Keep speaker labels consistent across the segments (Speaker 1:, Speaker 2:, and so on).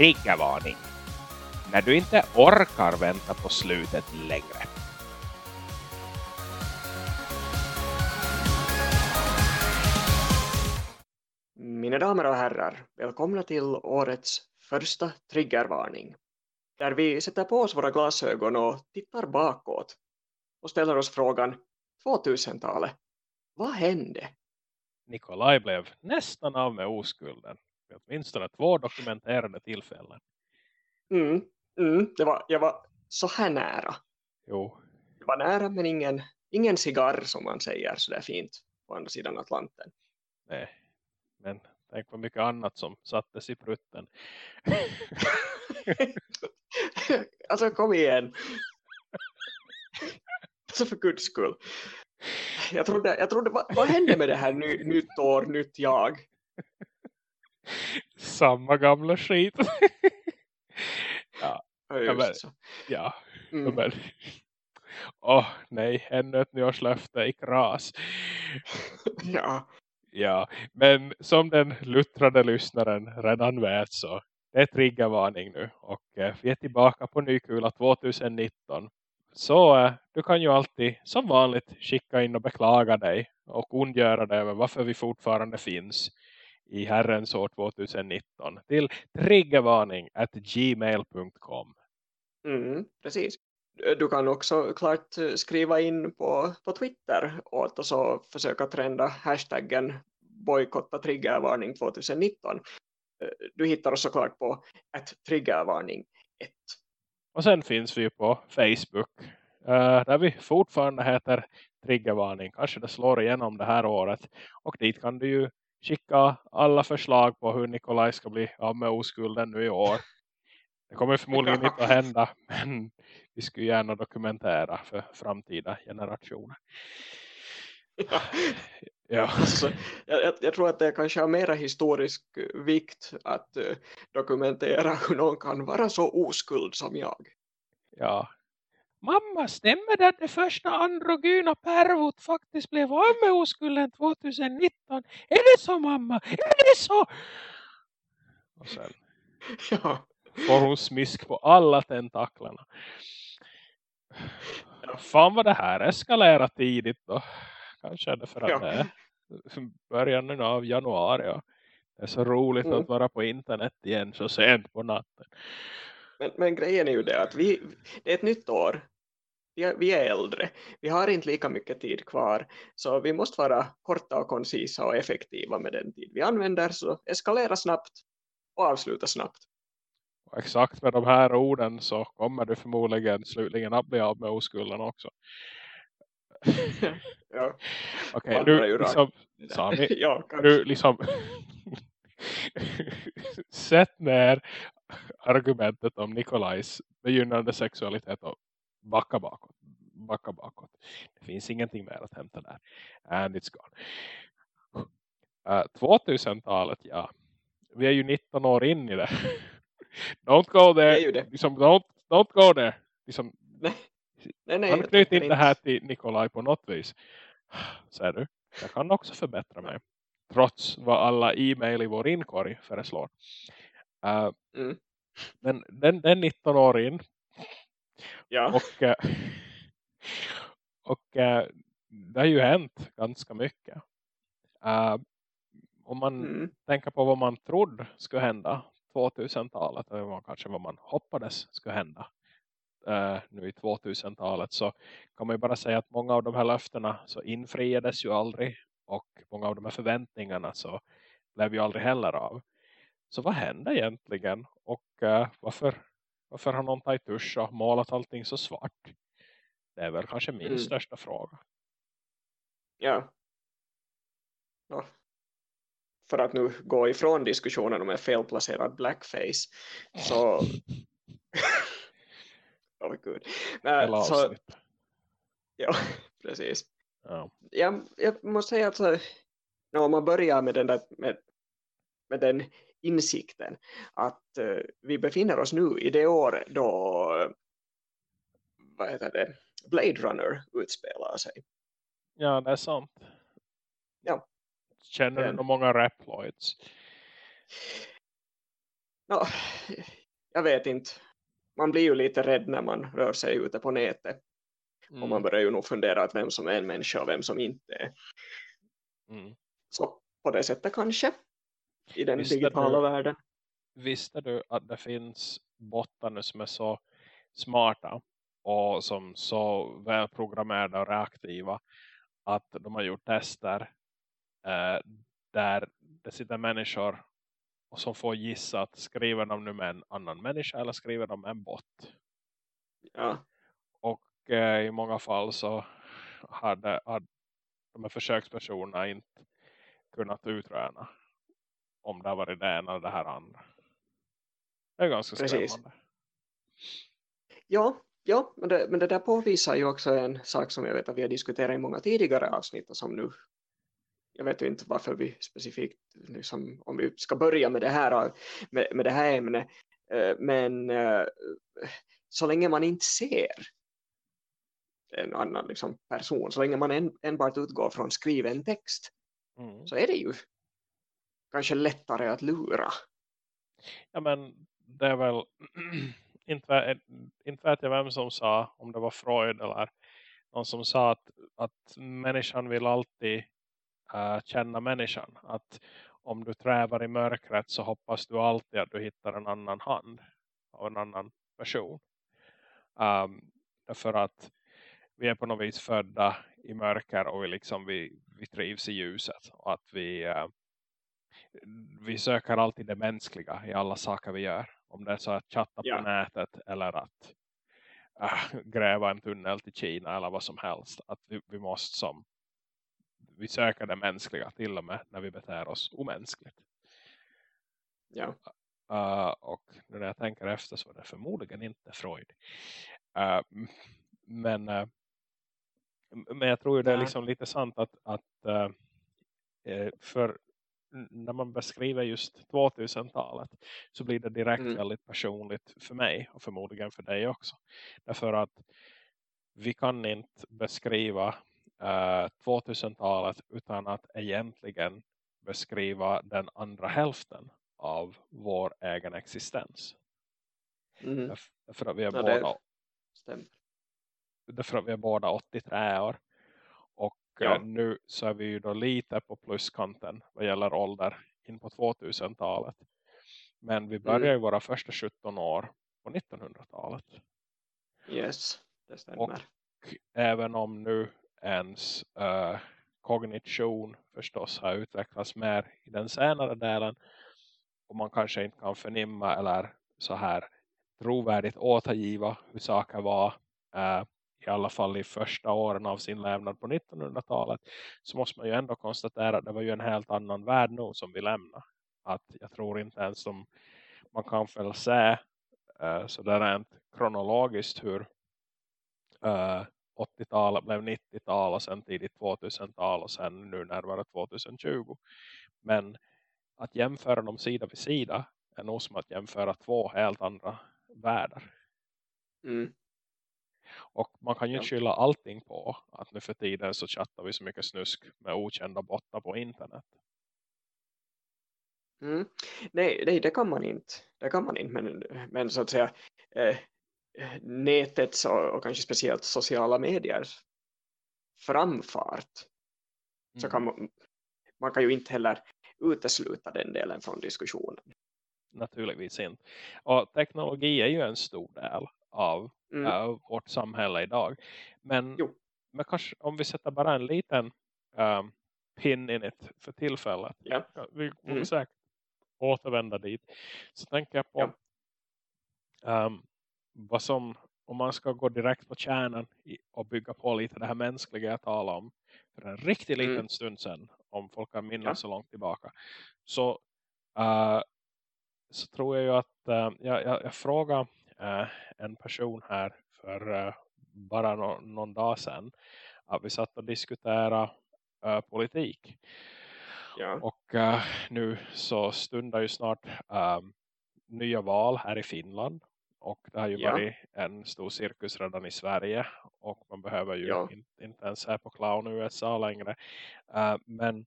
Speaker 1: triggervarning. När du inte orkar vänta på slutet längre.
Speaker 2: Mina damer och herrar, välkomna till årets första triggervarning. Där vi sätter på oss våra glasögon och tittar bakåt och ställer oss frågan 2000-talet, vad hände?
Speaker 1: Nikolaj blev nästan av med oskulden. Åtminstone två dokumenterade tillfällen.
Speaker 2: Mm, mm, det var, jag var så här nära.
Speaker 1: Jo.
Speaker 2: Jag var nära men ingen, ingen cigarr som man säger så där fint på andra sidan Atlanten.
Speaker 1: Nej. Men tänk på mycket annat som sattes i prutten.
Speaker 2: alltså kom igen. Så för guds skull. Jag trodde, jag trodde vad, vad hände med det här ny, nytt år, nytt jag?
Speaker 1: Samma gamla skit.
Speaker 2: ja,
Speaker 1: ja, men, ja,
Speaker 2: Mm.
Speaker 1: men, åh nej, ännu ett nyårslöfte i kras.
Speaker 2: ja.
Speaker 1: Ja, men som den luttrade lyssnaren redan vet så det är triggervarning nu och eh, vi är tillbaka på Nykula 2019. Så eh, du kan ju alltid som vanligt skicka in och beklaga dig och ondgöra dig över varför vi fortfarande finns i herrens år 2019 till triggervarning at gmail.com.
Speaker 2: Mm, precis. Du kan också klart eh, skriva in på, på Twitter åt oss och försöka trenda hashtaggen bojkotta triggervarning 2019. Eh, Du hittar oss såklart på ett triggervarning 1.
Speaker 1: Och sen finns vi på Facebook eh, där vi fortfarande heter triggervarning. Kanske det slår igenom det här året. Och dit kan du ju skicka alla förslag på hur Nikolaj ska bli av med oskulden nu i år. Det kommer förmodligen inte att hända. Men vi skulle gärna dokumentera för framtida generationer.
Speaker 2: Ja.
Speaker 1: Ja,
Speaker 2: Alltså, jag, jag- tror att det kanske har mera historisk vikt att eh, dokumentera hur någon kan vara så oskuld som jag.
Speaker 1: ja. Mamma, stämmer det att det första androgyna pervot faktiskt blev av med oskulden 2019? Är det så mamma? Är det så? Och sen
Speaker 2: Ja,
Speaker 1: får hon smisk på alla tentaklarna. Fan vad det här eskalerar tidigt då. Kanske är det för att
Speaker 2: Ja.
Speaker 1: det är början av januari. Och det är så roligt
Speaker 2: Mm.
Speaker 1: att vara på internet igen så sent på natten.
Speaker 2: men, men grejen är ju det att vi, det är ett nytt år. Vi är, äldre. Vi har inte lika mycket tid kvar. Så vi måste vara korta och koncisa och effektiva med den tid vi använder. Så eskalera snabbt och avsluta snabbt.
Speaker 1: Och exakt med de här orden så kommer du förmodligen slutligen att bli av med oskulden också.
Speaker 2: Ja,
Speaker 1: Okej, nu
Speaker 2: ju rakt.
Speaker 1: liksom, Sami,
Speaker 2: ja
Speaker 1: nu liksom sätt ner argumentet om Nikolajs begynnande sexualitet och backa bakåt. Backa bakåt. Det finns ingenting mer att hämta där. And it's gone. Uh, 2000-talet, ja. Vi är ju 19 år in i det. Don't go
Speaker 2: Det
Speaker 1: there.
Speaker 2: är ju det.
Speaker 1: Liksom, don't, don't go there. Liksom,
Speaker 2: Nej, nej, nej jag
Speaker 1: Anknyt
Speaker 2: tänker
Speaker 1: inte det här till Nikolaj på något vis. Säger du. Jag kan också förbättra mig. Trots vad alla e-mail i vår inkorg föreslår. Uh,
Speaker 2: Mm.
Speaker 1: men den, den 19 år in.
Speaker 2: Ja,
Speaker 1: Och, eh, och eh, det har ju hänt ganska mycket. Eh, om man
Speaker 2: mm.
Speaker 1: tänker på vad man trodde skulle hända 2000-talet. Eller kanske vad man hoppades skulle hända nu i 2000-talet. Så kan man ju bara säga att många av de här löftena så infriades ju aldrig. Och många av de här förväntningarna så blev ju aldrig heller av. Så vad hände egentligen? Och varför, varför har någon tagit tusch och målat allting så svart? Det är väl kanske min
Speaker 2: Mm.
Speaker 1: största fråga.
Speaker 2: ja. ja. För att nu gå ifrån diskussionen om en felplacerad blackface så oh, gud. Så, ja, precis.
Speaker 1: Ja.
Speaker 2: Jag, jag måste säga att så, no, om man börjar med den, där, med, med den insikten att eh, vi befinner oss nu i det år då vad heter det, Blade Runner utspelar sig.
Speaker 1: ja, det är sant.
Speaker 2: Ja.
Speaker 1: Känner du några många Reploids?
Speaker 2: no, jag vet inte. Man blir ju lite rädd när man rör sig ute på nätet. Mm. Och man börjar ju nog fundera att vem som är en människa och vem som inte är. Mm. Så på det sättet kanske. I den visste digitala du, världen.
Speaker 1: Visste du att det finns bottar nu som är så smarta och som så välprogrammerade och reaktiva att de har gjort tester eh, där det sitter människor och som får gissa att skriver de nu med en annan människa eller skriver de med en bot.
Speaker 2: Ja.
Speaker 1: Och eh, i många fall så hade, hade de här försökspersonerna inte kunnat utröna om det har varit det ena eller det här andra. Det är ganska Precis. skrämmande.
Speaker 2: Ja, ja men, det, men det där påvisar ju också en sak som jag vet att vi har diskuterat i många tidigare avsnitt och som nu jag vet inte varför vi specifikt liksom, om vi ska börja med det här, med, med det här ämnet eh, men eh, så länge man inte ser en annan liksom, person, så länge man en, enbart utgår från skriven text mm. så är det ju kanske lättare att lura.
Speaker 1: Ja men det är väl inte, inte vet jag vem som sa om det var Freud eller någon som sa att, att människan vill alltid äh, känna människan. Att om du trävar i mörkret så hoppas du alltid att du hittar en annan hand av en annan person. Um, därför att vi är på något vis födda i mörker och vi, liksom, vi, vi trivs i ljuset. Och att vi, uh, vi söker alltid det mänskliga i alla saker vi gör. Om det är så att chatta ja. på nätet eller att uh, gräva en tunnel till Kina eller vad som helst. Att vi, vi måste som vi söker det mänskliga till och med när vi beter oss omänskligt.
Speaker 2: Ja.
Speaker 1: Uh, och när jag tänker efter så är det förmodligen inte Freud. Uh, men, uh, men jag tror ju det är liksom lite sant att, att för när man beskriver just 2000-talet så blir det direkt mm. väldigt personligt för mig och förmodligen för dig också. Därför att vi kan inte beskriva 2000-talet eh, utan att egentligen beskriva den andra hälften av vår egen existens. Mm. Därför att vi är ja, båda därför att vi är båda 83 år ja. nu så är vi ju då lite på pluskanten vad gäller ålder in på 2000-talet. Men vi börjar mm. ju våra första 17 år på 1900-talet.
Speaker 2: Yes, det stämmer.
Speaker 1: Och även om nu ens uh, kognition förstås har utvecklats mer i den senare delen och man kanske inte kan förnimma eller så här trovärdigt återgiva hur saker var uh, i alla fall i första åren av sin levnad på 1900-talet så måste man ju ändå konstatera att det var ju en helt annan värld nu som vi lämnar. Att jag tror inte ens som man kan väl se uh, så där rent kronologiskt hur eh, uh, 80-talet blev 90-tal och sen tidigt 2000-tal och sen nu närmare 2020. Men att jämföra dem sida vid sida är nog som att jämföra två helt andra världar.
Speaker 2: Mm.
Speaker 1: Och man kan ju inte skylla allting på att nu för tiden så chattar vi så mycket snusk med okända bottar på internet.
Speaker 2: Mm. Nej, nej, det kan man inte. Det kan man inte, men, men så att säga eh, nätets och, och kanske speciellt sociala medier framfart mm. så kan man, man kan ju inte heller utesluta den delen från diskussionen.
Speaker 1: Naturligtvis inte. Och teknologi är ju en stor del av mm. uh, vårt samhälle idag. Men, men kanske om vi sätter bara en liten um, pin in it för tillfället.
Speaker 2: Yeah.
Speaker 1: Vi kommer mm. säkert återvända dit. Så tänker jag på yeah. um, vad som, om man ska gå direkt på kärnan och bygga på lite det här mänskliga jag talade om för en riktigt liten mm. stund sedan, om folk kan minnas ja. så långt tillbaka så, uh, så tror jag ju att uh, jag, jag, jag frågade uh, en person här för bara no någon dag sedan att vi satt och diskuterade politik
Speaker 2: ja.
Speaker 1: och nu så stundar ju snart nya val här i Finland och det har ju ja. varit en stor cirkus redan i Sverige. Och man behöver ju ja. inte, inte ens här på clown i USA längre. Men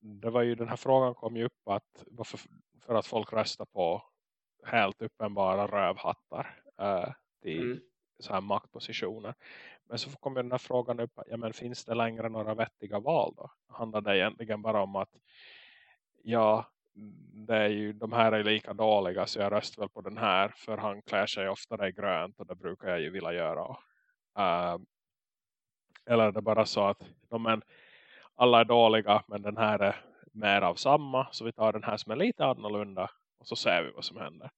Speaker 1: det var ju den här frågan kom ju upp att varför, för att folk röstar på helt uppenbara rövhattar uh, till mm. så här maktpositioner. Men så kommer den här frågan upp, ja men finns det längre några vettiga val då? Handlar det egentligen bara om att ja, det är ju, de här är lika dåliga så jag röstar väl på den här för han klär sig oftare i grönt och det brukar jag ju vilja göra. Uh, eller är det bara så att men, alla är dåliga men den här är mer av samma så vi tar den här som är lite annorlunda och så ser vi vad som händer.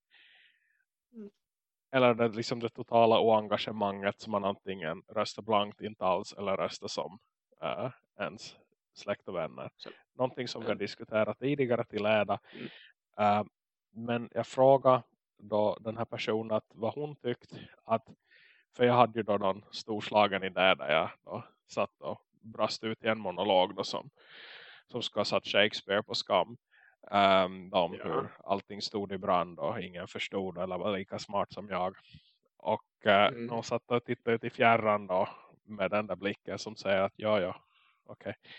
Speaker 1: Mm. Eller det liksom det totala oengagemanget som man antingen röstar blankt inte alls eller röstar som uh, ens släkt och vänner. Så. Någonting som vi har diskuterat tidigare till Äda. Mm. Uh, men jag frågade då den här personen att vad hon tyckte att för jag hade ju då någon storslagen idé där jag då satt och brast ut i en monolog då som, som ska ha satt Shakespeare på skam. Um, om ja. hur allting stod i brand och ingen förstod eller var lika smart som jag. Och uh, mm. hon satt och tittade ut i fjärran då med den där blicken som säger att ja, ja, okej. Okay.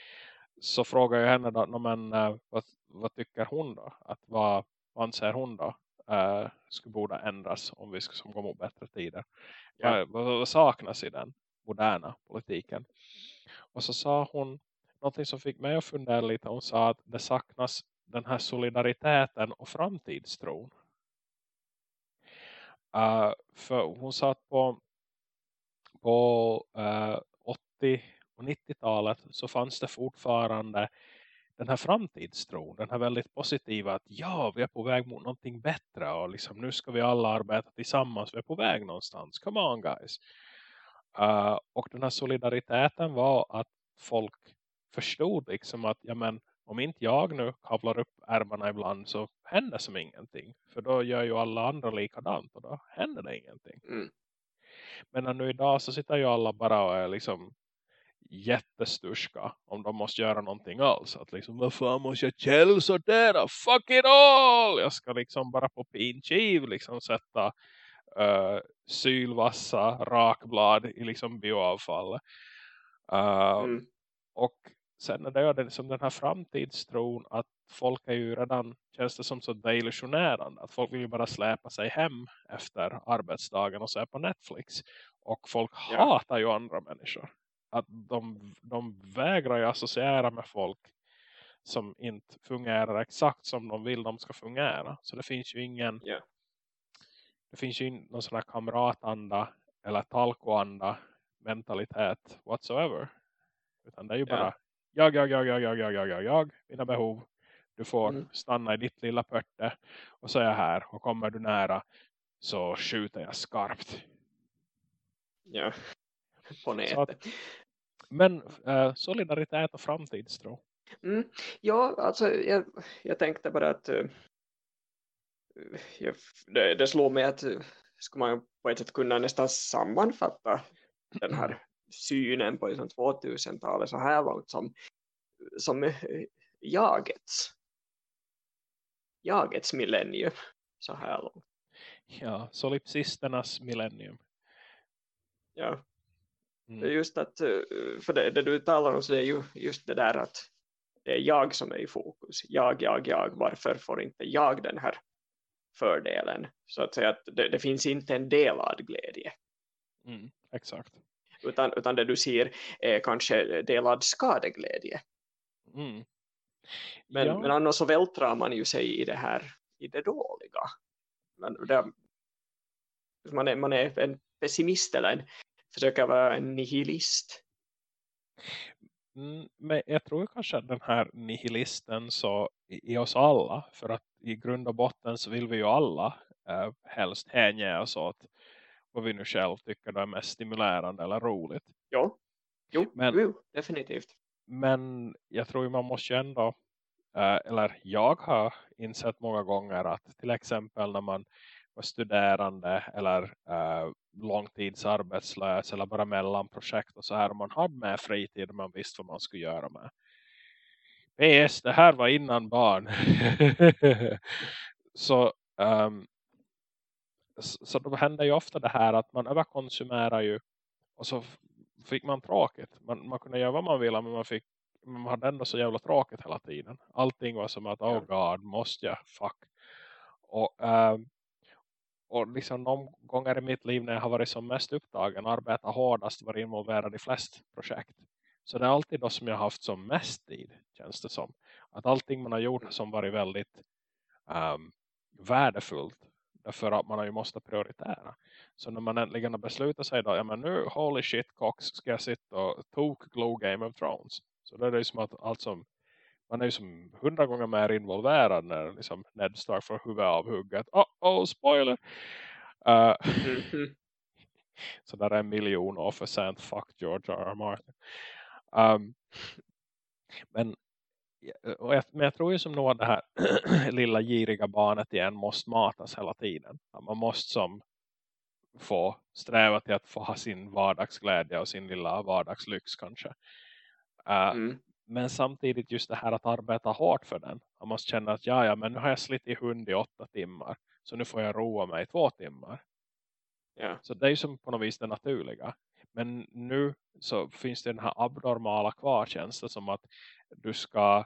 Speaker 1: Så frågar jag henne då, men uh, vad, vad tycker hon då? Att vad, vad anser hon då? Uh, skulle borde ändras om vi ska gå mot bättre tider. Ja. Vad, vad saknas i den moderna politiken? Och så sa hon någonting som fick mig att fundera lite. Hon sa att det saknas den här solidariteten och framtidstron. Uh, för hon sa att på, på eh, uh, 80- och 90-talet så fanns det fortfarande den här framtidstron, den här väldigt positiva att ja, vi är på väg mot någonting bättre och liksom nu ska vi alla arbeta tillsammans, vi är på väg någonstans, come on guys. Uh, och den här solidariteten var att folk förstod liksom att ja men om inte jag nu kavlar upp ärmarna ibland så händer som ingenting. För då gör ju alla andra likadant och då händer det ingenting. Mm. Men nu idag så sitter ju alla bara och är liksom jättesturska om de måste göra någonting alls. Att liksom, vad fan måste jag källsortera? Fuck it all! Jag ska liksom bara på pinchiv liksom sätta uh, sylvassa rakblad i liksom bioavfall. Uh, mm. Och sen är det ju liksom den här framtidstron att folk är ju redan, känns det som så deillusionerande. Att folk vill ju bara släpa sig hem efter arbetsdagen och se på Netflix. Och folk ja. hatar ju andra människor att de, de vägrar ju associera med folk som inte fungerar exakt som de vill de ska fungera. Så det finns ju ingen yeah. det finns ju någon sån här kamratanda eller talkoanda mentalitet whatsoever. Utan det är ju yeah. bara jag, jag, jag, jag, jag, jag, jag, jag, jag, mina behov. Du får mm. stanna i ditt lilla pörte och jag här. Och kommer du nära så skjuter jag skarpt.
Speaker 2: Ja på nätet. Att,
Speaker 1: men äh, solidaritet och framtidstro.
Speaker 2: Mm, ja, alltså jag, jag tänkte bara att uh, jag, det, det slår mig att uh, ska man på ett sätt kunna nästan sammanfatta den här synen på liksom 2000-talet så här långt som, som uh, jagets jagets millennium så här långt.
Speaker 1: Ja, solipsisternas millennium.
Speaker 2: Ja, Mm. Just att, eh, för det, det, du talar om så det är ju just det där att det är jag som är i fokus. Jag, jag, jag. Varför får inte jag den här fördelen? Så att säga att det, det finns inte en delad glädje.
Speaker 1: Mm, exakt.
Speaker 2: Utan, utan det du ser är kanske delad skadeglädje. Mm. Men, ja. men annars så vältrar man ju sig i det här i det dåliga. Men det, man, är, man är en pessimist eller en försöka vara en nihilist.
Speaker 1: Mm, men jag tror kanske att den här nihilisten så i, i, oss alla. För att i grund och botten så vill vi ju alla eh, helst hänge oss åt vad vi nu själv tycker är mest stimulerande eller roligt.
Speaker 2: Ja, jo, men, jo definitivt.
Speaker 1: Men jag tror ju man måste ändå, eh, eller jag har insett många gånger att till exempel när man var studerande eller uh, långtidsarbetslös eller bara mellanprojekt och så här. Man hade med fritid och man visste vad man skulle göra med. PS, det här var innan barn. så, um, så, då händer ju ofta det här att man överkonsumerar ju och så fick man tråkigt. Man, man kunde göra vad man ville men man fick man hade ändå så jävla tråkigt hela tiden. Allting var som att, oh god, måste jag? Fuck. Och, äh, och liksom de gånger i mitt liv när jag har varit som mest upptagen, arbetat hårdast, varit involverad i flest projekt. Så det är alltid då som jag har haft som mest tid, känns det som. Att allting man har gjort som varit väldigt um, värdefullt. Därför att man ju måste prioritera. Så när man äntligen har beslutat sig då, ja men nu, holy shit Cox, ska jag sitta och tok-glo Game of Thrones. Så det är ju som att allt som, man är ju som hundra gånger mer involverad när liksom Ned Stark får huvudet av hugget. Oh, oh spoiler! Uh, mm -hmm. så där är en miljon offer sent fuck George R. R. Martin. Um, men, jag, men jag tror ju som nog det här lilla giriga barnet igen måste matas hela tiden. Man måste som få sträva till att få ha sin vardagsglädje och sin lilla vardagslyx kanske. Uh, mm. Men samtidigt just det här att arbeta hårt för den. Man måste känna att ja, ja men nu har jag slitit hund i åtta timmar. Så nu får jag roa mig i två timmar.
Speaker 2: Yeah.
Speaker 1: Så det är ju som på något vis det naturliga. Men nu så finns det den här abnormala kvartjänsten som att du ska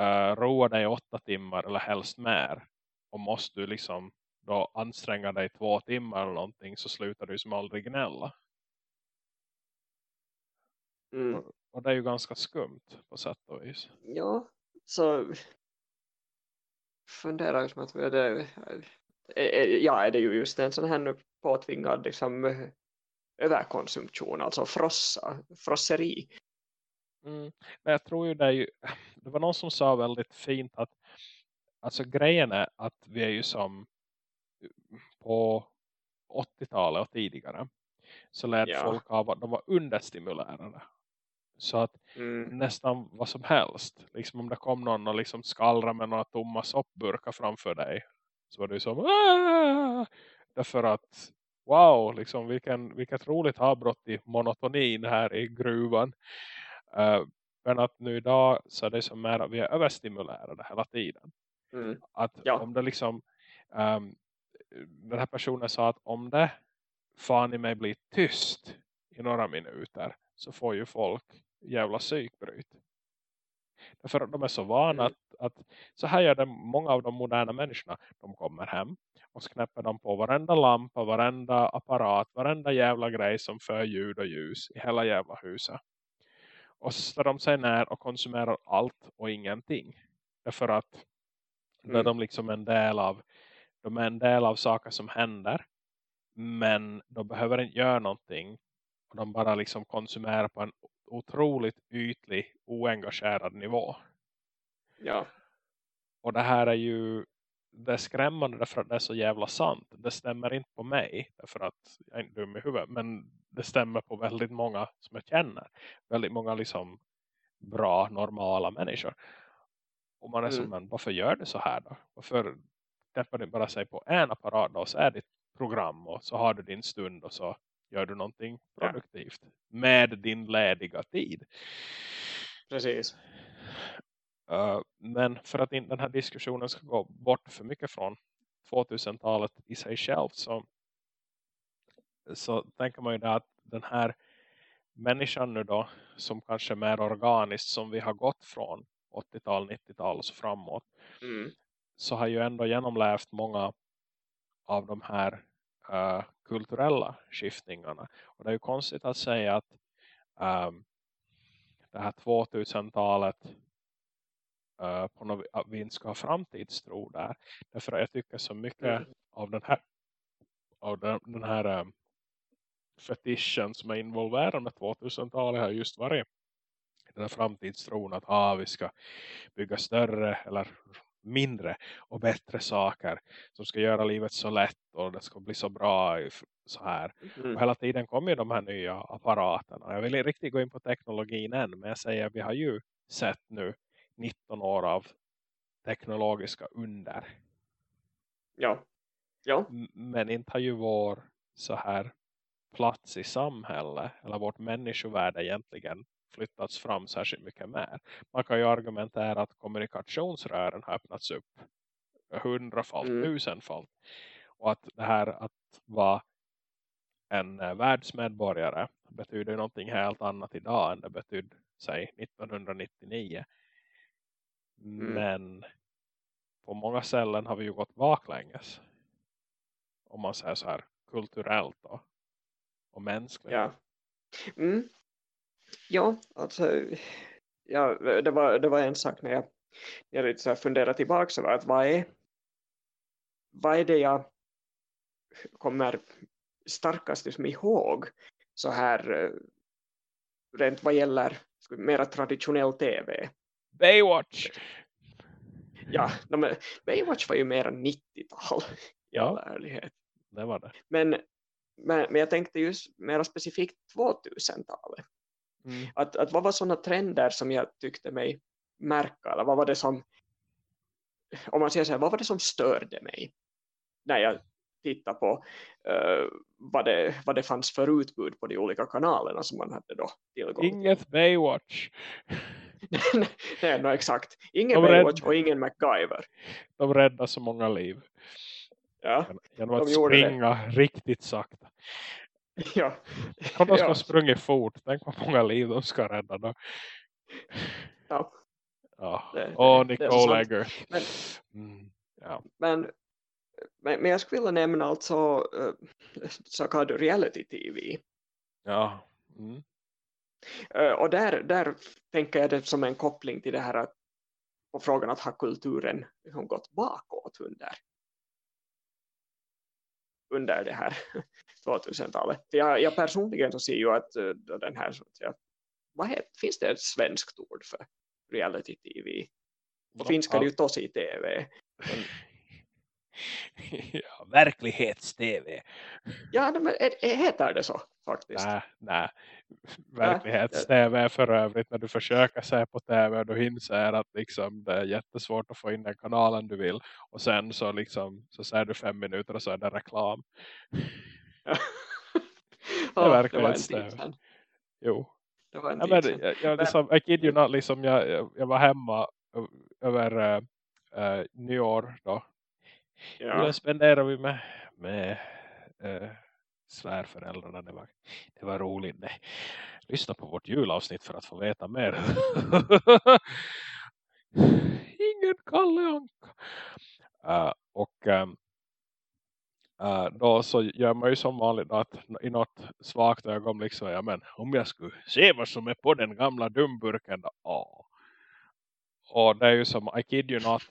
Speaker 1: uh, roa dig åtta timmar eller helst mer. Och måste du liksom då anstränga dig två timmar eller någonting så slutar du som aldrig gnälla.
Speaker 2: Mm.
Speaker 1: Och, och, det är ju ganska skumt på sätt och vis.
Speaker 2: Ja, så funderar jag som att det, ja, är det ju just en sån här påtvingad liksom, överkonsumtion, alltså frossa, frosseri.
Speaker 1: Mm. Men jag tror ju det ju, det var någon som sa väldigt fint att alltså grejen är att vi är ju som på 80-talet och tidigare så lät ja. folk av att de var understimulerade. Så att mm. nästan vad som helst. Liksom om det kom någon och liksom skallra med några tomma soppburkar framför dig. Så var det ju som Aah! Därför att wow, liksom vilken, vilket roligt avbrott i monotonin här i gruvan. Uh, men att nu idag så är det som är att vi är överstimulerade hela tiden.
Speaker 2: Mm.
Speaker 1: Att
Speaker 2: ja.
Speaker 1: om det liksom um, den här personen sa att om det fan i mig blir tyst i några minuter så får ju folk jävla psykbryt. Därför de är så vana mm. att, att så här gör det många av de moderna människorna. De kommer hem och så knäpper de på varenda lampa, varenda apparat, varenda jävla grej som för ljud och ljus i hela jävla huset. Och så står de sig ner och konsumerar allt och ingenting. Därför att mm. när de liksom en del av de är en del av saker som händer. Men de behöver inte göra någonting. Och de bara liksom konsumerar på en otroligt ytlig, oengagerad nivå.
Speaker 2: Ja.
Speaker 1: Och det här är ju det är skrämmande därför att det är så jävla sant. Det stämmer inte på mig därför att jag är inte dum i huvudet. Men det stämmer på väldigt många som jag känner. Väldigt många liksom bra, normala människor. Och man är mm. som, men varför gör det så här då? Varför knäpper du bara sig på en apparat då, och så är ditt program och så har du din stund och så gör du någonting produktivt ja. med din lediga tid.
Speaker 2: Precis.
Speaker 1: Uh, men för att den här diskussionen ska gå bort för mycket från 2000-talet i sig själv så, så tänker man ju det att den här människan nu då som kanske är mer organiskt som vi har gått från 80-tal, 90-tal och så framåt
Speaker 2: mm
Speaker 1: så har ju ändå genomlävt många av de här uh, kulturella skiftningarna. Och det är ju konstigt att säga att um, det här 2000-talet uh, eh, på något, vi ska ha framtidstro där. Därför att jag tycker så mycket mm. av den här av den, den här um, fetischen som är involverad med 2000-talet har just varit den här framtidstron att ah, vi ska bygga större eller mindre och bättre saker som ska göra livet så lätt och det ska bli så bra så här. Mm. Och hela tiden kommer ju de här nya apparaterna. Jag vill inte riktigt gå in på teknologin än men jag säger att vi har ju sett nu 19 år av teknologiska under.
Speaker 2: Ja. ja.
Speaker 1: Men inte har ju vår så här plats i samhället eller vårt människovärde egentligen flyttats fram särskilt mycket mer. Man kan ju argumentera att kommunikationsrören har öppnats upp hundrafalt, mm. tusenfalt. Och att det här att vara en eh, världsmedborgare betyder någonting helt annat idag än det betydde, säg, 1999. Mm. Men på många ställen har vi ju gått baklänges. Om man säger så här kulturellt då. Och mänskligt.
Speaker 2: Ja. Mm. Ja, alltså ja, det, var, det var en sak när jag, jag lite så här funderade tillbaka så att vad är vad är det jag kommer starkast liksom ihåg så här eh, rent vad gäller mera traditionell tv.
Speaker 1: Baywatch!
Speaker 2: Ja, men Baywatch var ju mera 90-tal i all ärlighet.
Speaker 1: Det var det.
Speaker 2: Men, men, men jag tänkte just mera specifikt 2000-talet.
Speaker 1: Mm.
Speaker 2: Att, att vad var sådana trender som jag tyckte mig märka? Eller vad var det som, om man säger så här, vad var det som störde mig? När jag tittade på uh, vad, det, vad det fanns för utbud på de olika kanalerna som man hade då tillgång till.
Speaker 1: Inget Baywatch.
Speaker 2: Nej, no, exakt. Ingen Baywatch och ingen MacGyver.
Speaker 1: De räddade så många liv.
Speaker 2: Ja,
Speaker 1: genom att springa det. riktigt sakta.
Speaker 2: Ja.
Speaker 1: Om de ska ja. sprungit fort, tänk vad många liv de ska rädda då.
Speaker 2: Ja.
Speaker 1: Ja. Åh, Nicole Egger.
Speaker 2: Men,
Speaker 1: mm, ja.
Speaker 2: men, men, men jag skulle vilja nämna alltså uh, så kallad reality-tv.
Speaker 1: Ja. Mm.
Speaker 2: Uh, och där, där tänker jag det som en koppling till det här att, på frågan att ha kulturen liksom gått bakåt under under det här 2000-talet. Jag, jag personligen så ser ju att uh, den här, säga, vad heter, finns det ett svenskt ord för reality-tv? På finska är det ju tosi-tv.
Speaker 1: Ja, verklighets-tv.
Speaker 2: Ja, men heter det så faktiskt?
Speaker 1: Nej, nej. Verklighets-tv är för övrigt när du försöker se på tv och du inser att liksom, det är jättesvårt att få in den kanalen du vill. Och sen så, liksom, så ser du fem minuter och så är det reklam. Det är verklighets-tv. Jo.
Speaker 2: Det var en
Speaker 1: ja, men, jag, jag, liksom, I kid you not, liksom, jag, jag, jag var hemma över uh, nyår då Ja. Jag spenderade vi med, med äh, svärföräldrarna. Det var, det var roligt. Nej. Lyssna på vårt julavsnitt för att få veta mer. Ingen Kalle Anka. Uh, och um, uh, då så gör man ju som vanligt att i något svagt ögonblick så ja men om jag skulle se vad som är på den gamla dumburken då, åh, och det är ju som, I kid you not,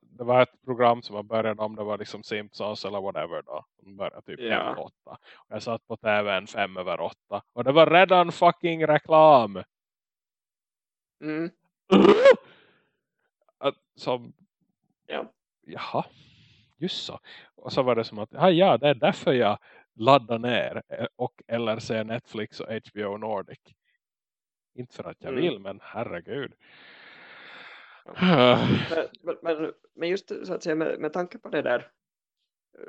Speaker 1: det var ett program som var började om det var liksom Simpsons eller whatever då. De började typ
Speaker 2: ja.
Speaker 1: 5 8. Och jag satt på tvn 5 över 8. Och det var redan fucking reklam.
Speaker 2: Mm.
Speaker 1: Som,
Speaker 2: ja.
Speaker 1: Jaha, just så. Och så var det som att, ja, ja det är därför jag laddar ner eh, och eller ser Netflix och HBO Nordic. Inte för att jag mm. vill, men herregud.
Speaker 2: Men, men, men, just så att säga med, med tanke på det där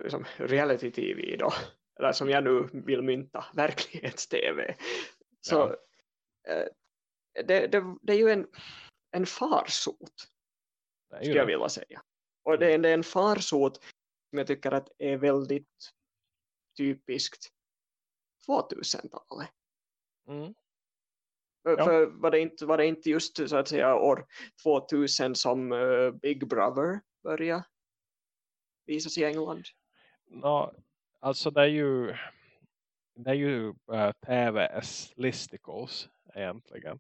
Speaker 2: liksom reality-tv då, eller som jag nu vill mynta, verklighets-tv så ja. eh, det, det, det, är ju en, en farsot skulle jag vilja säga. Och det, det är en farsot som jag tycker att är väldigt typiskt 2000-talet
Speaker 1: mm.
Speaker 2: Ja. För var det, inte, var det inte just så att säga år 2000 som uh, Big Brother började visas i England?
Speaker 1: No, alltså det är ju det är ju uh, TVs listicles egentligen.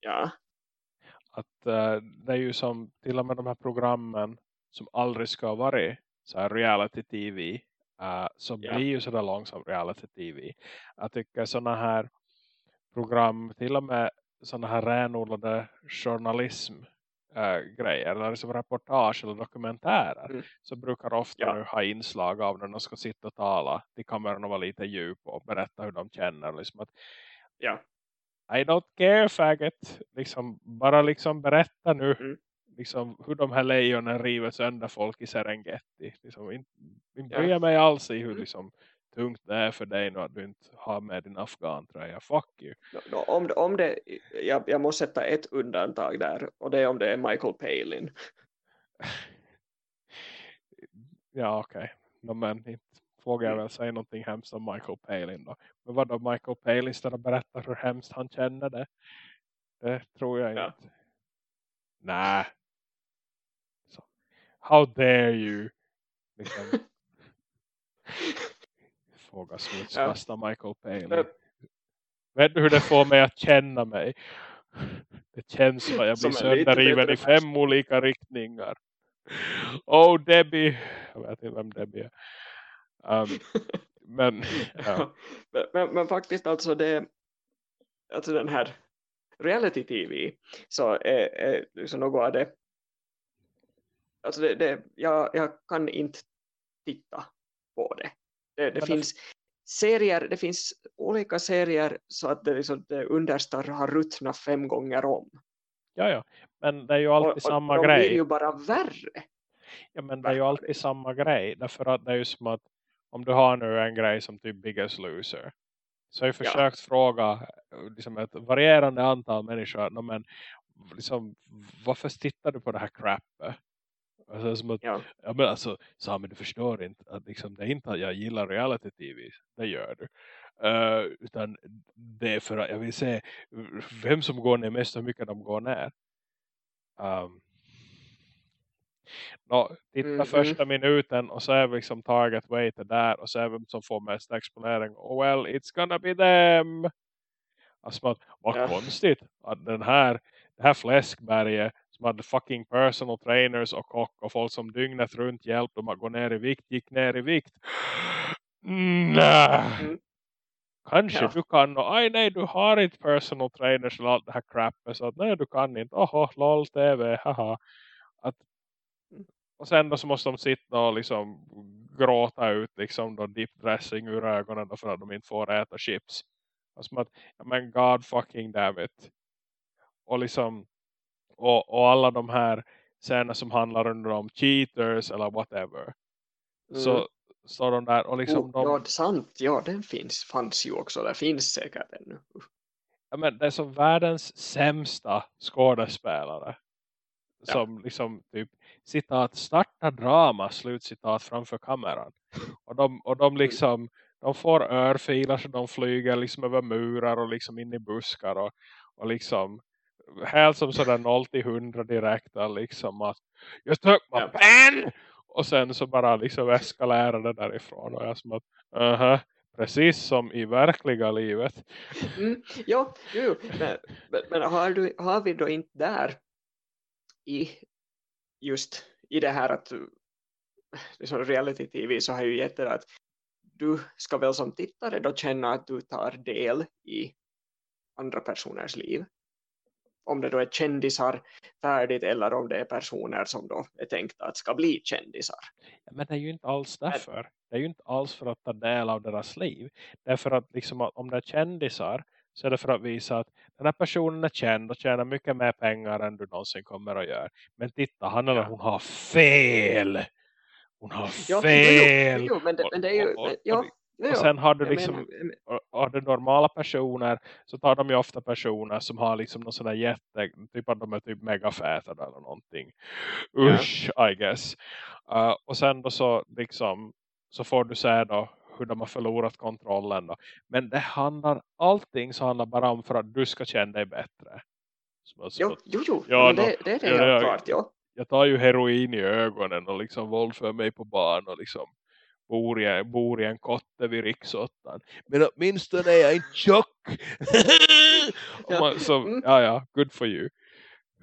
Speaker 2: Ja.
Speaker 1: Att uh, det är ju som till och med de här programmen som aldrig ska ha varit så här reality tv uh, så ja. blir ju sådär långsamt reality tv. Jag tycker sådana här program, till och med sådana här renodlade journalism äh, grejer eller liksom reportage eller dokumentärer mm. så brukar ofta ja. nu ha inslag av när de ska sitta och tala till kameran och vara lite djup och berätta hur de känner liksom att
Speaker 2: ja.
Speaker 1: I don't care faggot liksom, bara liksom berätta nu
Speaker 2: mm.
Speaker 1: liksom, hur de här lejonen river sönder folk i Serengeti liksom, inte, inte bryr ja. mig alls i hur mm. liksom tungt det är för dig nu att du inte har med din afghan-tröja. Fuck you.
Speaker 2: No, no, om, om det, jag, jag måste sätta ett undantag där. Och det är om det är Michael Palin.
Speaker 1: ja, okej. Okay. No, men inte vågar jag mm. väl säga någonting hemskt om Michael Palin då. Men vad då Michael Palin står och berättar hur hemskt han känner det? Det tror jag
Speaker 2: ja.
Speaker 1: inte. Nej. how dare you? Liksom. Fråga smutskasta ja. Michael Palin. Vet du hur det får mig att känna mig? Det känns som att jag blir sönderriven i fem olika riktningar. Oh Debbie. Jag vet inte vem Debbie är. Um, men, ja.
Speaker 2: men, men, men, faktiskt alltså det alltså den här reality tv så är, är liksom något av det alltså det, det jag, jag kan inte titta på det. Det, det finns serier, det finns olika serier så att det, liksom, det understar har ruttnat fem gånger om.
Speaker 1: Ja, ja. Men det är ju alltid och, samma
Speaker 2: och
Speaker 1: grej.
Speaker 2: De blir ju bara värre.
Speaker 1: Ja, men det är ju alltid samma grej. Därför att det är ju som att om du har nu en grej som typ Biggest Loser. Så har jag försökt ja. fråga liksom ett varierande antal människor. Men liksom, varför tittar du på det här crappet? Alltså, som att, ja. ja men alltså, Sami du förstår inte att liksom, det är inte att jag gillar reality-tv. Det gör du. Uh, utan det är för att jag vill se vem som går ner mest och hur mycket de går ner. Um, no, titta mm -hmm. första minuten och så är liksom target weighted där och så är vem som får mest exponering. Oh well, it's gonna be them. Alltså, vad ja. konstigt att den här, det här fläskberget som hade fucking personal trainers och kock och folk som dygnet runt hjälpte dem att gå ner i vikt, gick ner i vikt. Nej. Mm. Kanske ja. du kan. Och, aj nej, du har inte personal trainers och allt det här crappet. Så att, nej, du kan inte. Oho, lol, tv, haha. Att, och sen då så måste de sitta och liksom gråta ut liksom då dip dressing ur ögonen då för att de inte får äta chips. Alltså att, men god fucking damn it. Och liksom och, och alla de här scener som handlar om cheaters eller whatever. Mm. Så står de där och liksom... Oh,
Speaker 2: de... Ja, sant. Ja, den finns, fanns ju också. Det finns säkert ännu.
Speaker 1: Ja, men det är som världens sämsta skådespelare. Ja. Som liksom typ citat starta drama slutcitat framför kameran. Och de, och de liksom de får örfilar så de flyger liksom över murar och liksom in i buskar och, och liksom helt som sådär 0 till 100 direkt liksom att jag took my pen och sen så bara liksom eskalerar det därifrån och jag som att uh -huh, precis som i verkliga livet.
Speaker 2: Mm, ja, jo, men, men har, du, har vi då inte där i just i det här att liksom reality tv så har ju gett det att du ska väl som tittare då känna att du tar del i andra personers liv om det då är kändisar färdigt eller om det är personer som då är tänkta att ska bli kändisar.
Speaker 1: Ja, men det är ju inte alls därför. Det är ju inte alls för att ta del av deras liv. Det är för att liksom, om det är kändisar så är det för att visa att den här personen är känd och tjänar mycket mer pengar än du någonsin kommer att göra. Men titta, han eller hon har fel! Hon har fel!
Speaker 2: Jo, jo, jo, men, det, men det är ju... Och, och, ja.
Speaker 1: Och sen har du liksom menar, har du normala personer så tar de ju ofta personer som har liksom någon sån där jätte, typ att de är typ megafätade eller någonting. Usch, yeah. I guess. Uh, och sen då så liksom så får du se då hur de har förlorat kontrollen då. Men det handlar, allting så handlar bara om för att du ska känna dig bättre.
Speaker 2: jo, jo, jo. Ja, det, det, är det ja, helt klart, ja.
Speaker 1: Jag tar ju heroin i ögonen och liksom våldför mig på barn och liksom bor i, bor i en kotte vid riksåttan. Men åtminstone är jag inte tjock. man, så, mm. ja, ja, good for you.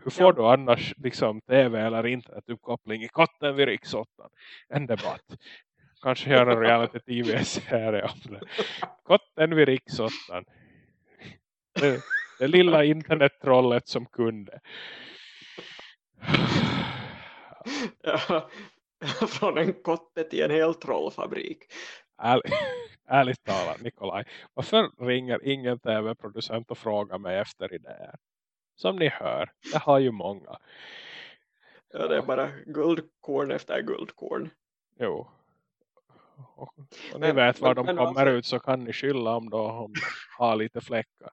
Speaker 1: Hur får ja. du annars liksom tv eller internetuppkoppling i kotten vid riksåttan? En debatt. Kanske göra en reality tv-serie om det. Kotten vid riksåttan. Det, det lilla internettrollet som kunde.
Speaker 2: Ja, från en kotte till en hel trollfabrik.
Speaker 1: Ärligt, ärligt talat Nikolaj, varför ringer ingen tv-producent och frågar mig efter idéer? Som ni hör, det har ju många.
Speaker 2: Ja, det är bara guldkorn efter guldkorn.
Speaker 1: Jo. Och, och ni vet var de kommer alltså... ut så kan ni skylla om, då, om de har lite fläckar.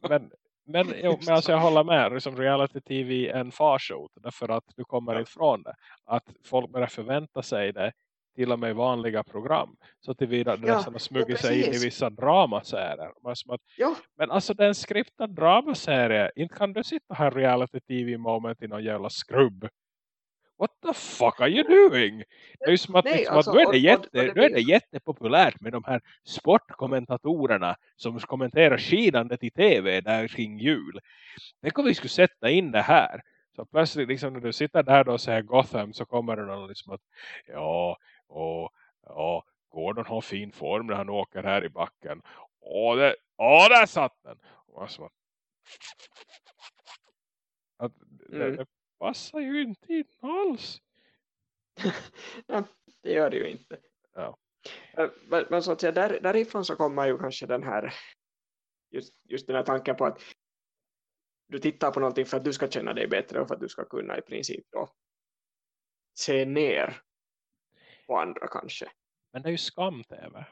Speaker 1: Men men, men alltså jag håller med. Liksom reality tv är en farsot. Därför att du kommer ja. ifrån det. Att folk börjar förvänta sig det. Till och med vanliga program. Så tillvida det ja, nästan har smugit sig in i vissa dramaserier. Att, ja. Men alltså den skriptad dramaserie. Inte kan du sitta här reality tv moment i någon jävla skrubb. What the fuck are you doing? Det är ju som att,
Speaker 2: Nej,
Speaker 1: liksom,
Speaker 2: alltså,
Speaker 1: att nu, är det
Speaker 2: och- och-
Speaker 1: jätte,
Speaker 2: och det
Speaker 1: är det jättepopulärt med de här sportkommentatorerna som kommenterar skidandet i tv där kring jul. Tänk om vi skulle sätta in det här. Så plötsligt liksom när du sitter där då och säger Gotham så kommer det någon liksom att ja, och, ja, Gordon har fin form när han åker här i backen. Åh, det, åh där satt den! Och man så, att det,
Speaker 2: Mm.
Speaker 1: det passar ju inte in alls.
Speaker 2: Nej, det gör det ju inte.
Speaker 1: Ja.
Speaker 2: Men, men så att säga, där, därifrån så kommer ju kanske den här just, just den här tanken på att du tittar på någonting för att du ska känna dig bättre och för att du ska kunna i princip då se ner på andra kanske.
Speaker 1: Men det är ju skam-tv.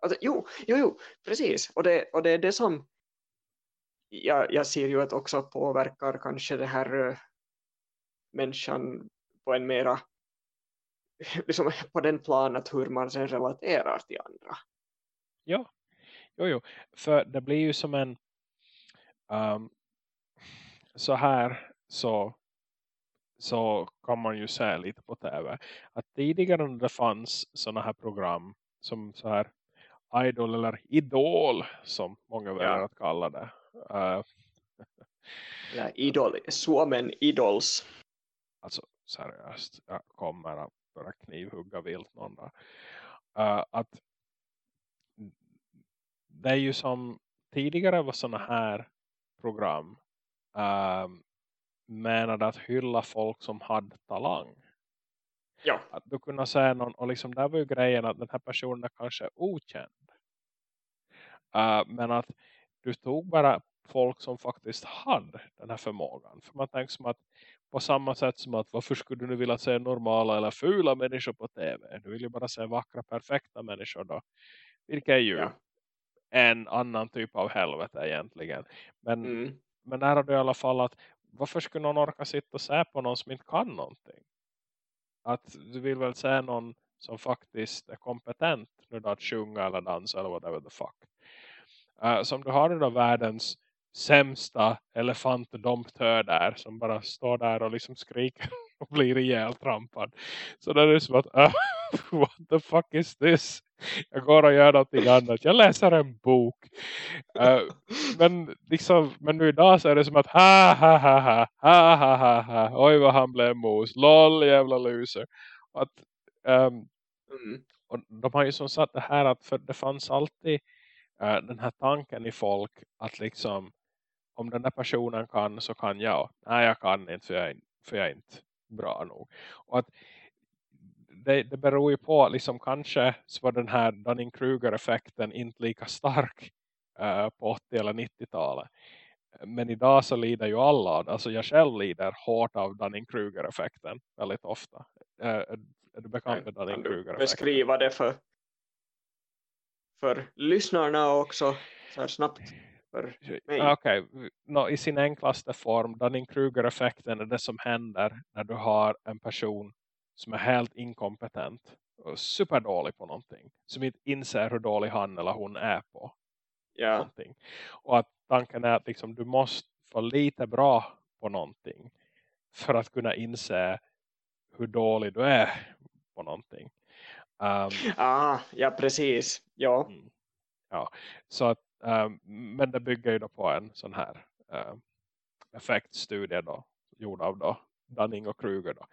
Speaker 2: Alltså, jo, jo, jo, precis. Och det, och det är det som jag, jag ser ju att också påverkar kanske det här eh, människan på en mera liksom på den planet hur man sen relaterar till andra.
Speaker 1: Ja, jo, jo. För det blir ju som en um, så här så så kan man ju se lite på tv. Att tidigare när det fanns sådana här program som så här Idol eller Idol som många väljer
Speaker 2: Ja.
Speaker 1: att kalla det. Uh,
Speaker 2: Ja, idol, Suomen idols.
Speaker 1: Alltså seriöst, jag kommer att börja knivhugga vilt någon dag. Uh, att det är ju som tidigare var sådana här program um, menade att hylla folk som hade talang.
Speaker 2: Ja,
Speaker 1: Att du kunde säga någon, och liksom där var ju grejen att den här personen är kanske okänd. Uh, men att du tog bara folk som faktiskt hade den här förmågan. För man tänker som att på samma sätt som att varför skulle du vilja se normala eller fula människor på tv? Du vill ju bara se vackra, perfekta människor då. Vilket är ju
Speaker 2: Ja.
Speaker 1: en annan typ av helvete egentligen. Men,
Speaker 2: mm.
Speaker 1: men där har du i alla fall att varför skulle någon orka sitta och se på någon som inte kan någonting? Att du vill väl se någon som faktiskt är kompetent nu då att sjunga eller dansa eller whatever the fuck. Uh, som du har då världens sämsta elefantdomptör där som bara står där och liksom skriker och blir ihjältrampad. Så där är det som att, uh, what the fuck is this? Jag går och gör någonting annat. Jag läser en bok. Uh, men, liksom, men nu idag så är det som att, ha ha ha ha, ha ha ha ha, oj vad han blev mos, lol jävla loser. Att, um,
Speaker 2: mm.
Speaker 1: och de har ju som sagt det här att för det fanns alltid eh, den här tanken i folk att liksom om den där personen kan så kan jag. Nej jag kan inte för jag är, för jag är inte bra nog. Och att det, det beror ju på liksom kanske så var den här Dunning-Kruger-effekten inte lika stark eh, på 80 eller 90-talet. Men idag så lider ju alla, alltså jag själv lider hårt av Dunning-Kruger-effekten väldigt ofta. Eh, är, du bekant med Dunning-Kruger-effekten?
Speaker 2: beskriva det för, för lyssnarna också så här snabbt mig?
Speaker 1: Ah, Okej, nå, i sin enklaste form, Dunning-Kruger-effekten är det som händer när du har en person som är helt inkompetent och superdålig på någonting. Som inte inser hur dålig han eller hon är på
Speaker 2: Ja,
Speaker 1: någonting. Och att tanken är att liksom, du måste vara lite bra på någonting för att kunna inse hur dålig du är på någonting. Um,
Speaker 2: ah, ja precis. Ja,
Speaker 1: Mm. Ja, så att, ehm, men det bygger ju då på en sån här um, effektstudie då, gjord av då Dunning och Kruger då.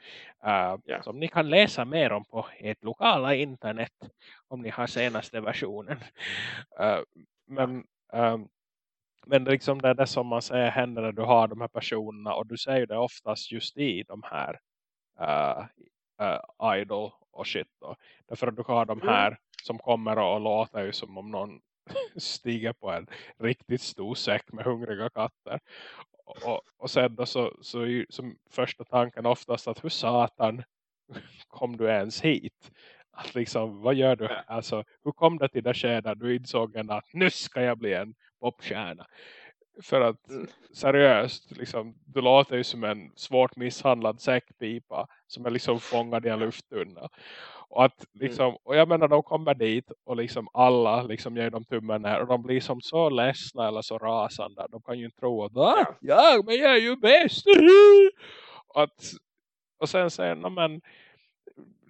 Speaker 1: Uh,
Speaker 2: Ja.
Speaker 1: Som ni kan läsa mer om på ert lokala internet om ni har senaste versionen. Uh, men ehm, men liksom det är det som man säger händer när du har de här personerna och du säger det oftast just i de här uh, uh, idol och shit då. Därför att du har de
Speaker 2: Mm.
Speaker 1: här som kommer och låter ju som om någon stiger på en riktigt stor säck med hungriga katter. Och, och, sen då så, så är ju som första tanken oftast att hur satan kom du ens hit? Att liksom, vad gör du? Alltså, hur kom det till det skedet du insåg att nu ska jag bli en popstjärna? För att
Speaker 2: Mm.
Speaker 1: seriöst, liksom, du låter ju som en svårt misshandlad säckpipa som är liksom fångad i en lufttunna. Och, att, liksom, och jag menar, de kommer dit och liksom alla liksom ger dem tummen ner och de blir som så ledsna eller så rasande. De kan ju inte tro att, ah, ja, men jag är ju bäst. Och att Och sen säger men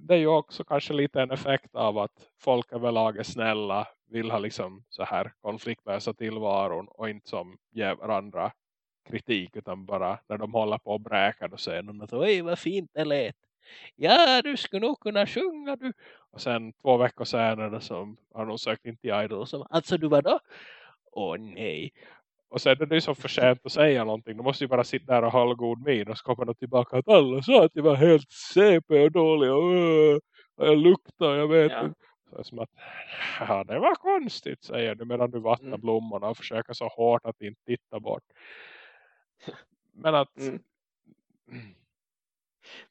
Speaker 1: det är ju också kanske lite en effekt av att folk överlag är snälla, vill ha liksom så här konfliktlösa tillvaron och inte som ger varandra kritik utan bara när de håller på och bräkar och säger de att oj vad fint det lät. Ja du skulle nog kunna sjunga du. Och sen två veckor senare så har de sökt in till Idol som alltså du var då? Åh nej. Och sen är det så för sent att säga någonting. Du måste ju bara sitta där och hålla god min. Och så kommer de tillbaka att alla sa att jag var helt CP och dålig. Och, och jag luktar, jag vet ja. Så som att, ja det var konstigt säger du. Medan du vattnar mm. blommorna och försöker så hårt att inte titta bort. Men att... Mm.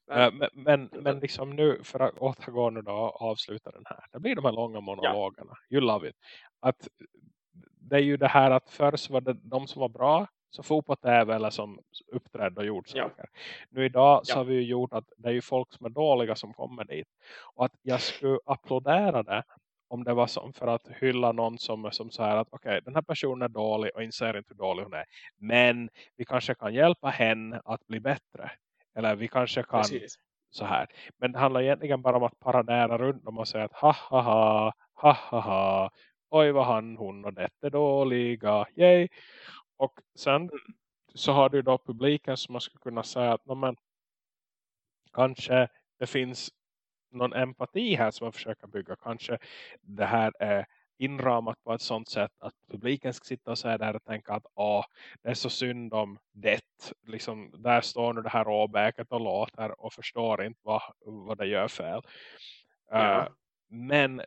Speaker 1: Men, men, men, men, liksom nu för att återgå nu då och avsluta den här. Det blir de här långa monologerna. Ja. You love it. Att det är ju det här att först var det de som var bra tv eller som uppträdde och gjorde saker. Ja. Nu idag så ja. har vi ju gjort att det är ju folk som är dåliga som kommer dit. Och att jag skulle applådera det om det var som för att hylla någon som som så här att okej, okay, den här personen är dålig och inser inte hur dålig hon är. Men vi kanske kan hjälpa henne att bli bättre. Eller vi kanske kan Precis. så här. Men det handlar egentligen bara om att paradera runt dem och säga att ha ha ha ha ha ha oj vad han, hon och det är dåliga, yay. Och sen mm. så har du då publiken som man skulle kunna säga att men, kanske det finns någon empati här som man försöker bygga. Kanske det här är inramat på ett sånt sätt att publiken ska sitta och säga där och tänka att ah, det är så synd om det. Liksom, där står nu det här råbäket och låter och förstår inte vad, vad det gör fel. Ja. Uh, men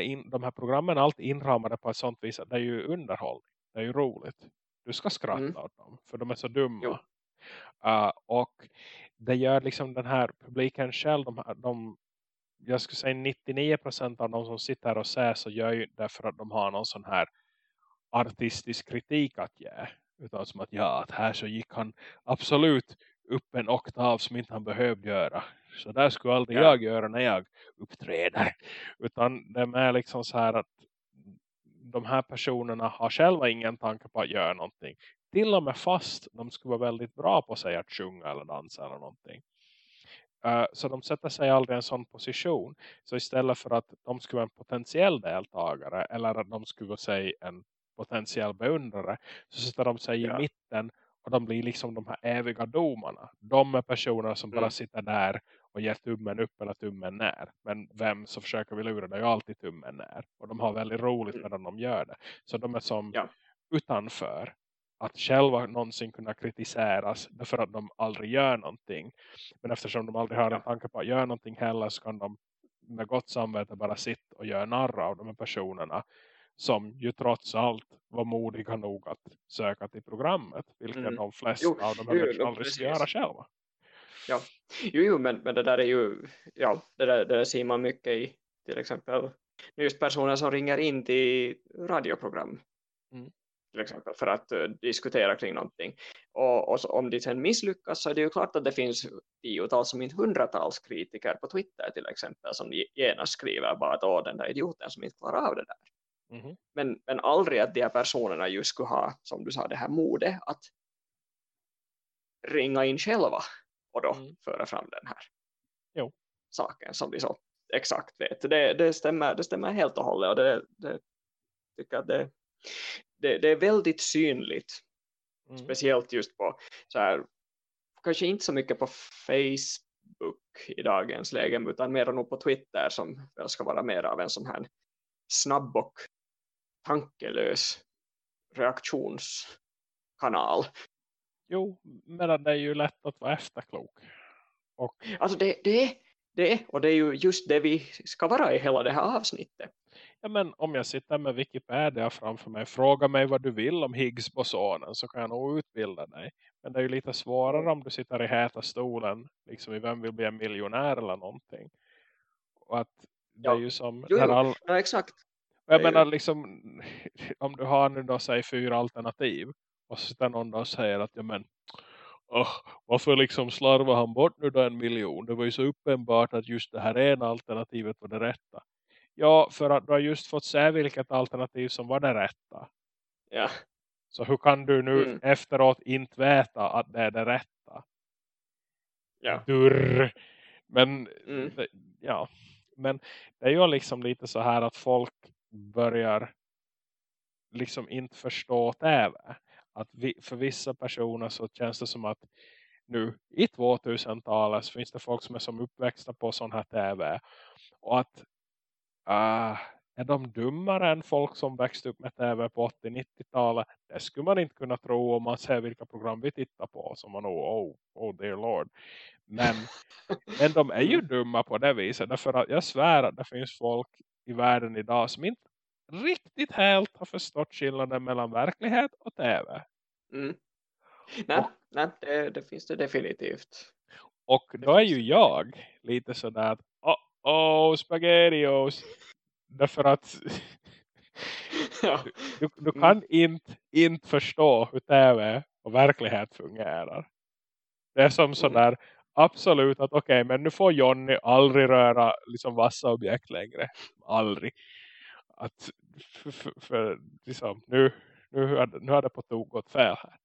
Speaker 1: in, de här programmen är alltid inramade på ett sånt vis att det är ju underhållning. Det är ju roligt. Du ska skratta mm. åt dem. För de är så dumma. Uh, och det gör liksom den här publiken själv. De, de, jag skulle säga 99% av de som sitter och ser så gör ju det för att de har någon sån här artistisk kritik att ge. Utan som att ja, att här så gick han absolut upp en oktav som inte han behövde göra. Så där skulle aldrig ja. jag göra när jag uppträder. Utan det är liksom så här att de här personerna har själva ingen tanke på att göra någonting. Till och med fast de skulle vara väldigt bra på sig att sjunga eller dansa eller någonting. Uh, så de sätter sig aldrig i en sån position. Så istället för att de skulle vara en potentiell deltagare eller att de skulle vara en potentiell beundrare så sätter de sig ja. i mitten och de blir liksom de här eviga domarna. De är personer som mm. bara sitter där och ger tummen upp eller tummen ner. Men vem så försöker vi lura det är ju alltid tummen ner. Och de har väldigt roligt mm. medan de gör det. Så de är som ja. utanför att själva någonsin kunna kritiseras därför att de aldrig gör någonting. Men eftersom de aldrig har en tanke på att göra någonting heller så kan de med gott samvete bara sitta och göra narra av de här personerna som ju trots allt var modiga nog att söka till programmet. Vilket mm. de flesta jo, av de här människorna aldrig ska göra själva.
Speaker 2: Ja, jo, jo men, men det där är ju, ja, det där, det där ser man mycket i till exempel just personer som ringer in till radioprogram. Mm. Till exempel för att uh, diskutera kring någonting. Och, och så, om de sen misslyckas så är det ju klart att det finns tiotals som inte hundratals kritiker på Twitter till exempel som genast skriver bara att den där idioten som inte klarar av det där. Mm. Men, men aldrig att de här personerna just skulle ha, som du sa, det här modet att ringa in själva och då mm. föra fram den här
Speaker 1: jo.
Speaker 2: saken som de så exakt vet. Det, det, stämmer, det stämmer helt och hållet och det, det tycker att det, det, det är väldigt synligt. Mm. Speciellt just på så här, kanske inte så mycket på Facebook i dagens läge utan mer nog på Twitter som väl ska vara mer av en sån här snabb och tankelös reaktionskanal.
Speaker 1: Jo, men det är ju lätt att vara efterklok.
Speaker 2: Och... Alltså det, det, det, och det är ju just det vi ska vara i hela det här avsnittet.
Speaker 1: Ja, men om jag sitter med Wikipedia framför mig, fråga mig vad du vill om Higgs-bosonen så kan jag nog utbilda dig. Men det är ju lite svårare om du sitter i häta stolen, liksom i Vem vill bli en miljonär eller någonting. Och att det ja. är ju som...
Speaker 2: Jo, jo. All... Ja, exakt.
Speaker 1: Jag menar liksom, om du har nu då säg fyra alternativ och så sitter någon och säger att ja men oh, varför liksom slarvar han bort nu då en miljon? Det var ju så uppenbart att just det här ena alternativet var det rätta. Ja, för att du har just fått se vilket alternativ som var det rätta.
Speaker 2: Ja.
Speaker 1: Så hur kan du nu mm. efteråt inte veta att det är det rätta?
Speaker 2: Ja.
Speaker 1: Durr. Men
Speaker 2: Mm.
Speaker 1: det, ja. Men det är ju liksom lite så här att folk börjar liksom inte förstå TV. Att vi, för vissa personer så känns det som att nu i 2000-talet så finns det folk som är som uppväxta på sån här TV. Och att uh, är de dummare än folk som växte upp med TV på 80-90-talet? Det skulle man inte kunna tro om man ser vilka program vi tittar på. Som man, oh, oh dear lord. Men, men de är ju dumma på det viset. Därför att jag svär att det finns folk i världen idag som inte riktigt helt har förstått skillnaden mellan verklighet och TV.
Speaker 2: Mm. Nej, nej det, det finns det definitivt.
Speaker 1: Och då är ju jag lite sådär att oh, spaghettios. Därför att
Speaker 2: ja.
Speaker 1: du, du kan inte, inte förstå hur TV och verklighet fungerar. Det är som sådär absolut att okej okay, men nu får Johnny aldrig röra liksom vassa objekt längre. Aldrig. Att för, för, för liksom, nu, nu, har, nu har det på tok gått fel här.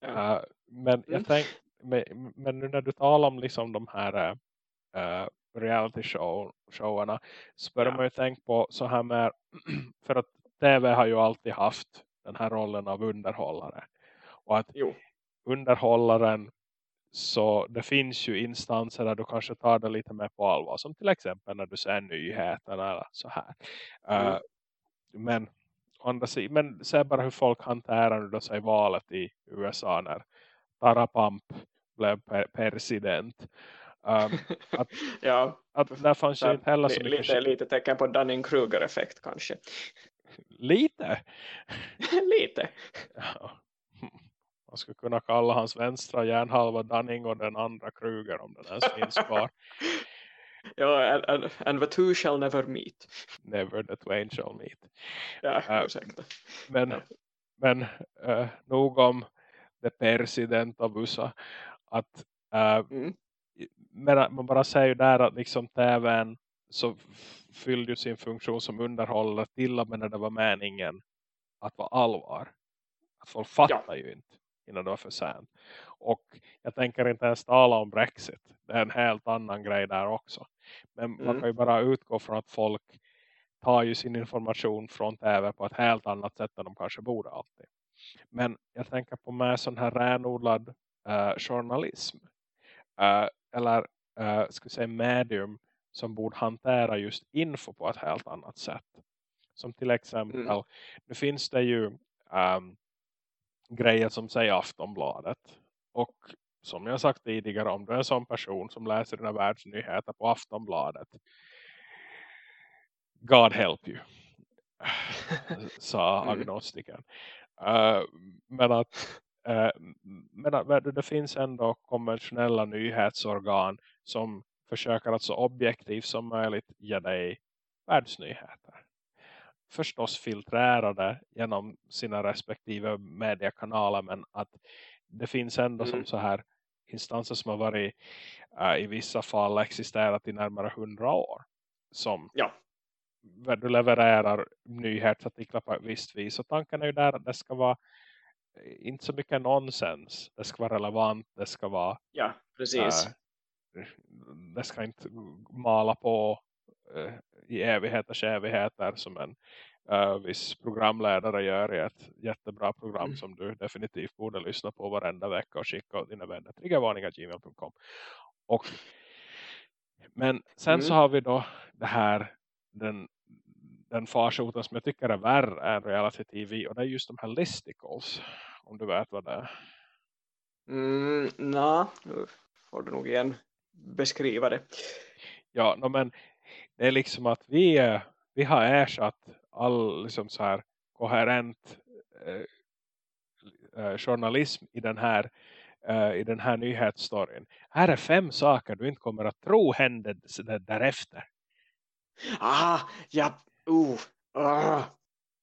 Speaker 2: Ja.
Speaker 1: Uh, men jag
Speaker 2: Mm.
Speaker 1: tänk, men, men nu när du talar om liksom de här uh, reality show, showerna så börjar
Speaker 2: Ja.
Speaker 1: man ju tänka på så här med för att TV har ju alltid haft den här rollen av underhållare. Och att
Speaker 2: Jo.
Speaker 1: underhållaren så det finns ju instanser där du kanske tar det lite mer på allvar. Som till exempel när du ser nyheterna eller så här.
Speaker 2: Mm.
Speaker 1: Uh, men, andra sidan, men se bara hur folk hanterar då sig valet i USA när Tara Pump blev president. Um, att,
Speaker 2: ja,
Speaker 1: att där fanns ju inte heller så mycket
Speaker 2: lite, lite tecken på Dunning-Kruger-effekt kanske.
Speaker 1: lite.
Speaker 2: lite.
Speaker 1: Ja. Man skulle kunna kalla hans vänstra hjärnhalva Dunning och den andra Kruger om den ens finns kvar.
Speaker 2: Ja, and, and, and the two shall never meet.
Speaker 1: Never the twain shall meet.
Speaker 2: Ja, ursäkta.
Speaker 1: Men,
Speaker 2: Ja.
Speaker 1: men uh, nog om the president av USA. Att, uh,
Speaker 2: Mm.
Speaker 1: Men man bara säger ju där att liksom TVn så fyllde ju sin funktion som underhållare till och med när det var meningen att vara allvar. Att folk fattar ju inte innan det var för sent. Och jag tänker inte ens tala om Brexit. Det är en helt annan grej där också. Men man
Speaker 2: Mm.
Speaker 1: kan ju bara utgå från att folk tar ju sin information från tv på ett helt annat sätt än de kanske borde alltid. Men jag tänker på med sån här renodlad eh, journalism. Eh, eller uh, ska säga medium som borde hantera just info på ett helt annat sätt. Som till exempel,
Speaker 2: Mm.
Speaker 1: nu finns det ju um, grejer som säger Aftonbladet. Och som jag sagt tidigare, om du är en sån person som läser dina världsnyheter på Aftonbladet. God help you. sa
Speaker 2: Mm.
Speaker 1: agnostikern. Uh, men att vet du, det finns ändå konventionella nyhetsorgan som försöker att så objektivt som möjligt ge dig världsnyheter. Förstås filtrerade genom sina respektive mediekanaler men att det finns ändå
Speaker 2: Mm.
Speaker 1: som så här instanser som har varit uh, i vissa fall existerat i närmare hundra år som
Speaker 2: Ja.
Speaker 1: du levererar nyhetsartiklar på ett visst vis. Och tanken är ju där att det ska vara eh, inte så mycket nonsens. Det ska vara relevant. Det ska vara
Speaker 2: Ja, precis.
Speaker 1: äh, det ska inte mala på äh, i evigheters evigheter som en äh, viss programledare gör i ett jättebra program
Speaker 2: Mm.
Speaker 1: som du definitivt borde lyssna på varenda vecka och skicka åt dina vänner. Triggervarningar.gmail.com Och men sen så
Speaker 2: Mm.
Speaker 1: har vi då det här den, den farsoten som jag tycker är värre än reality tv och det är just de här listicles om du vet vad det är.
Speaker 2: Mm, Nå, nu får du nog igen beskriva det.
Speaker 1: Ja, no, men det är liksom att vi, vi har ersatt all liksom så här koherent eh, eh, journalism i den här eh, i den här nyhetsstoryn. Här är fem saker du inte kommer att tro hände därefter.
Speaker 2: Ah, ja, uh, ah.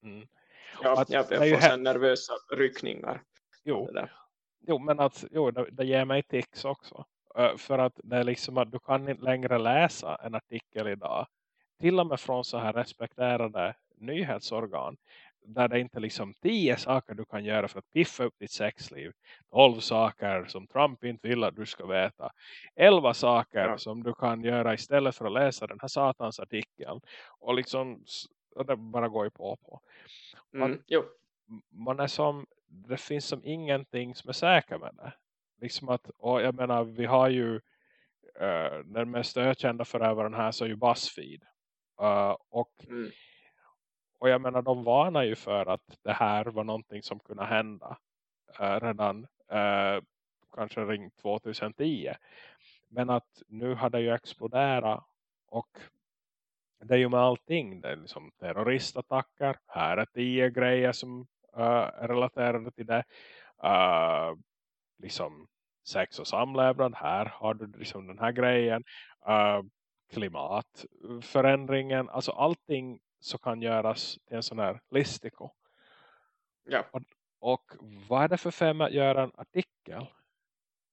Speaker 1: Mm.
Speaker 2: Ja,
Speaker 1: Att
Speaker 2: jag, jag får sen nervösa ryckningar.
Speaker 1: Jo, jo, men att jo, det, det ger mig tics också. Eh, för att det är liksom att du kan inte längre läsa en artikel idag. Till och med från så här respekterade nyhetsorgan. Där det inte liksom tio saker du kan göra för att piffa upp ditt sexliv. Tolv saker som Trump inte vill att du ska veta. Elva saker ja. som du kan göra istället för att läsa den här satans artikeln. Och liksom och det bara går ju på på. Man, mm, man är som, det finns som ingenting som är säker med det. Liksom att, och jag menar, vi har ju uh, den mest ökända förövaren här så är ju Buzzfeed. Uh, och, mm och jag menar, de varnar ju för att det här var någonting som kunde hända eh, redan eh, kanske ring 2010. Men att nu har det ju exploderat och det är ju med allting. Det är liksom terroristattacker. Här är tio grejer som uh, är relaterade till det. Uh, liksom sex och samlevnad. Här har du liksom den här grejen. Uh, klimatförändringen. Alltså allting så kan göras till en sån här listico. Ja. Och, och vad är det för fem att göra en artikel?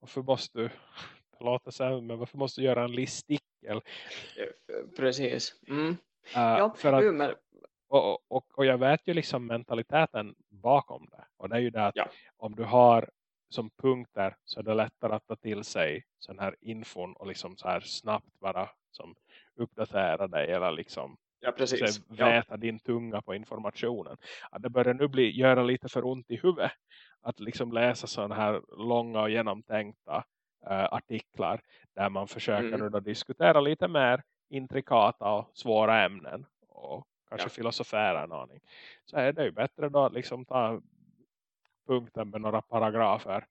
Speaker 1: Varför måste du det låter men varför måste du göra en listikel?
Speaker 2: Precis. Mm. Uh,
Speaker 1: ja, för att, men... och, och, och jag vet ju liksom mentaliteten bakom det. Och det är ju det att ja. om du har som punkter så är det lättare att ta till sig sån här infon och liksom så här snabbt bara som uppdatera dig eller liksom
Speaker 2: ja, precis.
Speaker 1: väta ja. din tunga på informationen. Att det börjar nu bli, göra lite för ont i huvudet att liksom läsa sådana här långa och genomtänkta uh, artiklar där man försöker mm. diskutera lite mer intrikata och svåra ämnen och kanske ja. filosofera en aning. Så är det ju bättre då att liksom ta punkten med några paragrafer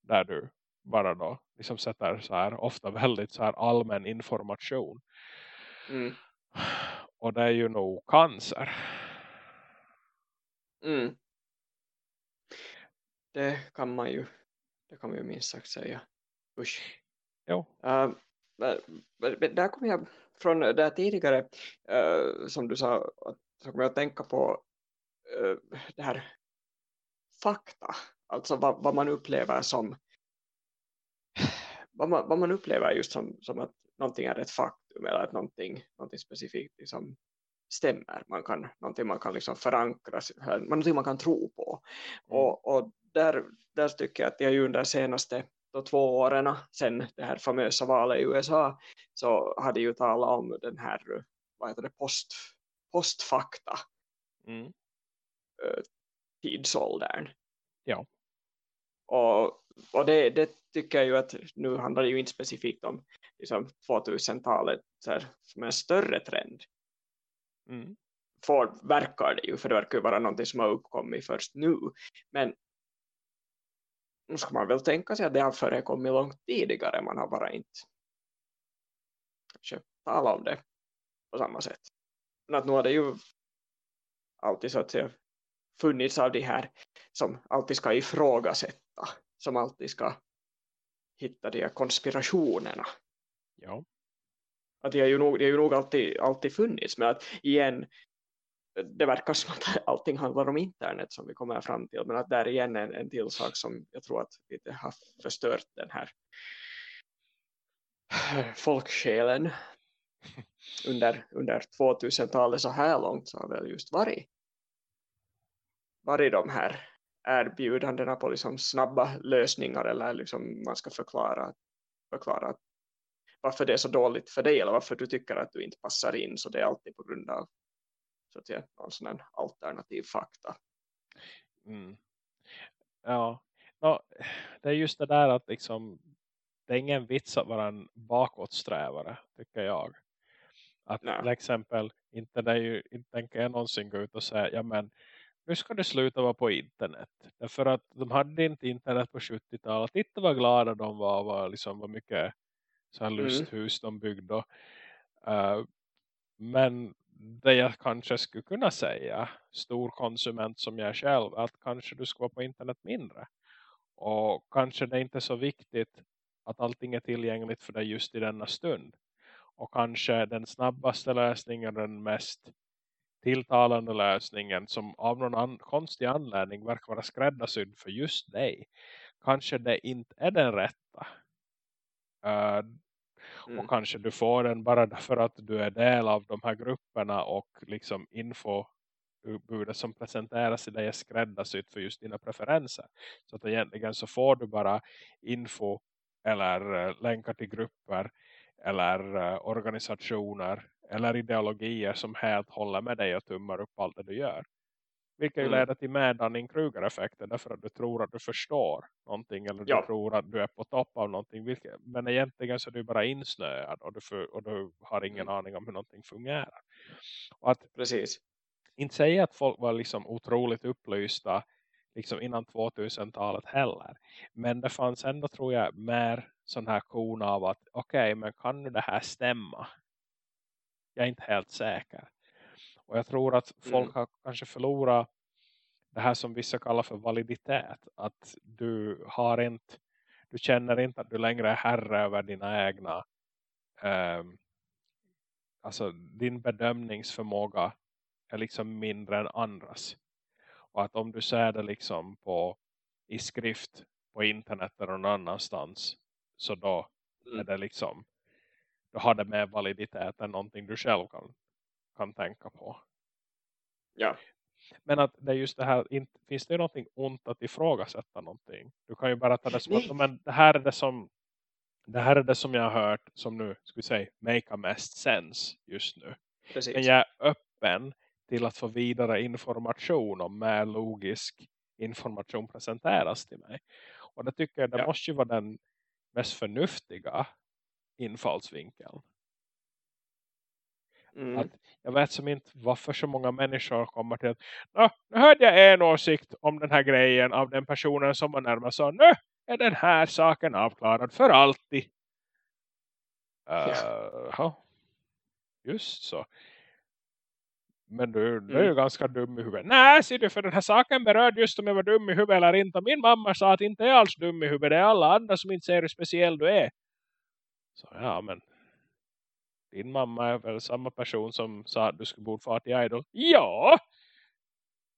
Speaker 1: där du bara då liksom sätter så här ofta väldigt så här allmän information. Mm. Och det är ju nog cancer.
Speaker 2: Mm. Det kan man ju det kan man ju minst sagt säga. Usch.
Speaker 1: Jo.
Speaker 2: Uh, där kom jag från det tidigare uh, som du sa så kommer jag att tänka på uh, det här fakta. Alltså vad, vad man upplever som vad man, vad man upplever just som, som att någonting är ett faktum eller att någonting, någonting specifikt liksom stämmer. Man kan, någonting man kan liksom förankra, någonting man kan tro på. Mm. Och, och där, där tycker jag att jag ju under senaste då två åren sedan det här famösa valet i USA så hade ju talat om den här vad heter det, post, postfakta mm. uh, tidsåldern.
Speaker 1: Ja.
Speaker 2: Och, och det, det tycker jag ju att nu handlar det ju inte specifikt om liksom 2000-talet som en större trend. Mm. För verkar det ju, för det verkar ju vara någonting som har uppkommit först nu. Men nu ska man väl tänka sig att det har förekommit långt tidigare. Man har bara inte talat om det på samma sätt. Men att nu har det ju alltid så att säga funnits av de här som alltid ska ifrågasätta. Som alltid ska hitta de här konspirationerna.
Speaker 1: Ja.
Speaker 2: Att det är ju nog, det är ju nog alltid, alltid funnits. Men att igen, det verkar som att allting handlar om internet som vi kommer fram till. Men att där igen en, en till sak som jag tror att lite har förstört den här folksjälen under, under 2000-talet så här långt så har väl just varit varit de här erbjudandena på liksom snabba lösningar eller liksom man ska förklara, förklara varför det är så dåligt för dig eller varför du tycker att du inte passar in så det är alltid på grund av så att säga, någon sån alternativ fakta.
Speaker 1: Mm. Ja, no, det är just det där att liksom, det är ingen vits att vara en bakåtsträvare, tycker jag. Att Nej. till exempel, inte, det är ju, inte tänker jag någonsin gå ut och säga, ja men nu ska det sluta vara på internet. Därför att de hade inte internet på 70-talet. Titta vad glada de var, var liksom vad mycket så här lusthus mm. de byggde. Uh, men det jag kanske skulle kunna säga, stor konsument som jag själv, att kanske du ska vara på internet mindre. Och kanske det är inte så viktigt att allting är tillgängligt för dig just i denna stund. Och kanske den snabbaste lösningen, den mest tilltalande lösningen som av någon an konstig anledning verkar vara skräddarsydd för just dig. Kanske det inte är den rätta. Uh, Mm. Och kanske du får den bara för att du är del av de här grupperna och liksom info utbudet som presenteras i dig är skräddarsytt för just dina preferenser. Så att egentligen så får du bara info eller uh, länkar till grupper eller uh, organisationer eller ideologier som helt håller med dig och tummar upp allt det du gör. Vilket ju mm. leder till meddanning Kruger-effekten därför att du tror att du förstår någonting eller ja. du tror att du är på topp av någonting. Vilket, men egentligen så är du bara insnöad och du, för, och du har ingen mm. aning om hur någonting fungerar. Och att,
Speaker 2: Precis.
Speaker 1: Inte säga att folk var liksom otroligt upplysta liksom innan 2000-talet heller. Men det fanns ändå tror jag mer sån här kon av att okej okay, men kan nu det här stämma? Jag är inte helt säker. Och jag tror att folk mm. har kanske förlorat det här som vissa kallar för validitet. Att du har inte, du känner inte att du längre är herre över dina egna um, alltså din bedömningsförmåga är liksom mindre än andras. Och att om du ser det liksom på i skrift på internet eller någon annanstans så då mm. är det liksom då har det mer validitet än någonting du själv kan kan tänka på.
Speaker 2: Ja.
Speaker 1: Men att det är just det här, inte, finns det någonting ont att ifrågasätta någonting? Du kan ju bara ta det som att men det här är det som det här är det som jag har hört som nu, ska vi säga, make a mest sense just nu. Precis. Men jag är öppen till att få vidare information om mer logisk information presenteras till mig. Och det tycker jag, det ja. måste ju vara den mest förnuftiga infallsvinkeln. Mm. Att jag vet som inte varför så många människor kommer till att nu hörde jag en åsikt om den här grejen av den personen som var närmast sa nu är den här saken avklarad för alltid. Uh, ja. Just så. Men du, du är ju mm. ganska dum i huvudet. Nej, ser du, för den här saken berörde just om jag var dum i huvudet eller inte. Min mamma sa att inte är alls dum i huvudet. Det är alla andra som inte ser hur speciell du är. Så ja, men din mamma är väl samma person som sa att du skulle borde fara till Idol. Ja!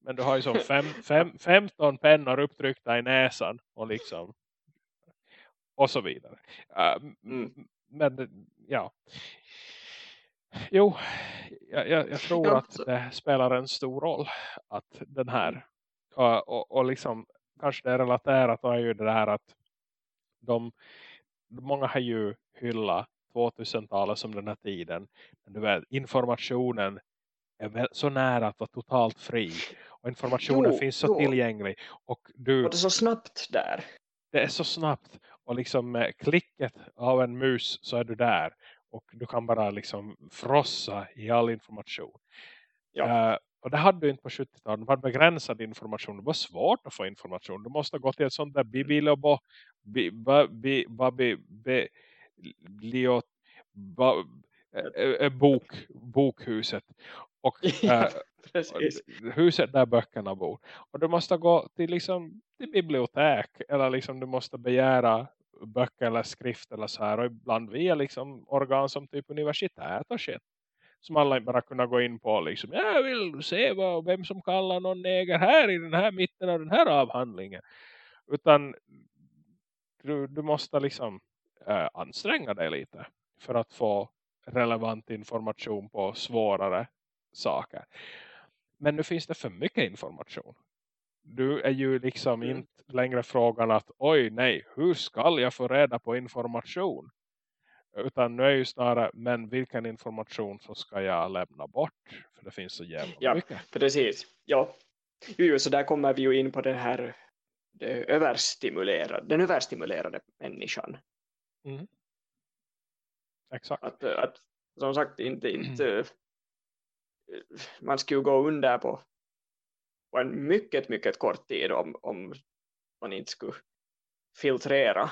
Speaker 1: Men du har ju som fem, fem, 15 pennor upptryckta i näsan och liksom och så vidare. Mm. Men ja. Jo, jag, jag, jag tror ja, att det spelar en stor roll att den här och, och, och liksom kanske det är relaterat är ju det här att de många har ju hyllat 2000-talet som den här tiden. Men du vet, informationen är så nära att vara totalt fri. Och informationen jo, finns så jo. tillgänglig. Och, du,
Speaker 2: och det är så snabbt där.
Speaker 1: Det är så snabbt. Och liksom med klicket av en mus så är du där. Och du kan bara liksom frossa i all information. Ja. Uh, och det hade du inte på 70-talet. Du hade begränsad information. Det var svårt att få information. Du måste gå till ett sånt där bibilobo, bi, ba, bi, babi, bi, Liot ba, äh, bok, bokhuset och ja, äh, huset där böckerna bor. Och du måste gå till liksom till bibliotek eller liksom du måste begära böcker eller skrift eller så här. Och ibland via liksom organ som typ universitet och shit. Som alla bara kunna gå in på liksom, jag vill se vad, vem som kallar någon neger här i den här mitten av den här avhandlingen. Utan du, du måste liksom äh, anstränga dig lite för att få relevant information på svårare saker. Men nu finns det för mycket information. Du är ju liksom mm. inte längre frågan att oj nej, hur ska jag få reda på information? Utan nu är ju snarare, men vilken information så ska jag lämna bort? För det finns så jävla
Speaker 2: ja,
Speaker 1: mycket.
Speaker 2: precis. Ja, jo, så där kommer vi ju in på det här det överstimulerade, den överstimulerade människan.
Speaker 1: Mm. Exakt.
Speaker 2: Att, att som sagt inte, inte mm. man skulle gå under på, på en mycket mycket kort tid om, om man inte skulle filtrera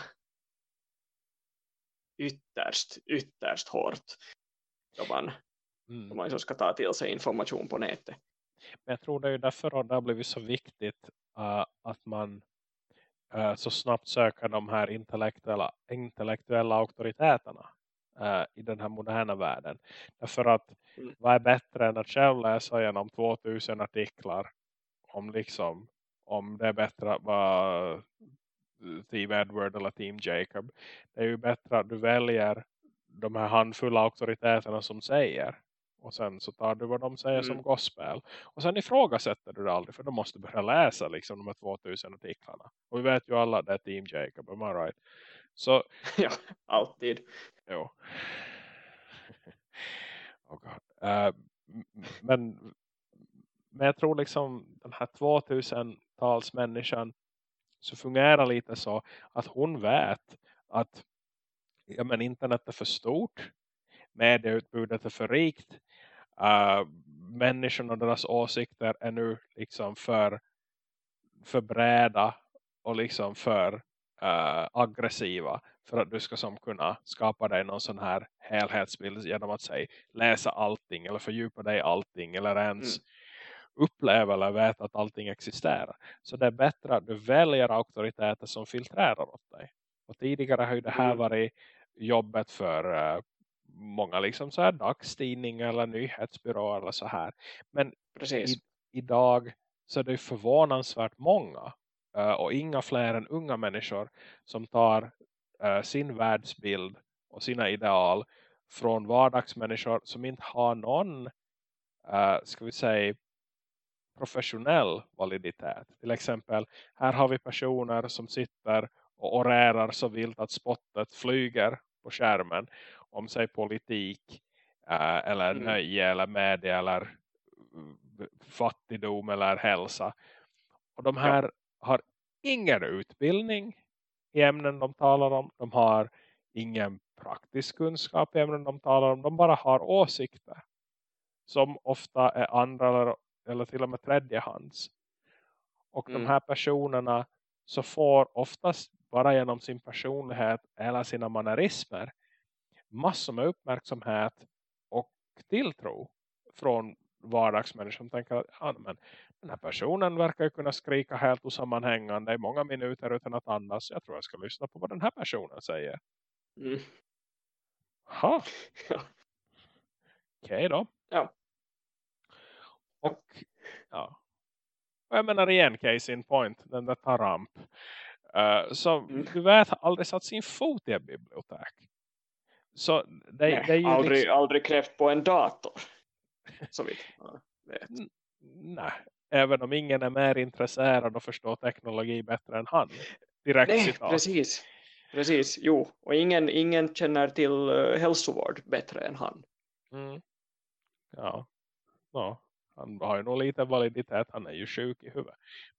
Speaker 2: ytterst, ytterst hårt då man, mm. då man liksom ska ta till sig information på nätet.
Speaker 1: Men jag tror det är därför det har blivit så viktigt uh, att man uh, så snabbt söker de här intellektuella, intellektuella auktoriteterna uh, i den här moderna världen. Därför att mm. vad är bättre än att själv läsa genom 2000 artiklar om liksom om det är bättre att vara Team Edward eller Team Jacob. Det är ju bättre att du väljer de här handfulla auktoriteterna som säger Och sen så tar du vad de säger
Speaker 2: Mm.
Speaker 1: som gospel. Och sen ifrågasätter du det aldrig. För då måste du börja läsa liksom de här 2000 artiklarna. Och vi vet ju alla det är Team Jacob. Am I right? Så
Speaker 2: ja, alltid.
Speaker 1: Jo. oh God. M- men, men jag tror liksom den här 2000-tals människan så fungerar lite så att hon vet att ja, men internet är för stort. Medieutbudet är för rikt. Uh, människorna och deras åsikter är nu liksom för, för bräda och liksom för uh, aggressiva för att du ska som kunna skapa dig någon sån här helhetsbild genom att säga läsa allting eller fördjupa dig i allting eller ens
Speaker 2: Mm.
Speaker 1: uppleva eller veta att allting existerar. Så det är bättre att du väljer auktoriteter som filtrerar åt dig. Och tidigare har ju det här
Speaker 2: Mm.
Speaker 1: varit jobbet för uh, många liksom så här dagstidningar eller nyhetsbyråer eller så här. Men
Speaker 2: Precis.
Speaker 1: i, idag så är det förvånansvärt många eh, och inga fler än unga människor som tar eh, sin världsbild och sina ideal från vardagsmänniskor som inte har någon uh, ska vi säga professionell validitet. Till exempel, här har vi personer som sitter och orerar så vilt att spottet flyger på skärmen om sig politik eh, eller
Speaker 2: Mm.
Speaker 1: nöje eller media eller eh, fattigdom eller hälsa. Och de här har ingen utbildning i ämnen de talar om. De har ingen praktisk kunskap i ämnen de talar om. De bara har åsikter som ofta är andra eller, eller till och med tredjehands. Och
Speaker 2: Mm.
Speaker 1: de här personerna så får oftast bara genom sin personlighet eller sina mannerismer massor med uppmärksamhet och tilltro från vardagsmänniskor som tänker att ja, men den här personen verkar ju kunna skrika helt osammanhängande i många minuter utan att andas. Jag tror jag ska lyssna på vad den här personen säger.
Speaker 2: Mm.
Speaker 1: Ha,
Speaker 2: Ja.
Speaker 1: okej då.
Speaker 2: Ja.
Speaker 1: Och ja. Och jag menar igen case in point. Den där Taramp. Uh, så
Speaker 2: Mm.
Speaker 1: du vet har aldrig satt sin fot i ett bibliotek. Så det,
Speaker 2: Nej,
Speaker 1: det är ju
Speaker 2: aldrig,
Speaker 1: liksom,
Speaker 2: aldrig krävt på en dator. Så vitt vet.
Speaker 1: nej, även om ingen är mer intresserad och förstår teknologi bättre än han. Direkt
Speaker 2: Nej,
Speaker 1: citat.
Speaker 2: precis. Precis, jo. Och ingen, ingen känner till uh, hälsovård bättre än han.
Speaker 1: Mm. Ja. ja. Han har ju nog lite validitet. Han är ju sjuk i huvudet.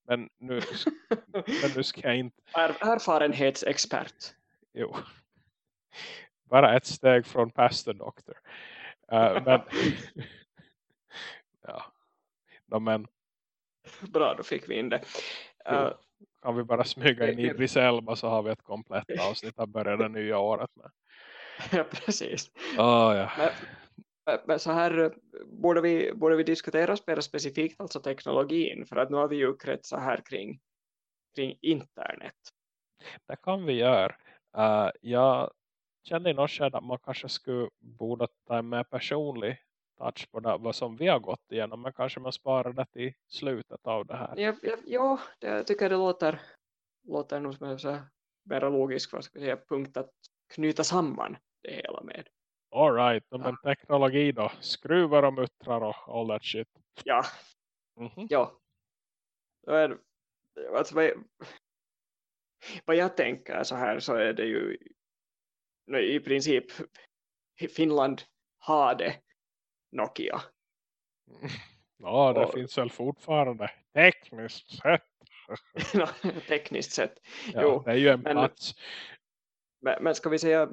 Speaker 1: Men nu, men nu ska jag inte
Speaker 2: Er, erfarenhetsexpert.
Speaker 1: Jo. Bara ett steg från pastor doctor. Uh, men ja. No, men
Speaker 2: Bra, då fick vi in det. Uh,
Speaker 1: kan vi bara smyga in Idris Elba så har vi ett komplett avsnitt att börja det nya året med.
Speaker 2: ja, precis.
Speaker 1: Oh, ja.
Speaker 2: Men, men- men så här eh, borde vi, borde vi diskutera mer specifikt alltså teknologin för att nu har vi ju kretsat här kring, kring internet.
Speaker 1: Det kan vi göra. Uh, jag kände i något skede att man kanske skulle borde ta en mer personlig touch på det, vad som vi har gått igenom. Men kanske man sparar det till slutet av det här.
Speaker 2: Ja, ja, ja jag tycker det låter, låter nog som en så mer logisk vad ska jag säga, punkt att knyta samman det hela med.
Speaker 1: All right, men teknologi då. Skruvar och muttrar och all that shit.
Speaker 2: Ja,
Speaker 1: Mhm.
Speaker 2: ja. Då är, alltså, vad, jag, vad jag tänker så här så är det ju i princip Finland har det Nokia.
Speaker 1: Ja, det
Speaker 2: Och-
Speaker 1: finns väl fortfarande tekniskt sett.
Speaker 2: tekniskt sett.
Speaker 1: Ja,
Speaker 2: Jo,
Speaker 1: det är ju en
Speaker 2: men-
Speaker 1: plats.
Speaker 2: Men, men ska vi säga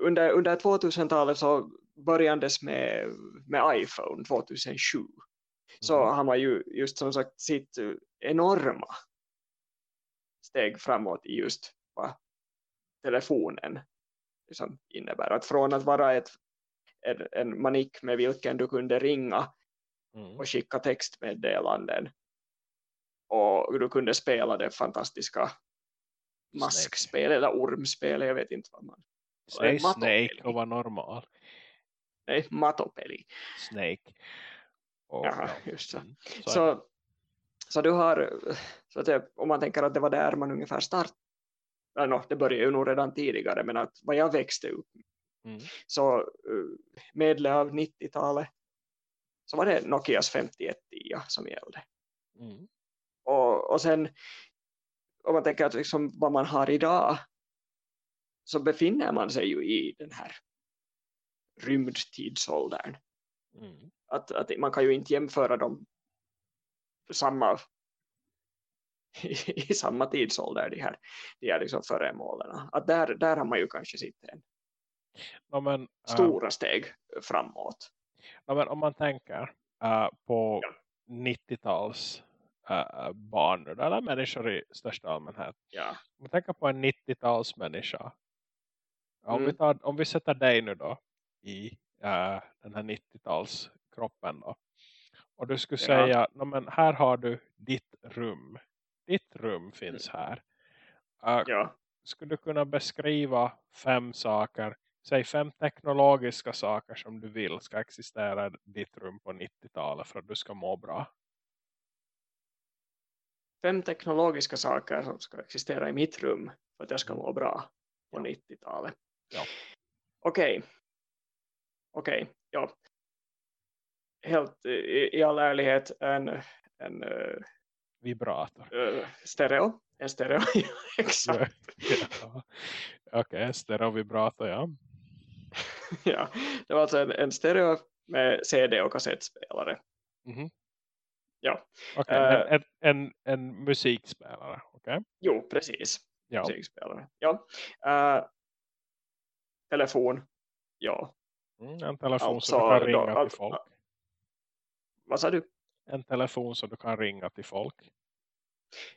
Speaker 2: under, under 2000-talet så börjandes med, med iPhone 2007 så
Speaker 1: Mhm.
Speaker 2: har man ju just som sagt sitt enorma steg framåt i just vad telefonen liksom innebär. Att från att vara ett, en, en manik med vilken du kunde ringa
Speaker 1: Mm.
Speaker 2: och skicka textmeddelanden och du kunde spela det fantastiska maskspel eller ormspel, jag vet inte vad man
Speaker 1: Säg. Snake och var normal.
Speaker 2: nej, matopeli.
Speaker 1: Snake. Och,
Speaker 2: Jaha,
Speaker 1: ja.
Speaker 2: just så.
Speaker 1: Mm, så det.
Speaker 2: Så, så du har, så att säga, om man tänker att det var där man ungefär start, ja, no, det började ju nog redan tidigare, men att vad jag växte upp
Speaker 1: Mm.
Speaker 2: Så uh, medle av 90-talet så var det Nokias 5110 som gällde.
Speaker 1: Mm.
Speaker 2: Och, och sen om man tänker att liksom vad man har idag så befinner man sig ju i den här rymdtidsåldern.
Speaker 1: Mm.
Speaker 2: Att, att man kan ju inte jämföra dem samma i, samma tidsålder de här, de här liksom föremålen. Att där, där har man ju kanske sitt en
Speaker 1: Ja, men, äh,
Speaker 2: stora steg framåt.
Speaker 1: ja, men om man tänker äh, på
Speaker 2: Ja.
Speaker 1: 90-tals äh, barn nu, eller människor i största allmänhet.
Speaker 2: Ja.
Speaker 1: Om man tänker på en 90-tals människa. Om, vi
Speaker 2: Mm.
Speaker 1: tar, om vi sätter dig nu då i äh, den här 90-tals kroppen då. Och du skulle
Speaker 2: Ja.
Speaker 1: säga, "Nå, men här har du ditt rum. Ditt rum finns här. Äh,
Speaker 2: Ja.
Speaker 1: skulle du kunna beskriva fem saker, säg fem teknologiska saker som du vill ska existera i ditt rum på 90-talet för att du ska må bra?
Speaker 2: Fem teknologiska saker som ska existera i mitt rum för att jag ska må bra på
Speaker 1: Ja.
Speaker 2: 90-talet.
Speaker 1: Ja.
Speaker 2: Okej. Okej, ja. Helt i, all ärlighet en, en uh,
Speaker 1: Vibrator.
Speaker 2: uh, stereo. En stereo, exakt.
Speaker 1: Ja. Okej, okay, stereo-vibrator, ja.
Speaker 2: ja, det var alltså en, en stereo med CD och kassettspelare.
Speaker 1: Mhm.
Speaker 2: Ja.
Speaker 1: Okej,
Speaker 2: Eh.
Speaker 1: men en, en, en musikspelare, okej?
Speaker 2: Jo, precis.
Speaker 1: Ja.
Speaker 2: Musikspelare. Ja. Eh, telefon. Ja.
Speaker 1: Mm, en telefon
Speaker 2: Alltså,
Speaker 1: så du kan
Speaker 2: då-
Speaker 1: ringa
Speaker 2: al-
Speaker 1: till folk.
Speaker 2: Vad sa du?
Speaker 1: En telefon så du kan ringa till folk.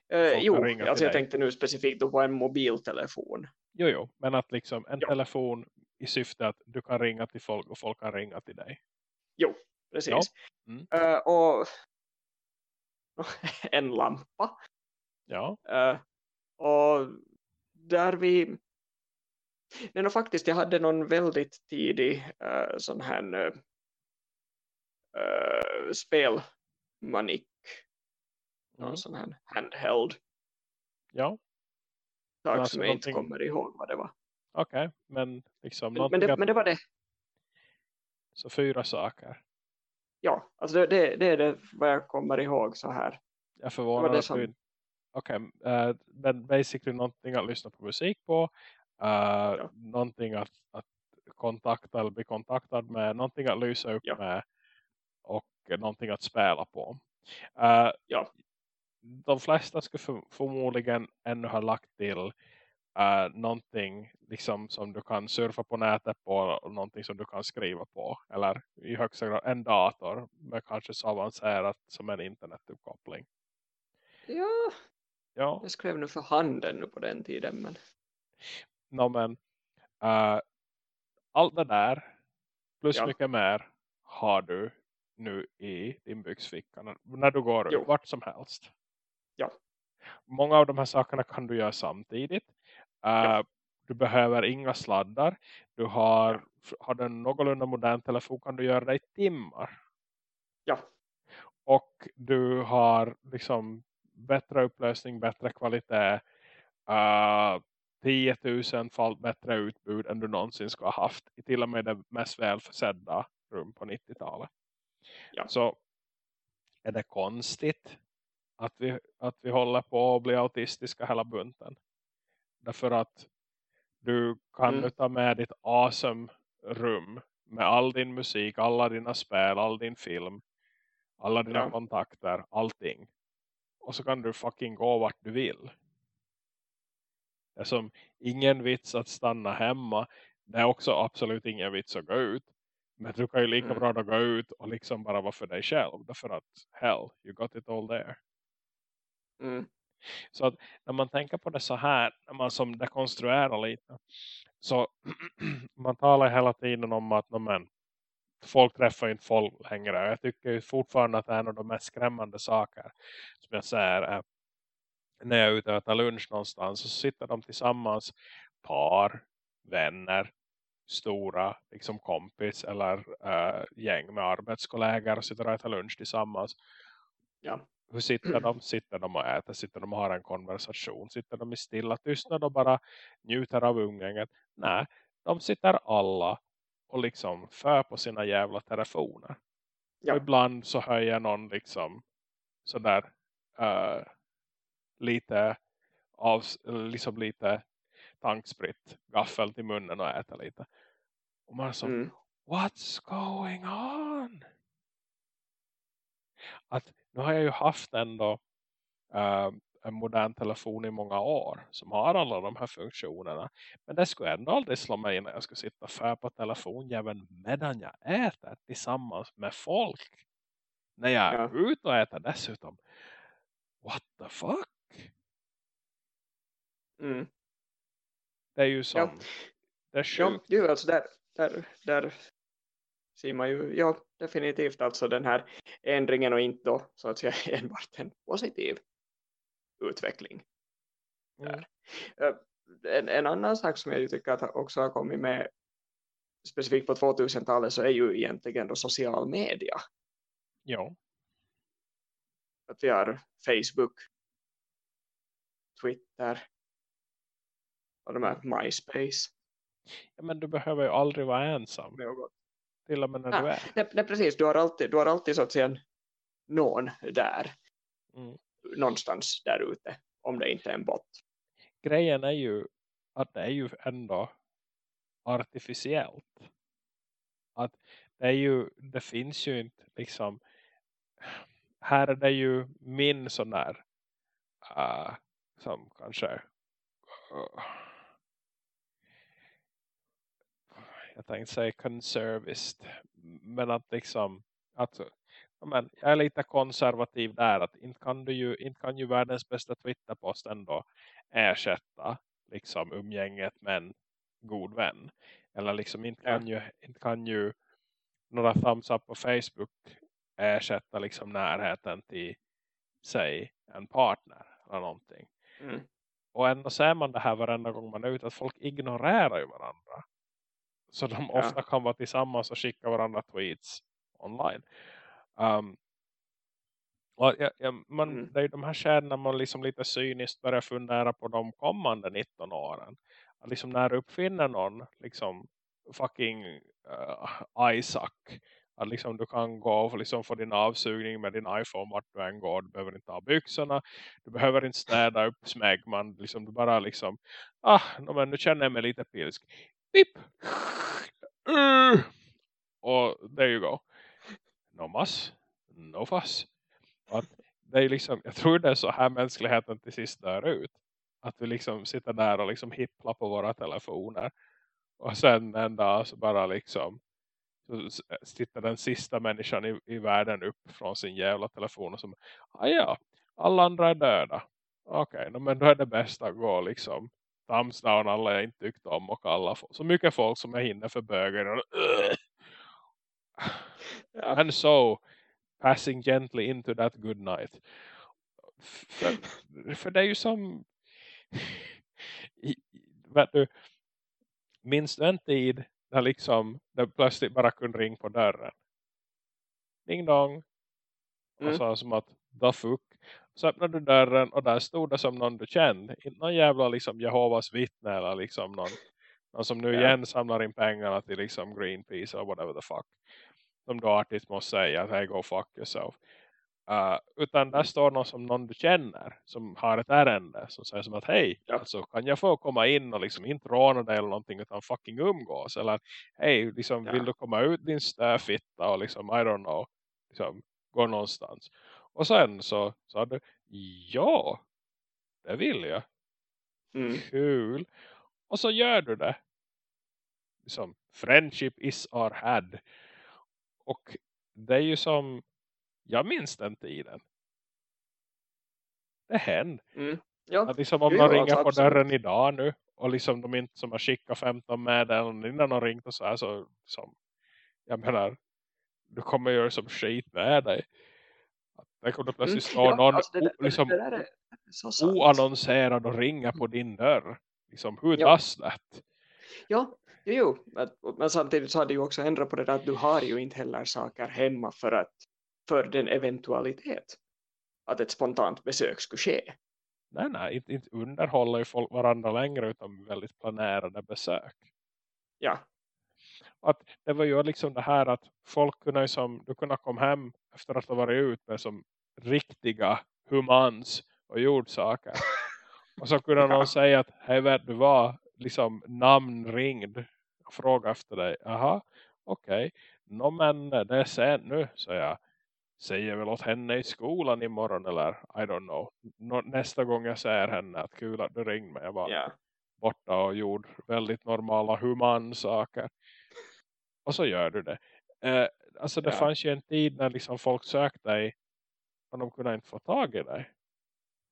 Speaker 2: Eh,
Speaker 1: Folk
Speaker 2: jo,
Speaker 1: ringa
Speaker 2: alltså jag
Speaker 1: dig.
Speaker 2: tänkte nu specifikt på en mobiltelefon.
Speaker 1: Jo, jo, men att liksom en
Speaker 2: Ja.
Speaker 1: telefon i syfte att du kan ringa till folk och folk kan ringa till dig.
Speaker 2: Precis.
Speaker 1: Ja. Mm.
Speaker 2: Eh, och en lampa.
Speaker 1: Ja,
Speaker 2: Eh, och där vi... Nej, no, faktiskt, jag hade någon väldigt tidig uh, sån här uh, uh, spelmanik. Någon
Speaker 1: Mm.
Speaker 2: sån här handheld
Speaker 1: ja.
Speaker 2: sak
Speaker 1: alltså
Speaker 2: som jag inte
Speaker 1: någonting-
Speaker 2: kommer ihåg vad det var.
Speaker 1: okej. Men liksom
Speaker 2: Men, men, det,
Speaker 1: att,
Speaker 2: men det var det.
Speaker 1: så fyra saker.
Speaker 2: Ja, alltså det, det, det är det vad jag kommer ihåg så här.
Speaker 1: Jag
Speaker 2: det
Speaker 1: att
Speaker 2: som-
Speaker 1: Okej, eh, men basically någonting att lyssna på musik på. Uh, Någonting att, att kontakta eller bli kontaktad med. Någonting att lysa upp
Speaker 2: Ja.
Speaker 1: med. Och någonting att spela på. Eh,
Speaker 2: Ja.
Speaker 1: De flesta skulle för, förmodligen ännu ha lagt till uh, någonting liksom som du kan surfa på nätet på och någonting som du kan skriva på. Eller i högsta grad en dator med kanske så avancerat som en internetuppkoppling.
Speaker 2: Ja,
Speaker 1: Ja,
Speaker 2: jag skrev nu för handen nu på den tiden. Men
Speaker 1: no, men uh, allt det där plus
Speaker 2: Ja.
Speaker 1: mycket mer har du nu i din byxficka när, du går
Speaker 2: Jo.
Speaker 1: vart som helst.
Speaker 2: Ja.
Speaker 1: Många av de här sakerna kan du göra samtidigt. Uh,
Speaker 2: Ja.
Speaker 1: Du behöver inga sladdar. Du har, har du en någorlunda modern telefon kan du göra det i timmar.
Speaker 2: Ja.
Speaker 1: Och du har liksom bättre upplösning, bättre kvalitet. Uh, 10 000 fall bättre utbud än du någonsin ska ha haft i till och med det mest välförsedda rum på 90-talet.
Speaker 2: Ja.
Speaker 1: Så är det konstigt att vi, att vi håller på att bli autistiska hela bunten. Därför att du kan
Speaker 2: Mm.
Speaker 1: ta med ditt awesome rum med all din musik, alla dina spel, all din film, alla dina
Speaker 2: Ja.
Speaker 1: kontakter, allting. Och så kan du fucking gå vart du vill. Det är som ingen vits att stanna hemma. Det är också absolut ingen vits att gå ut. Men du kan ju lika
Speaker 2: Mm.
Speaker 1: bra då gå ut och liksom bara vara för dig själv. Därför att hell, you got it all there.
Speaker 2: mm,
Speaker 1: Så att när man tänker på det så här, när man som dekonstruerar lite. Så man talar hela tiden om att men, folk träffar inte folk längre. Jag tycker ju fortfarande att det är en av de mest skrämmande saker som jag ser är när jag är ute och äter lunch någonstans så sitter de tillsammans par, vänner, stora liksom kompis eller äh, gäng med arbetskollegor och sitter och äter lunch tillsammans.
Speaker 2: Ja.
Speaker 1: Hur sitter de? Sitter de och äter? Sitter de och har en konversation? Sitter de i stilla tystnad och bara njuter av umgänget? Nej, de sitter alla och liksom för på sina jävla telefoner. Ja. Och ibland så höjer någon liksom sådär uh, lite av, liksom lite tankspritt gaffel till munnen och äta lite. Och man är som, mm. what's going on? Att nu har jag ju haft ändå uh, en modern telefon i många år som har alla de här funktionerna. Men det skulle ändå aldrig slå mig när jag skulle sitta för på telefonjäveln medan jag äter tillsammans med folk. När jag är ja. ute och äter dessutom. What the fuck?
Speaker 2: Mm.
Speaker 1: Det är ju som... Ja. Det är
Speaker 2: sjukt. Ja, alltså där, där, där ser man ju, ja definitivt alltså den här ändringen och inte då så att säga enbart en positiv utveckling. Mm. En, en, annan sak som jag tycker att också har kommit med specifikt på 2000-talet så är ju egentligen då social media.
Speaker 1: Ja.
Speaker 2: Att vi har Facebook, Twitter och de här MySpace.
Speaker 1: Ja, men du behöver ju aldrig vara ensam. Något. Till och med när
Speaker 2: nej,
Speaker 1: du är.
Speaker 2: Nej, nej, precis. Du har alltid, du har alltid så att säga någon där. Mm någonstans där ute om det inte är en bot.
Speaker 1: Grejen är ju att det är ju ändå artificiellt. Att det är ju, det finns ju inte liksom här är det ju min sån där uh, som kanske uh, jag tänkte säga conservist men att liksom att men jag är lite konservativ där att inte kan, du ju, inte kan ju världens bästa Twitterpost ändå ersätta liksom umgänget med en god vän. Eller liksom inte kan, ju, inte kan ju några thumbs up på Facebook ersätta liksom närheten till sig en partner eller någonting. Mm. Och ändå ser man det här varenda gång man är ute att folk ignorerar ju varandra. Så de ja. ofta kan vara tillsammans och skicka varandra tweets online. Um, och ja, ja, man, mm. Det är de här skälen man liksom lite cyniskt börjar fundera på de kommande 19 åren. Att liksom när uppfinner någon liksom fucking uh, Isaac att liksom du kan gå och liksom få din avsugning med din iPhone vart du än går. Du behöver inte ha byxorna. Du behöver inte städa upp smegman. Liksom, du bara liksom ah, no, men nu känner jag mig lite pilsk. Pip! Uh, och there you go no mas, no fuss. Att det är liksom, jag tror det är så här mänskligheten till sist dör ut. Att vi liksom sitter där och liksom hipplar på våra telefoner. Och sen en dag så bara liksom så sitter den sista människan i, i världen upp från sin jävla telefon och som, ah ja, alla andra är döda. Okej, okay, men då är det bästa att gå liksom down alla jag inte tyckt om och alla så mycket folk som jag hinner för uh, and so passing gently into that good night. För, för det är ju som vet du, minns du en tid där liksom det plötsligt bara kunde ringa på dörren. Ding dong. Mm. Och så som att the fuck. Så öppnade du dörren och där stod det som någon du kände. Inte någon jävla liksom Jehovas vittne eller liksom någon, någon som nu yeah. igen samlar in pengarna till liksom Greenpeace eller whatever the fuck som du artigt måste säga att hey, go fuck yourself. Uh, utan där står någon som någon du känner som har ett ärende som säger som att hej, ja. alltså, kan jag få komma in och liksom inte råna dig eller någonting utan fucking umgås eller hej, liksom, ja. vill du komma ut din stöfitta och liksom, I don't know liksom, gå någonstans och sen så sa du ja, det vill jag mm. kul och så gör du det liksom, friendship is our had och det är ju som, jag minns den tiden. Det hände. Mm. Ja. Att liksom om de ringer alltså, på absolut. dörren idag nu och liksom de inte som har skickat 15 meddelanden innan de ringt och så här så som, jag menar du kommer göra som skit med dig. Det kommer plötsligt mm, stå ja, någon alltså det, liksom, det, det oannonserad och ringa på din dörr. Liksom, hur ja. lätt?
Speaker 2: Ja, Jo, men samtidigt så har det ju också ändrat på det där att du har ju inte heller saker hemma för, att, för den eventualitet att ett spontant besök skulle ske.
Speaker 1: Nej, nej, inte, inte underhåller ju folk varandra längre utan väldigt planerade besök.
Speaker 2: Ja.
Speaker 1: Att det var ju liksom det här att folk kunde som, du kunde komma hem efter att ha varit ute som riktiga humans och gjort saker. Och så kunde ja. någon säga att hej vet du vad, liksom namnringd och fråga efter dig. Jaha, okej. Okay. No, men det är sent nu, så jag säger väl åt henne i skolan imorgon eller I don't know. nästa gång jag ser henne att kul att du ringde mig. Jag var yeah. borta och gjorde väldigt normala humansaker. Och så gör du det. Eh, alltså det yeah. fanns ju en tid när liksom folk sökte dig och de kunde inte få tag i dig.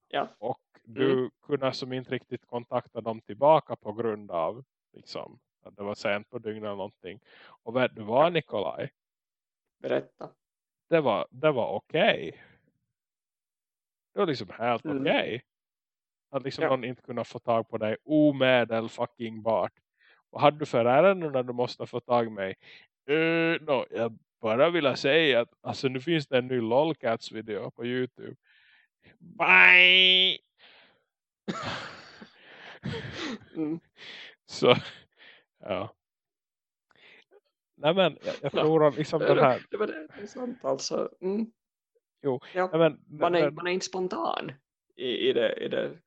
Speaker 2: Ja.
Speaker 1: Och du mm. kunde som inte riktigt kontakta dem tillbaka på grund av liksom, att det var sent på dygnet eller någonting. Och vet du vad Nikolaj?
Speaker 2: Berätta.
Speaker 1: Det var, det var okej. Okay. Det var liksom helt mm. okej. Okay. Att liksom ja. någon inte kunna få tag på dig omedel fucking bart. Vad hade du för ärenden när du måste få tag i mig? Uh, no, jag bara vill säga att alltså, nu finns det en ny LOLcats video på Youtube. Bye! mm. Så, ja. Nej men, jag, tror att liksom den här...
Speaker 2: Det, var det, det är sant alltså. Mm.
Speaker 1: Jo,
Speaker 2: ja,
Speaker 1: men,
Speaker 2: man, är, man är inte spontan i, i, det, i det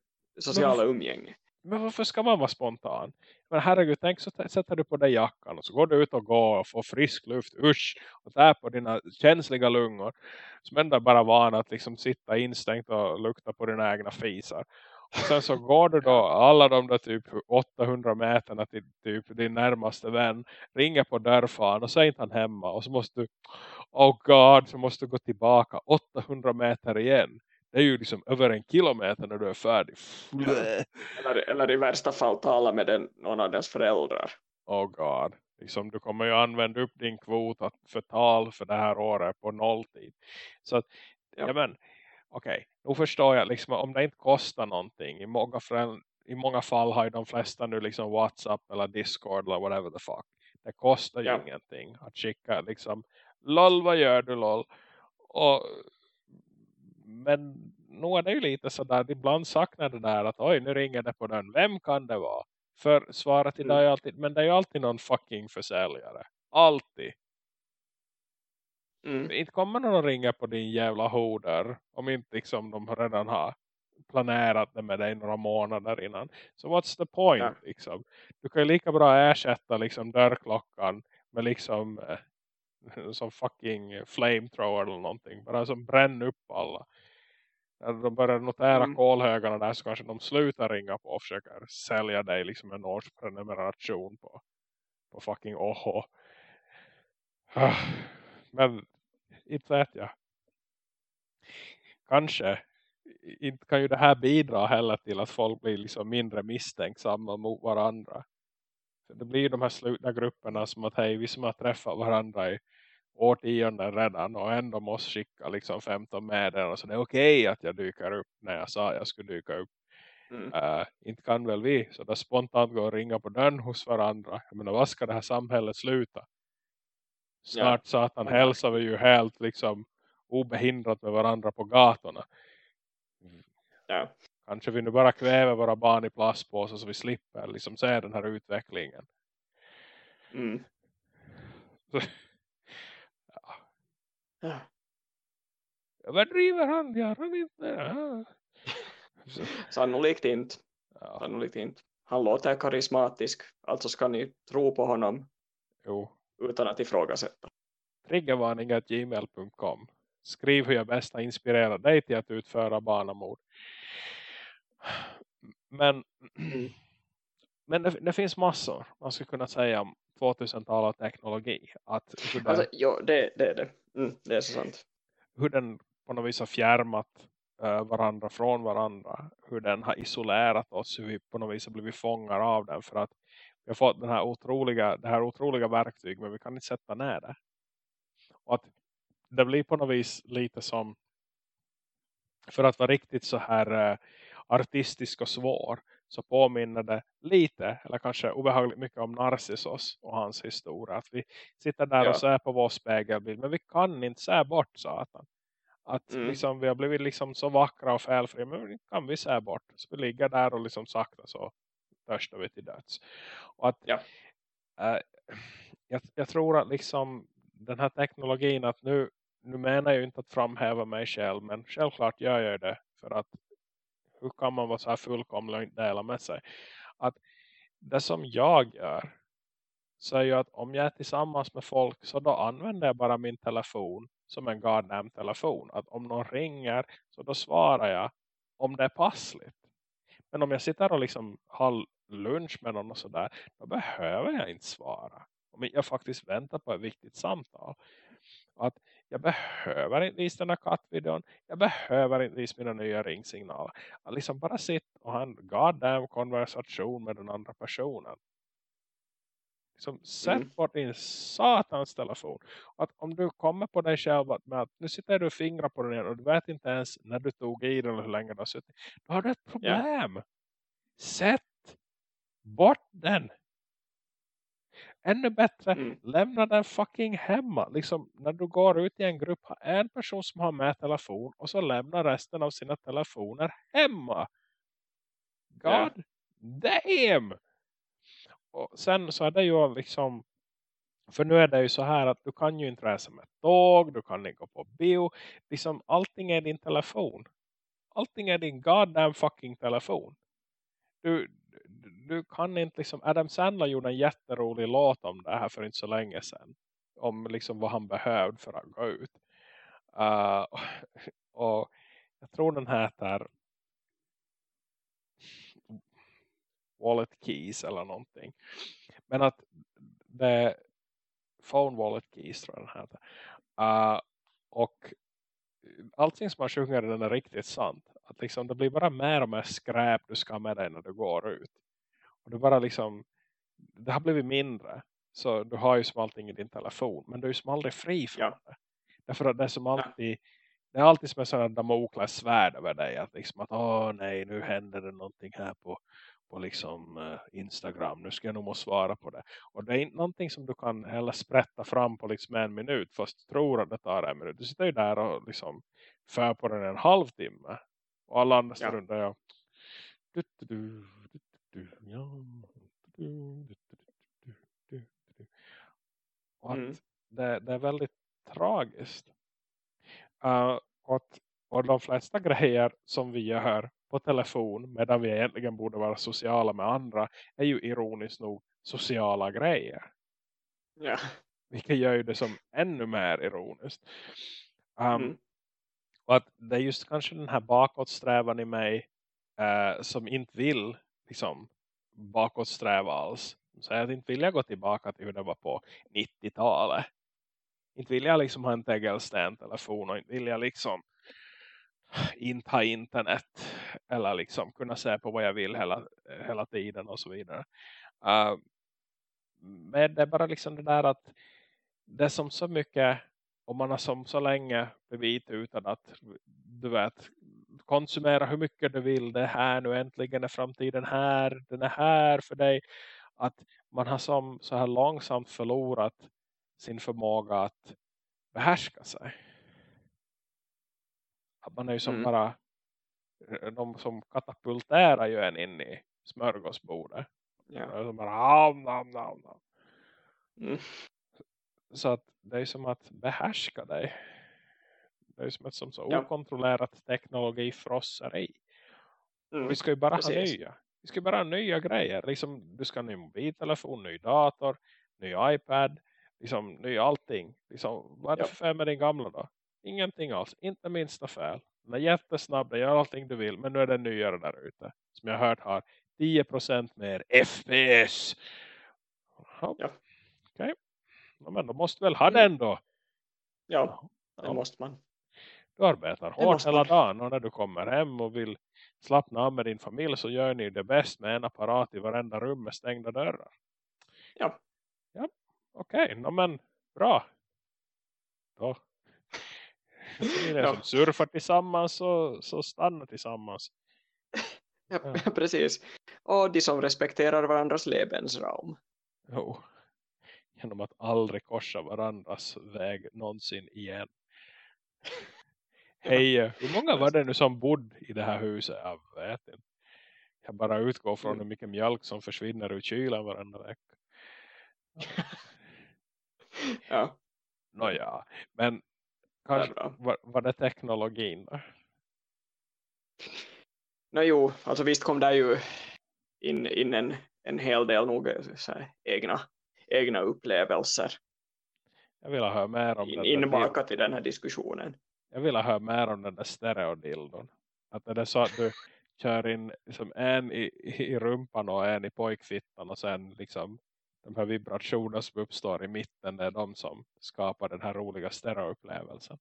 Speaker 2: sociala men, umgänget.
Speaker 1: Men varför ska man vara spontan? Men herregud, tänk så sätter du på dig jackan och så går du ut och går och får frisk luft, usch, och där på dina känsliga lungor. Som ändå bara van att liksom sitta instängt och lukta på dina egna fisar. Och sen så går du då alla de där typ 800 meterna till typ din närmaste vän. Ringer på dörrfan och säger inte han hemma. Och så måste du, oh god, så måste du gå tillbaka 800 meter igen. Det är ju liksom över en kilometer när du är färdig.
Speaker 2: Eller, eller i värsta fall tala med den, någon av dess föräldrar.
Speaker 1: Oh god. Liksom, du kommer ju använda upp din kvot att förtal för det här året på nolltid. Så att, ja. ja men, okej. Okay. Nu förstår jag liksom om det inte kostar någonting. I många, i många fall har ju de flesta nu liksom Whatsapp eller Discord eller whatever the fuck. Det kostar ju ja. ingenting att skicka liksom, lol vad gör du lol? Och men nu är det ju lite sådär, ibland saknar det där att oj nu ringer det på den, vem kan det vara? För svaret idag är mm. alltid, men det är ju alltid någon fucking försäljare. Alltid. Mm. Inte kommer någon att ringa på din jävla hoder om inte liksom de redan har planerat det med dig några månader innan. Så what's the point ja. liksom? Du kan ju lika bra ersätta liksom dörrklockan med liksom eh, som fucking flamethrower eller någonting. Bara som bränner upp alla. När de börjar notera mm. kolhögarna där så kanske de slutar ringa på och försöker sälja dig liksom en års prenumeration på, på fucking OHO. Men inte vet jag. Kanske inte kan ju det här bidra heller till att folk blir liksom mindre misstänksamma mot varandra. Det blir de här slutna grupperna som att hej, vi som har träffat varandra i årtionden redan och ändå måste skicka liksom 15 meddelanden så det är okej okay att jag dyker upp när jag sa jag skulle dyka upp. Mm. Uh, inte kan väl vi så där spontant gå och ringa på dörren hos varandra. Jag menar, vad ska det här samhället sluta? Snart ja. satan hälsar vi ju helt liksom obehindrat med varandra på gatorna.
Speaker 2: Ja.
Speaker 1: Kanske vi nu bara kväver våra barn i plastpåsar så vi slipper liksom se den här utvecklingen.
Speaker 2: Mm.
Speaker 1: Ja. Vad driver han? Gör han inte? Ja.
Speaker 2: Sannolikt inte. Ja. Sannolikt inte. Han låter karismatisk. Alltså ska ni tro på honom.
Speaker 1: Jo.
Speaker 2: Utan att ifrågasätta.
Speaker 1: Triggervarning.gmail.com Skriv hur jag bäst har inspirerat dig till att utföra barnamord. Men, mm. men det, det, finns massor man skulle kunna säga om 2000-talet teknologi. Att
Speaker 2: det, alltså, jo, det, det är det. Mm, det är så sant.
Speaker 1: Hur den på något vis har fjärmat uh, varandra från varandra. Hur den har isolerat oss. Hur vi på något vis har blivit fångar av den. För att vi har fått den här otroliga, det här otroliga verktyg. Men vi kan inte sätta ner det. Och att det blir på något vis lite som. För att vara riktigt så här uh, artistisk och svår så påminner det lite eller kanske obehagligt mycket om Narcissus och hans historia. Att vi sitter där ja. och ser på vår spegelbild men vi kan inte se bort satan. Att mm. liksom, vi har blivit liksom så vackra och felfria men kan vi se bort. Så vi ligger där och liksom sakta så törstar vi till döds. Och att
Speaker 2: ja.
Speaker 1: äh, jag, jag tror att liksom den här teknologin att nu, nu menar jag ju inte att framhäva mig själv men självklart gör jag det för att hur kan man vara så här fullkomlig och inte dela med sig att det som jag gör så är ju att om jag är tillsammans med folk så då använder jag bara min telefon som en goddamn telefon. Att om någon ringer så då svarar jag om det är passligt. Men om jag sitter och liksom har lunch med någon och sådär då behöver jag inte svara. Om jag faktiskt väntar på ett viktigt samtal. Att jag behöver inte visa den här kattvideon. Jag behöver inte visa mina nya ringsignaler. Att liksom bara sitta och ha en goddamn konversation med den andra personen. Liksom, sätt
Speaker 2: Mm.
Speaker 1: bort din satans telefon. Att om du kommer på dig själv att, med att nu sitter du och fingrar på den igen och du vet inte ens när du tog i den eller hur länge du har suttit. Då har du ett problem. Sätt bort den. Ännu bättre,
Speaker 2: Mm.
Speaker 1: lämna den fucking hemma. Liksom när du går ut i en grupp, ha en person som har med telefon och så lämnar resten av sina telefoner hemma. God
Speaker 2: Ja.
Speaker 1: damn! Och sen så är det ju liksom för nu är det ju så här att du kan ju inte resa med tåg, du kan inte gå på bio. Liksom allting är din telefon. Allting är din goddamn fucking telefon. Du, du, kan inte liksom, Adam Sandler gjorde en jätterolig låt om det här för inte så länge sedan. Om liksom vad han behövde för att gå ut. Uh, och jag tror den heter Wallet Keys eller någonting. Men att det Phone Wallet Keys tror jag den heter. Uh, och allting som man sjunger den är riktigt sant. Att liksom det blir bara mer och mer skräp du ska ha med dig när du går ut. Och du bara liksom, det har blivit mindre. Så du har ju som allting i din telefon. Men du är ju som aldrig fri från
Speaker 2: Ja.
Speaker 1: det. Därför att det är som alltid, det är alltid som en sån här Damokles svärd över dig. Att liksom att, åh nej, nu händer det någonting här på, på liksom eh, Instagram. Nu ska jag nog måste svara på det. Och det är inte någonting som du kan heller sprätta fram på liksom en minut. Fast du tror att det tar en minut. Du sitter ju där och liksom för på den en halvtimme. Och alla andra
Speaker 2: Ja.
Speaker 1: du, ja, du, du, du. Och att
Speaker 2: Mm.
Speaker 1: det, det är väldigt tragiskt. Uh, och, att- och de flesta grejer som vi gör på telefon medan vi egentligen borde vara sociala med andra är ju ironiskt nog sociala grejer.
Speaker 2: Ja.
Speaker 1: Vilket gör ju det som ännu mer ironiskt. Um,
Speaker 2: Mm.
Speaker 1: Och att det är just kanske den här bakåtsträvan i mig eh, som inte vill liksom bakåtsträva alls. Så att inte vill jag gå tillbaka till hur det var på 90-talet. Inte vill jag liksom ha en tegelsten-telefon och inte vill jag liksom inte ha internet eller liksom kunna se på vad jag vill hela, hela tiden och så vidare. Uh, men det är bara liksom det där att det som så mycket och man har som så länge blivit utan att du vet konsumera hur mycket du vill det här nu äntligen är framtiden här den är här för dig att man har som så här långsamt förlorat sin förmåga att behärska sig att man är ju som
Speaker 2: Mm.
Speaker 1: bara de som katapulterar ju en in i smörgåsbordet
Speaker 2: Ja.
Speaker 1: så bara am, nam, nam, nam.
Speaker 2: Mm.
Speaker 1: så att det är som att behärska dig. Det är som ett som så
Speaker 2: Ja.
Speaker 1: okontrollerat teknologifrosseri.
Speaker 2: Mm.
Speaker 1: Vi ska ju bara
Speaker 2: Precis.
Speaker 1: ha nya. Vi ska bara ha nya grejer. Liksom, du ska ha ny mobiltelefon, ny dator, ny iPad, liksom, ny allting. Liksom, vad är det
Speaker 2: Ja.
Speaker 1: för fel med din gamla då? Ingenting alls. Inte minsta fel. Den är jättesnabb, den gör allting du vill. Men nu är det nyare där ute. Som jag hört har 10% mer FPS. Ja.
Speaker 2: Ja.
Speaker 1: Okej. Ja, men då måste väl ha
Speaker 2: Mm.
Speaker 1: den då.
Speaker 2: Ja, det
Speaker 1: Ja.
Speaker 2: måste man.
Speaker 1: Du arbetar
Speaker 2: Det
Speaker 1: hårt hela dagen och när du kommer hem och vill slappna av med din familj så gör ni det bäst med en apparat i varenda rum med stängda dörrar.
Speaker 2: Ja.
Speaker 1: Ja, okej. Okay. men bra. Då. Är
Speaker 2: Ja.
Speaker 1: som surfar tillsammans så, så stannar tillsammans.
Speaker 2: Ja,
Speaker 1: Ja.
Speaker 2: precis. Och de som respekterar varandras Lebensraum.
Speaker 1: Jo. Genom att aldrig korsa varandras väg någonsin igen. Hej, hur många var det nu som bodde i det här huset? Jag vet inte. Jag bara utgår från
Speaker 2: Mm.
Speaker 1: hur mycket mjölk som försvinner ur kylen varenda vecka.
Speaker 2: ja.
Speaker 1: Nåja, men kanske var, var det teknologin då?
Speaker 2: No, jo, alltså visst kom det ju in, in en, en hel del nog här, egna, egna upplevelser.
Speaker 1: Jag vill höra mer om
Speaker 2: in, inbakat i den här diskussionen.
Speaker 1: Jag vill höra mer om den där stereodildon. Att är det så att du kör in liksom en i, i rumpan och en i pojkfittan och sen liksom de här vibrationerna som uppstår i mitten det är de som skapar den här roliga stereoupplevelsen.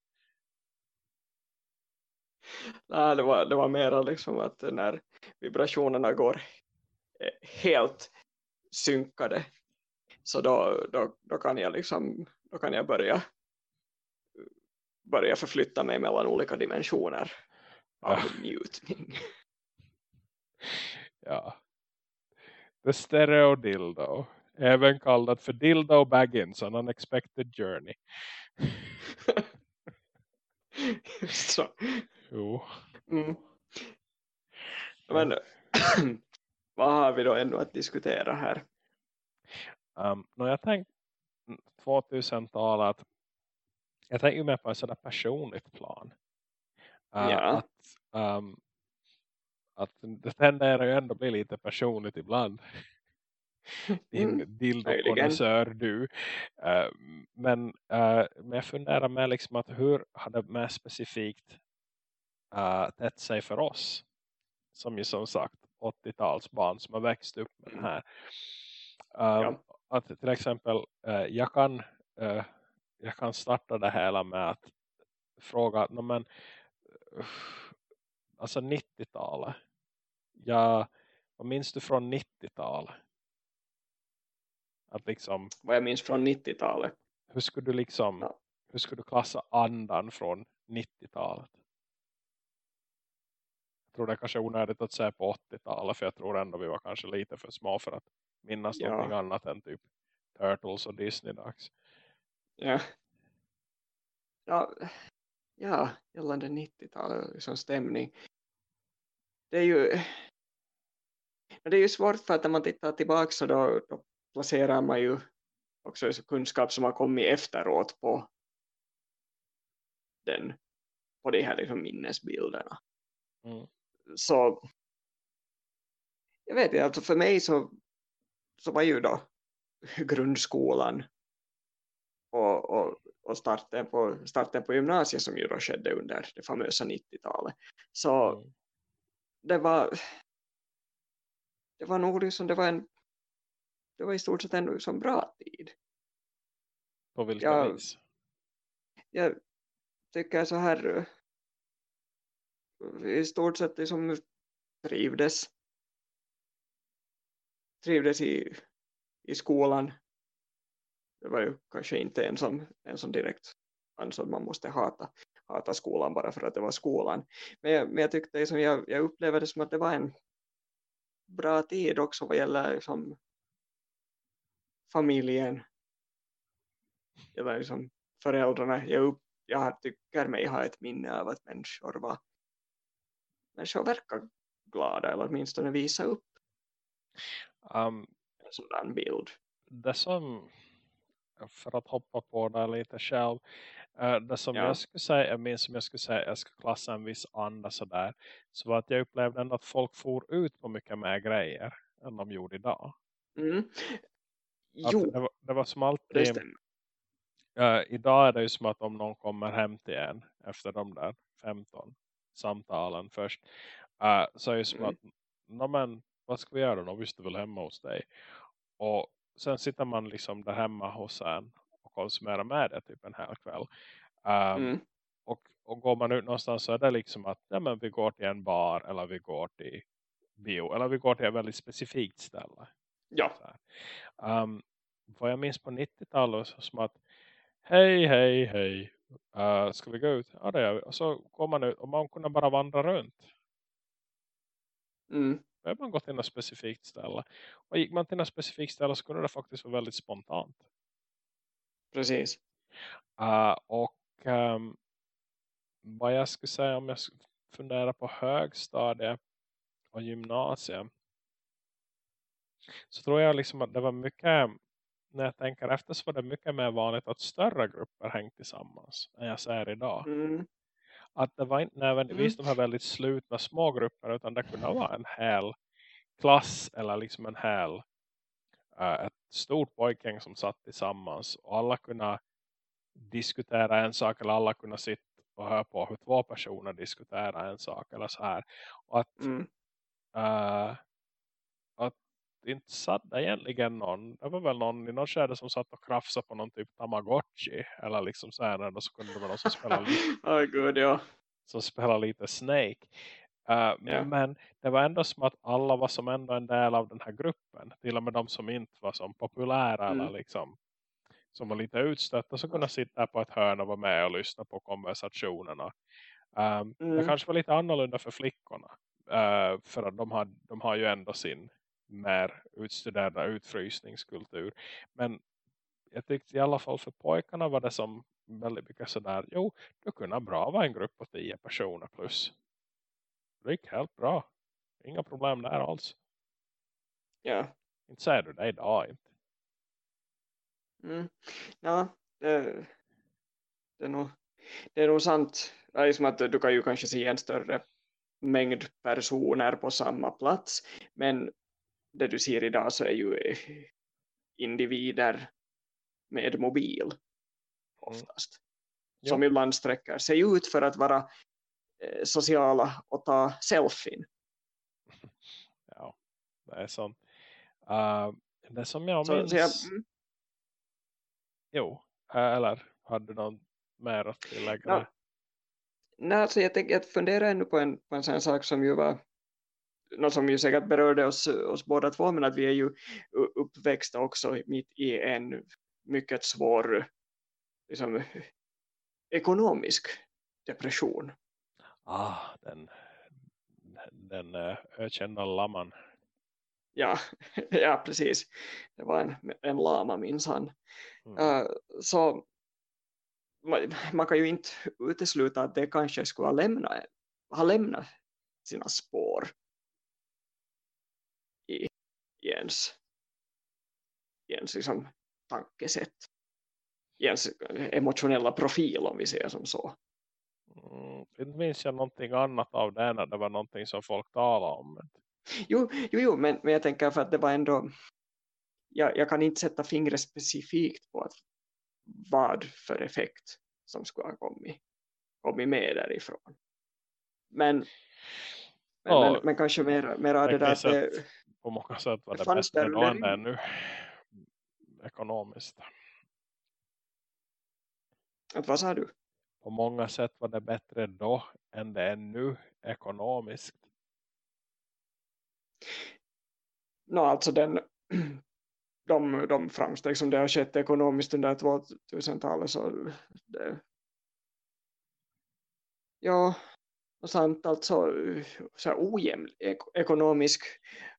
Speaker 2: Nej, det var, det var mera liksom att när vibrationerna går eh, helt synkade så då, då, då kan jag liksom då kan jag börja börja förflytta mig mellan olika dimensioner av ja. njutning.
Speaker 1: Ja. The stereo dildo. Även kallad för dildo baggins on unexpected journey.
Speaker 2: Just så.
Speaker 1: Jo.
Speaker 2: Mm. Men vad har vi då ännu att diskutera här?
Speaker 1: Um, no, jag tänkte 2000-talet jag tänker mer på ett sådär personligt plan. Uh, ja. Att, um, att det tenderar ju ändå bli lite personligt ibland. Din mm, dildo du. Uh, men, uh, men jag funderar med liksom att hur har det mer specifikt uh, tätt sig för oss? Som ju som sagt 80-talsbarn som har växt upp med mm. den här. Um, ja. Att till exempel jag kan jag kan starta det hela med att fråga men, alltså 90-talet ja, vad minns du från 90-talet? Att liksom
Speaker 2: vad jag minns från 90-talet
Speaker 1: hur skulle du liksom ja. hur skulle du klassa andan från 90-talet? Jag tror det är kanske onödigt att säga på 80-talet för jag tror ändå vi var kanske lite för små för att minnas ja. någonting annat än typ Turtles och Disney-dags.
Speaker 2: Ja. Ja, ja gällande 90-talet liksom stämning. Det är ju det är ju svårt för att när man tittar tillbaka så då, då placerar man ju också kunskap som har kommit efteråt på den på de här liksom minnesbilderna. Mm. Så jag vet inte, alltså för mig så, så var ju då grundskolan och, och, och starten, på, starten på gymnasiet som ju då skedde under det famösa 90-talet. Så mm. det var det var nog liksom, det var en det var i stort sett en liksom bra tid.
Speaker 1: På vilka jag, vis?
Speaker 2: Jag tycker så här i stort sett liksom trivdes trivdes i, i skolan det var ju kanske inte en som, en som direkt ansåg att man måste hata, hata skolan bara för att det var skolan. Men jag, men jag tyckte liksom, jag, jag upplevde det som att det var en bra tid också vad gäller liksom, familjen eller liksom föräldrarna. Jag, upp, jag tycker mig ha ett minne av att människor var människor verkar glada eller åtminstone visa upp
Speaker 1: um,
Speaker 2: en sådan bild.
Speaker 1: Det som för att hoppa på det lite själv. Uh, det som ja. jag skulle säga, jag minns som jag skulle säga, jag skulle klassa en viss anda sådär. Så var att jag upplevde ändå att folk for ut på mycket mer grejer än de gjorde idag.
Speaker 2: Mm. Jo,
Speaker 1: det var, det var som alltid, uh, idag är det ju som att om någon kommer hem till en efter de där 15 samtalen först. Uh, så är det som mm. att, men, vad ska vi göra då? Visst du väl hemma hos dig? Och sen sitter man liksom där hemma hos en och konsumerar med det typ en hel kväll. Um, mm. och, och går man ut någonstans så är det liksom att ja, men vi går till en bar eller vi går till bio eller vi går till ett väldigt specifikt ställe.
Speaker 2: Ja.
Speaker 1: Um, vad jag minns på 90-talet så som att hej, hej, hej. Uh, ska vi gå ut? Ja, det gör vi. Och så går man ut och man kunde bara vandra runt.
Speaker 2: Mm
Speaker 1: behöver man gå till något specifikt ställe. Och gick man till något specifikt ställe så kunde det faktiskt vara väldigt spontant.
Speaker 2: Precis.
Speaker 1: Uh, och um, vad jag skulle säga om jag funderar på högstadie och gymnasium så tror jag liksom att det var mycket när jag tänker efter så var det mycket mer vanligt att större grupper hängde tillsammans än jag ser idag.
Speaker 2: Mm.
Speaker 1: Att det var inte nödvändigtvis mm. de här väldigt slutna små grupper utan det kunde vara en hel klass eller liksom en hel uh, ett stort pojkgäng som satt tillsammans och alla kunde diskutera en sak eller alla kunde sitta och höra på hur två personer diskuterar en sak eller så här. Och att, mm. uh, att inte satt egentligen någon. Det var väl någon i något skede som satt och krafsade på någon typ Tamagotchi. Eller liksom så här. Då så kunde det vara någon som spelade lite.
Speaker 2: oh, God, ja.
Speaker 1: Som spelade lite Snake. Uh, yeah. Men det var ändå som att alla var som ändå en del av den här gruppen. Till och med de som inte var som populära mm. eller liksom som var lite utstötta så kunde sitta på ett hörn och vara med och lyssna på konversationerna. Um, mm. Det kanske var lite annorlunda för flickorna. Uh, för att de har, de har ju ändå sin mer utstuderade utfrysningskultur. Men jag tyckte i alla fall för pojkarna var det som väldigt mycket sådär. Jo, du kunde bra vara en grupp på tio personer plus. Det gick helt bra. Inga problem där alls.
Speaker 2: Ja.
Speaker 1: Inte säger du det idag inte.
Speaker 2: Mm. Ja, det, det, är nog, det är nog sant. Det är som att du kan ju kanske se en större mängd personer på samma plats. Men det du ser idag så är ju eh, individer med mobil mm. oftast. Mm. Som ibland sträcker sig ut för att vara eh, sociala och ta selfien.
Speaker 1: Ja, det är sånt. Uh, det som jag så, minns... Så jag, mm. Jo, eller hade du någon mer att tillägga? Ja.
Speaker 2: Nej, alltså jag, tänk, jag funderar ännu på en, på en sån sak som ju var något som ju säkert berörde oss, oss båda två men att vi är ju uppväxta också mitt i en mycket svår liksom, ekonomisk depression.
Speaker 1: Ah, den, den uh, ökända laman.
Speaker 2: Ja, ja, precis. Det var en, en lama minsann. Mm. Uh, så man, man, kan ju inte utesluta att det kanske skulle ha lämnat, ha lämnat sina spår i ens, i ens liksom, tankesätt. I ens emotionella profil om vi säger som så.
Speaker 1: Mm, inte minns jag någonting annat av det när det var någonting som folk talade om.
Speaker 2: Jo, jo, jo men, men jag tänker för att det var ändå jag, jag kan inte sätta fingret specifikt på att vad för effekt som skulle ha kommit, kommit med därifrån. Men, men, oh, men, men, kanske mer, mer av det där att det,
Speaker 1: på många sätt var det, det bättre då än det nu ekonomiskt.
Speaker 2: Att vad sa du?
Speaker 1: På många sätt var det bättre då än det är nu ekonomiskt.
Speaker 2: No, alltså den, de, de framsteg som det har skett ekonomiskt under 2000-talet så det, ja och sant alltså så här ojäml, ek, ekonomisk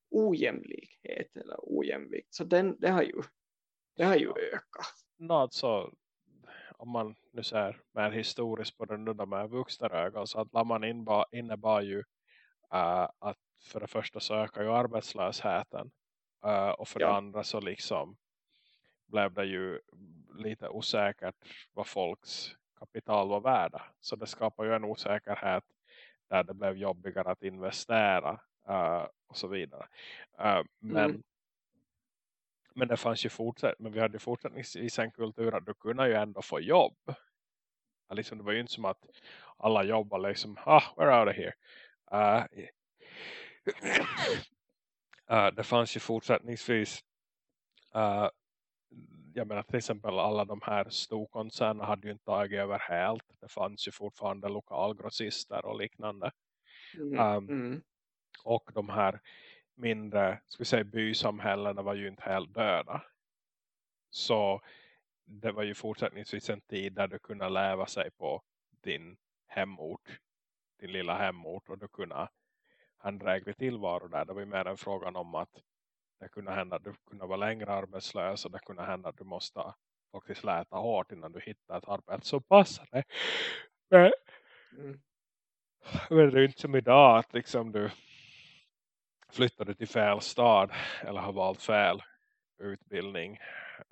Speaker 2: ojämlikhet eller ojämvikt så den, det har ju det har ju ökat.
Speaker 1: No, alltså, om man nu ser mer historiskt på den där med vuxna ögon så att Lamman innebar, innebar ju uh, att för det första så ökar ju arbetslösheten uh, och för ja. det andra så liksom blev det ju lite osäkert vad folks kapital var värda. Så det skapar ju en osäkerhet där det blev jobbigare att investera uh, och så vidare. Uh, men, mm. men det fanns ju fortsätt, men vi hade fortsättningsvis en kultur att du kunde ju ändå få jobb. Liksom, det var ju inte som att alla jobbar liksom, ah, we're out of here. Uh, det fanns ju fortsättningsvis jag menar till exempel alla de här storkoncernerna hade ju inte tagit över helt. Det fanns ju fortfarande lokalgrossister och liknande. Mm. Um, mm. Och de här mindre ska vi säga, bysamhällena var ju inte helt döda. Så det var ju fortsättningsvis en tid där du kunde leva sig på din hemort. Din lilla hemort och du kunde ha en dräglig tillvaro där. Det var ju mer en frågan om att det kunde hända att du kunde vara längre arbetslös och det kunde hända att du måste faktiskt läta hårt innan du hittar ett arbete som passar dig. Men, mm. men det är inte som idag att liksom du flyttade till fel stad eller har valt fel utbildning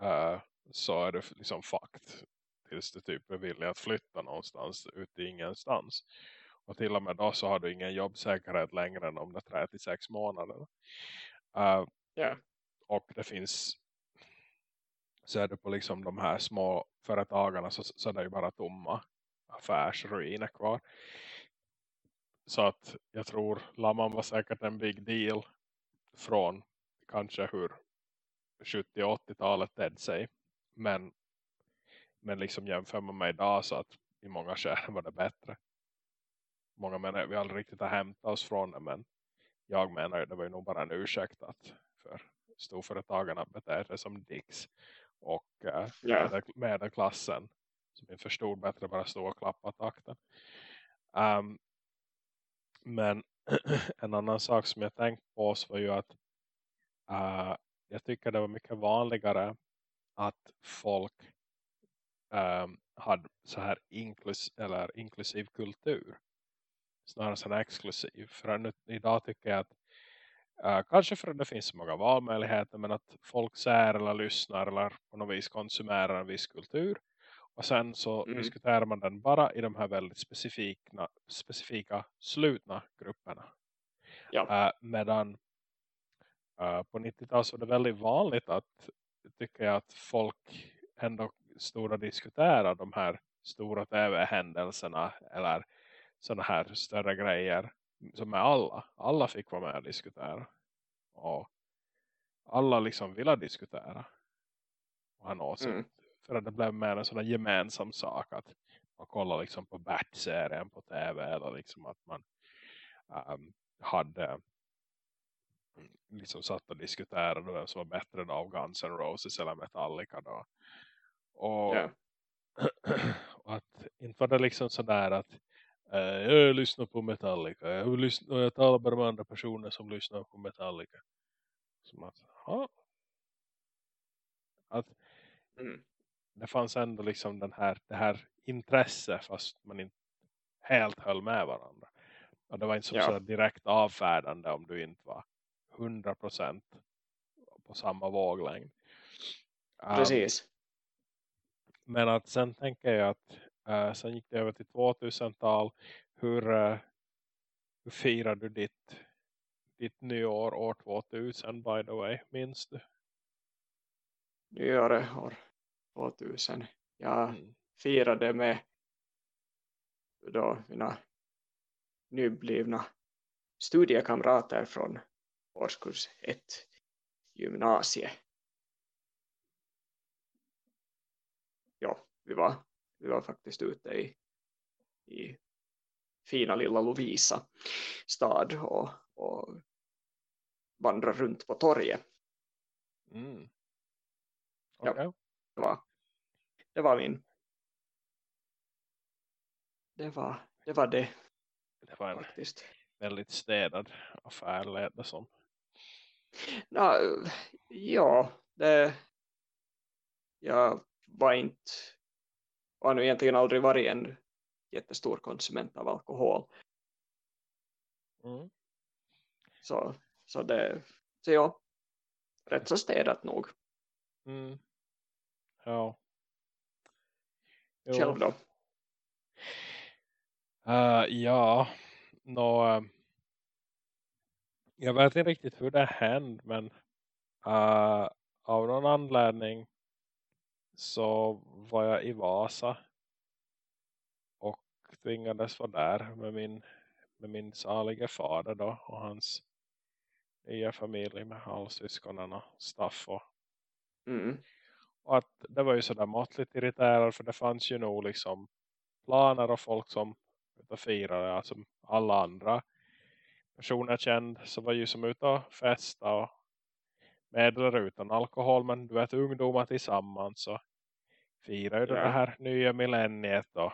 Speaker 1: uh, så är du liksom fucked tills du typ är villig att flytta någonstans ut i ingenstans. Och till och med då så har du ingen jobbsäkerhet längre än om det är 36 månader. Uh,
Speaker 2: eh, yeah.
Speaker 1: Och det finns så är det på liksom de här små företagarna så, så är det ju bara tomma affärsruiner kvar. Så att jag tror Lamman var säkert en big deal från kanske hur 70-80-talet tedde sig. Men, men liksom jämför man med idag så att i många skäl var det bättre. Många menar vi aldrig riktigt har hämtat oss från det men jag menar ju det var ju nog bara en ursäkt att för storföretagarna beter sig som dicks och yeah. medelklassen som inte förstod bättre bara stå och klappa takten. Um, men en annan sak som jag tänkt på oss var ju att uh, jag tycker det var mycket vanligare att folk ähm, um, hade så här inklus eller inklusiv kultur snarare än exklusiv. För nu, idag tycker jag att uh, kanske för att det finns så många valmöjligheter men att folk ser eller lyssnar eller på något vis konsumerar en viss kultur och sen så mm. diskuterar man den bara i de här väldigt specifika, specifika slutna grupperna.
Speaker 2: Ja.
Speaker 1: Uh, medan uh, på 90-talet så var det väldigt vanligt att tycker jag att folk ändå stod och diskuterade de här stora tv-händelserna eller sådana här större grejer som är alla. Alla fick vara med och diskutera. Och alla liksom ville diskutera. Och han åsikt. Mm. För att det blev mer en sån gemensam sak att man kollar liksom på Bat-serien på tv eller liksom att man um, hade liksom satt och diskuterade vem som var bättre då av Guns N' Roses eller Metallica då. Och, yeah. och att inte var det liksom sådär att uh, jag lyssnar på Metallica. Jag, lyssna, jag talar bara med andra personer som lyssnar på Metallica. Som att, ha. Att mm det fanns ändå liksom den här, det här intresse fast man inte helt höll med varandra. Och det var inte som ja. så direkt avfärdande om du inte var 100% på samma våglängd.
Speaker 2: Um, Precis.
Speaker 1: men att sen tänker jag att uh, sen gick det över till 2000-tal. Hur, uh, hur firar du ditt, ditt nyår år 2000 by the way? Minns du?
Speaker 2: Nyåret år 2000. Jag mm. firade med då mina nyblivna studiekamrater från årskurs 1 gymnasie. Ja, vi var, vi var faktiskt ute i, i fina lilla Lovisa stad och, och vandra runt på torget.
Speaker 1: Mm. Okay.
Speaker 2: Ja var, det var min det var det var det
Speaker 1: det var en faktiskt. väldigt städad affär lät det som
Speaker 2: no, ja det jag var inte har nu egentligen aldrig varit en jättestor konsument av alkohol
Speaker 1: mm.
Speaker 2: så, så det så ja rätt så städat nog
Speaker 1: mm. Ja.
Speaker 2: Själv då?
Speaker 1: Uh, ja, no, uh, jag vet inte riktigt hur det hände men uh, av någon anledning så var jag i Vasa och tvingades vara där med min, med min salige fader då och hans nya familj med halvsyskonen och Staff och
Speaker 2: mm.
Speaker 1: Och att det var ju sådär måttligt irriterad för det fanns ju nog liksom planer och folk som firade, alltså alla andra personer känd så var ju som ute och festa och med eller utan alkohol men du vet ungdomar tillsammans så firar ju ja. det här nya millenniet och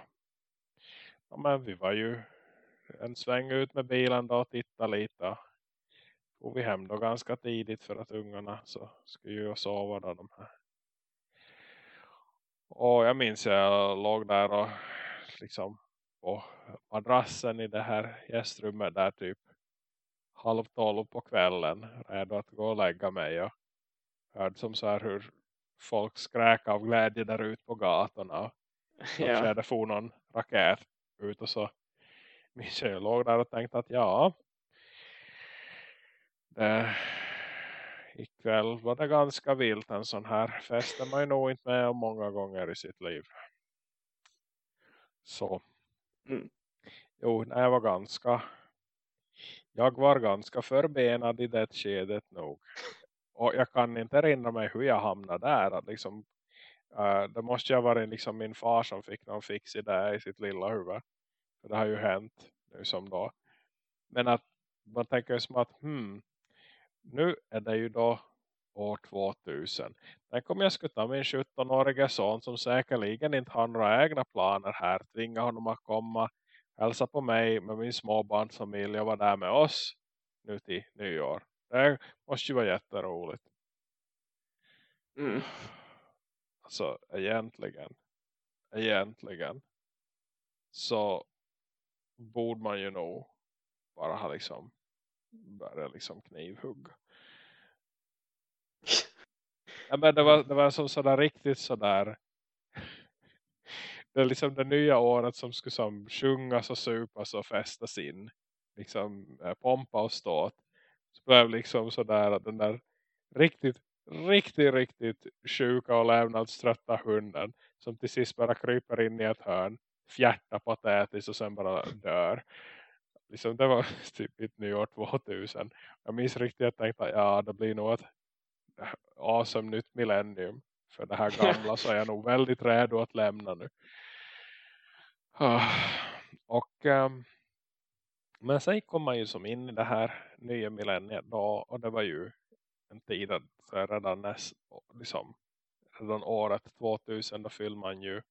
Speaker 1: ja, men vi var ju en sväng ut med bilen då och titta lite och vi hem då ganska tidigt för att ungarna så skulle ju sova då de här och jag minns jag låg där och liksom på madrassen i det här gästrummet där typ halv tolv på kvällen redo att gå och lägga mig och hörde som så här hur folk skräk av glädje där ute på gatorna. Ja. Och det for någon raket ut och så minns jag låg där och tänkte att ja det, ikväll var det ganska vilt en sån här fest är man ju nog inte med om många gånger i sitt liv. Så. Mm. Jo, jag var ganska jag var ganska förbenad i det skedet nog. Och jag kan inte erinra mig hur jag hamnade där. Att liksom, uh, det måste ju ha varit liksom min far som fick någon fix i det i sitt lilla huvud. För det har ju hänt nu som då. Men att man tänker som att hmm, nu är det ju då år 2000. Tänk om jag skulle ta min 17-åriga son som säkerligen inte har några egna planer här. Tvinga honom att komma, hälsa på mig med min småbarnsfamilj och vara där med oss nu till nyår. Det måste ju vara jätteroligt. Mm. Alltså egentligen. Egentligen. Så borde man ju nog bara ha liksom börja liksom knivhugg. ja, men det var, det var som sådär riktigt sådär det är liksom det nya året som skulle som sjungas och supas och festas in. Liksom eh, pompa och ståt. Så blev liksom sådär att den där riktigt, riktigt, riktigt sjuka och lämnadströtta hunden som till sist bara kryper in i ett hörn fjärta patetiskt och sen bara dör. Liksom det var typ ett nyår 2000. Jag minns riktigt att jag tänkte att ja, det blir nog ett awesome nytt millennium. För det här gamla så är jag nog väldigt redo att lämna nu. Och um, men sen kom man ju som in i det här nya millenniet då. Och det var ju en tid att redan, näst, liksom, redan året 2000 då fyllde man ju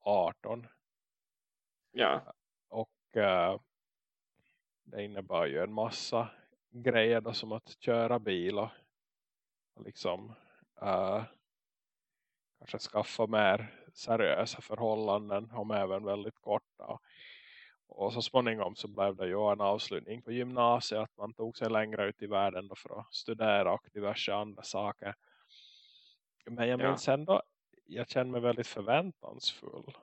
Speaker 1: 18.
Speaker 2: Ja.
Speaker 1: Och uh, det innebar ju en massa grejer då, som att köra bil och, och liksom uh, kanske skaffa mer seriösa förhållanden om även väldigt korta. Och så småningom så blev det ju en avslutning på gymnasiet att man tog sig längre ut i världen för att studera och diverse andra saker. Men jag minns ja. ändå, jag kände mig väldigt förväntansfull.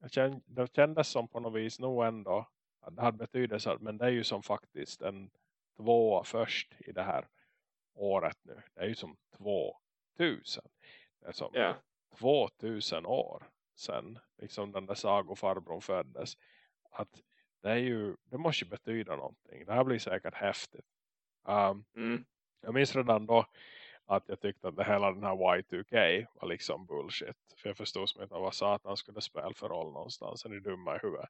Speaker 1: Jag kände, det kändes som på något vis nog ändå att det hade betydelse. Men det är ju som faktiskt en tvåa först i det här året nu. Det är ju som 2000. Det är som yeah. 2000 år sedan liksom den där sagofarbrorn föddes. Att det är ju, det måste ju betyda någonting. Det här blir säkert häftigt. Um, mm. Jag minns redan då att jag tyckte att det hela den här Y2K var liksom bullshit. För jag förstod som inte vad satan skulle spela för roll någonstans. Är ni dumma i huvudet?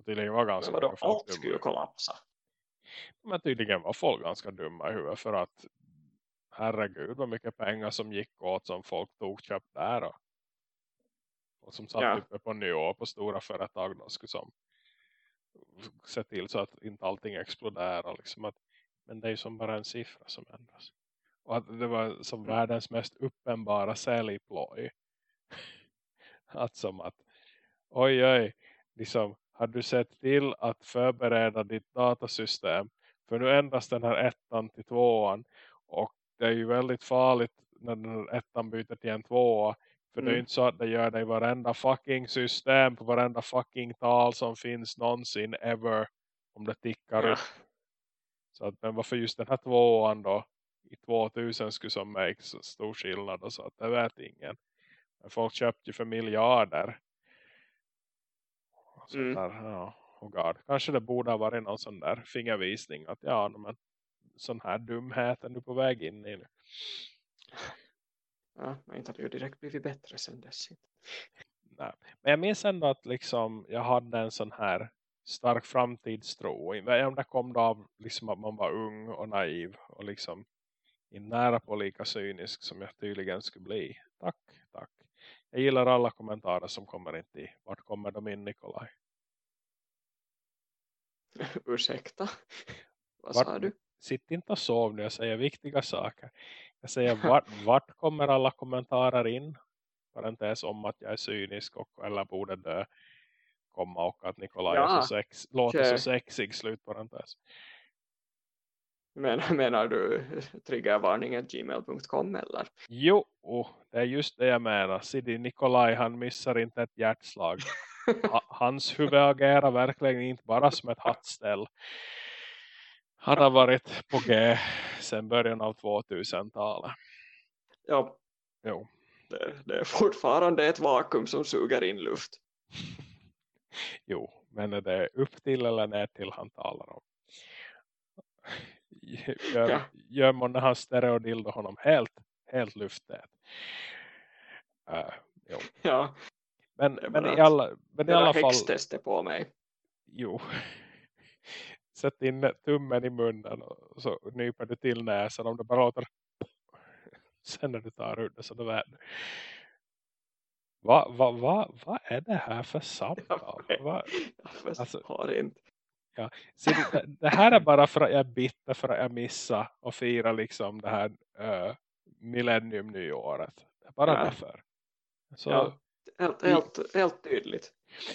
Speaker 1: Och tydligen var ganska
Speaker 2: men vadå, allt skulle ju kollapsa.
Speaker 1: Men tydligen var folk ganska dumma i huvudet för att herregud vad mycket pengar som gick åt som folk tog köpt där och, och som satt ja. uppe på nivå på stora företag då skulle som se till så att inte allting exploderar liksom att, men det är ju som bara en siffra som ändras och att det var som mm. världens mest uppenbara säljploj att som att oj oj liksom har du sett till att förbereda ditt datasystem för nu ändras den här ettan till tvåan och det är ju väldigt farligt när den ettan byter till en tvåa. För mm. det är ju mm. inte så att det gör det i varenda fucking system på varenda fucking tal som finns någonsin ever om det tickar ja. upp. Så att, men varför just den här tvåan då i 2000 skulle som så stor skillnad och så att det vet ingen. Men folk köpte ju för miljarder. Mm. där, ja, oh God. Kanske det borde ha varit någon sån där fingervisning att ja, men sån här dumhet är du på väg in i nu.
Speaker 2: Ja, men inte hade ju direkt blivit bättre sen dess.
Speaker 1: Nej. Men jag minns ändå att liksom, jag hade en sån här stark framtidstro. Om det kom då av liksom att man var ung och naiv och liksom nära på lika cynisk som jag tydligen skulle bli. Tack, tack. Jag gillar alla kommentarer som kommer inte i. Vart kommer de in Nikolaj?
Speaker 2: Ursäkta? Vad Vart, sa du?
Speaker 1: sitt inte och sov nu. Jag säger viktiga saker. Jag säger vart, vart kommer alla kommentarer in? Parentes om att jag är cynisk och eller borde dö. Komma och att Nikolaj ja, så sex, låter så sexig. Slut parentes.
Speaker 2: Men, menar du triggervarningen gmail.com eller?
Speaker 1: Jo, det är just det jag menar. Sidi Nikolaj han missar inte ett hjärtslag. Hans huvud agerar verkligen inte bara som ett hattställ. Han har varit på G sedan början av 2000-talet.
Speaker 2: Ja.
Speaker 1: Jo.
Speaker 2: Det, det, är fortfarande ett vakuum som suger in luft.
Speaker 1: jo, men är det upp till eller ner till han talar om? Gör, ja. gör man när han stereodildo honom helt, helt lufttät. Uh, jo.
Speaker 2: Ja.
Speaker 1: Men, men, i alla, men i alla fall...
Speaker 2: på mig.
Speaker 1: Jo. Sätt in tummen i munnen och så nyper du till näsan om det bara låter sen när du tar ur det så då är det. Vad va, va, va är det här för samtal?
Speaker 2: Jag, jag alltså, inte.
Speaker 1: Ja. Så det, det, här är bara för att jag bitter för att jag missade och fira liksom det här uh, millennium-nyåret. Det är bara ja. därför. Så,
Speaker 2: ja, helt, helt, helt tydligt.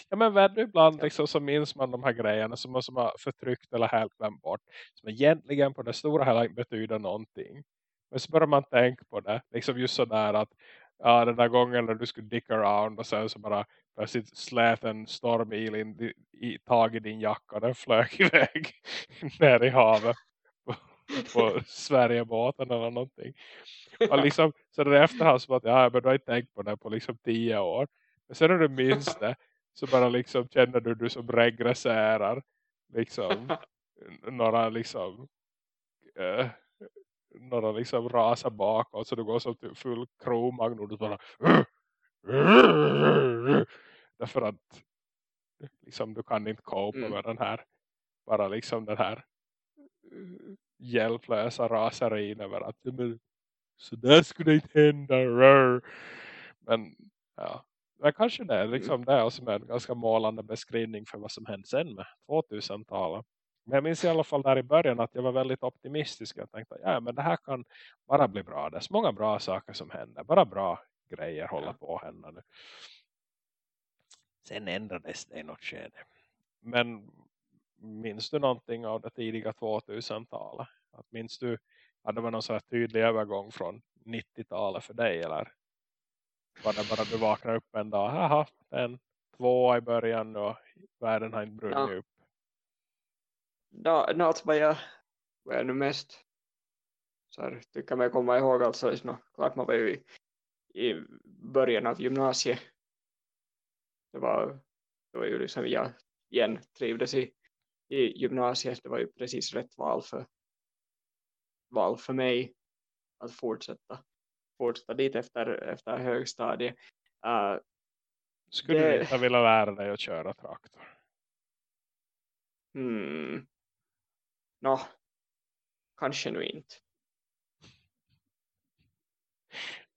Speaker 1: Ja men väl ibland liksom, så minns man de här grejerna som man som har förtryckt eller helt glömt bort. Som egentligen på det stora hela inte betyder någonting. Men så börjar man tänka på det. Liksom just sådär att ja, den där gången när du skulle dick around och sen så bara plötsligt slät en stormil in i, i, tag i din jacka och den flög iväg ner i havet på, Sverigebåten eller någonting. Och liksom, så det är efterhand som att ja, men du har inte tänkt på det på liksom tio år. Men sen när du minns det så bara liksom känner du du som regresserar liksom några liksom äh, några liksom rasar bakåt så du går som typ full kromagn och bara därför att liksom du kan inte copa mm. med den här bara liksom den här hjälplösa raserin över att men, så där skulle inte hända men ja men kanske det är liksom det som är en ganska målande beskrivning för vad som hände sen med 2000-talet men jag minns i alla fall där i början att jag var väldigt optimistisk. Jag tänkte ja men det här kan bara bli bra. Det är så många bra saker som händer. Bara bra grejer håller på att hända nu. Sen ändrades det i något skede. Men minns du någonting av det tidiga 2000-talet? Att minns du att det var någon så här tydlig övergång från 90-talet för dig eller var det bara du vaknade upp en dag? Haha, en två i början och världen har inte brunnit ja. upp
Speaker 2: något vad jag, vad jag nu mest så här, tycker mig komma ihåg alltså no, klart man var ju i, i början av gymnasiet det var, det var ju liksom jag igen trivdes i, i gymnasiet det var ju precis rätt val för val för mig att fortsätta fortsätta dit efter, efter högstadiet uh,
Speaker 1: skulle det... du inte vilja lära dig att köra traktor?
Speaker 2: Hmm. Nå, kanske nu inte.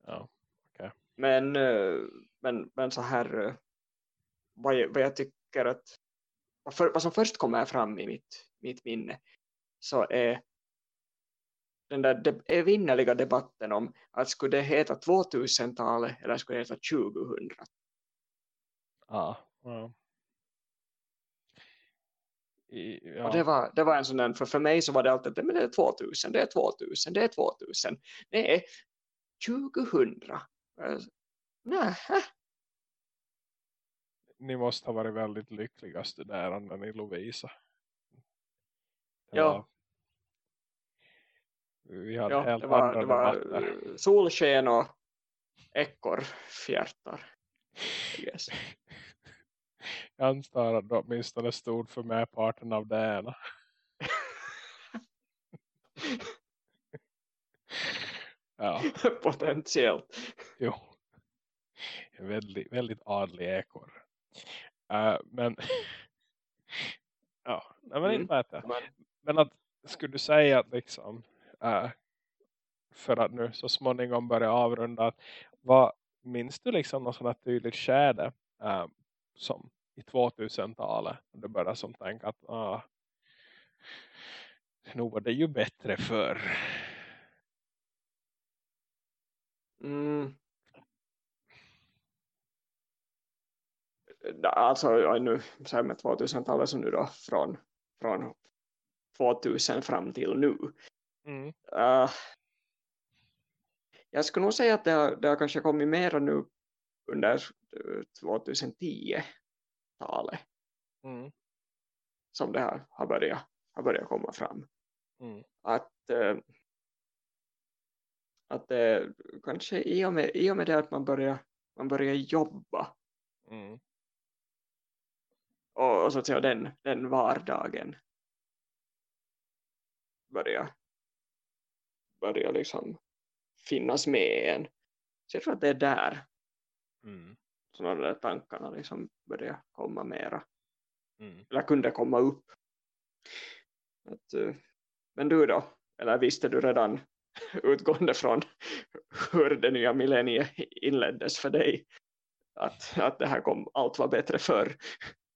Speaker 1: Ja, okay.
Speaker 2: men, eh, men, men så här eh, vad jag, vad jag tycker att vad, för, vad som först kommer fram i mitt, mitt minne så är den där de, evinnerliga debatten om att skulle det heta 2000-talet eller skulle det heta 2000.
Speaker 1: Ja, ja
Speaker 2: ja. Och det var, det var en sån där, för, för mig så var det alltid, men det är 2000, det är 2000, det är 2000. Nej, 2000. Nej.
Speaker 1: Ni måste ha varit väldigt lyckliga studerande i Lovisa.
Speaker 2: Ja.
Speaker 1: Vi hade ja, helt det var, andra det var debatter.
Speaker 2: solsken och ekorrfjärtar. Yes.
Speaker 1: Jag antar att de åtminstone stod för merparten av det ena.
Speaker 2: ja. Potentiellt.
Speaker 1: Jo. En väldigt, väldigt adlig ekor. Uh, men ja, nej, men inte vet jag. Men att, skulle du säga att liksom uh, för att nu så småningom börja avrunda vad minns du liksom något sådant tydligt skäde uh, som i 2000-talet. Och det började som tänka att ah, nog var det ju bättre för.
Speaker 2: Mm. Alltså nu så med 2000-talet som nu då från, från 2000 fram till nu
Speaker 1: Mm.
Speaker 2: Uh, jag skulle nog säga att det har, det har kanske kommit mera nu under 2010-talet
Speaker 1: Mm.
Speaker 2: som det här har börjat, har börjat komma fram.
Speaker 1: Mm.
Speaker 2: Att, uh, att det kanske i och, med, i och med det att man börjar, man börjar jobba
Speaker 1: Mm.
Speaker 2: Och, och så att säga den, den vardagen börjar börjar liksom finnas med en. Så jag tror att det är där
Speaker 1: Mm.
Speaker 2: sådana där tankarna liksom börjar komma mera.
Speaker 1: Mm.
Speaker 2: Eller kunde komma upp. Att, men du då? Eller visste du redan utgående från hur det nya millenniet inleddes för dig att, att det här kom, allt var bättre förr?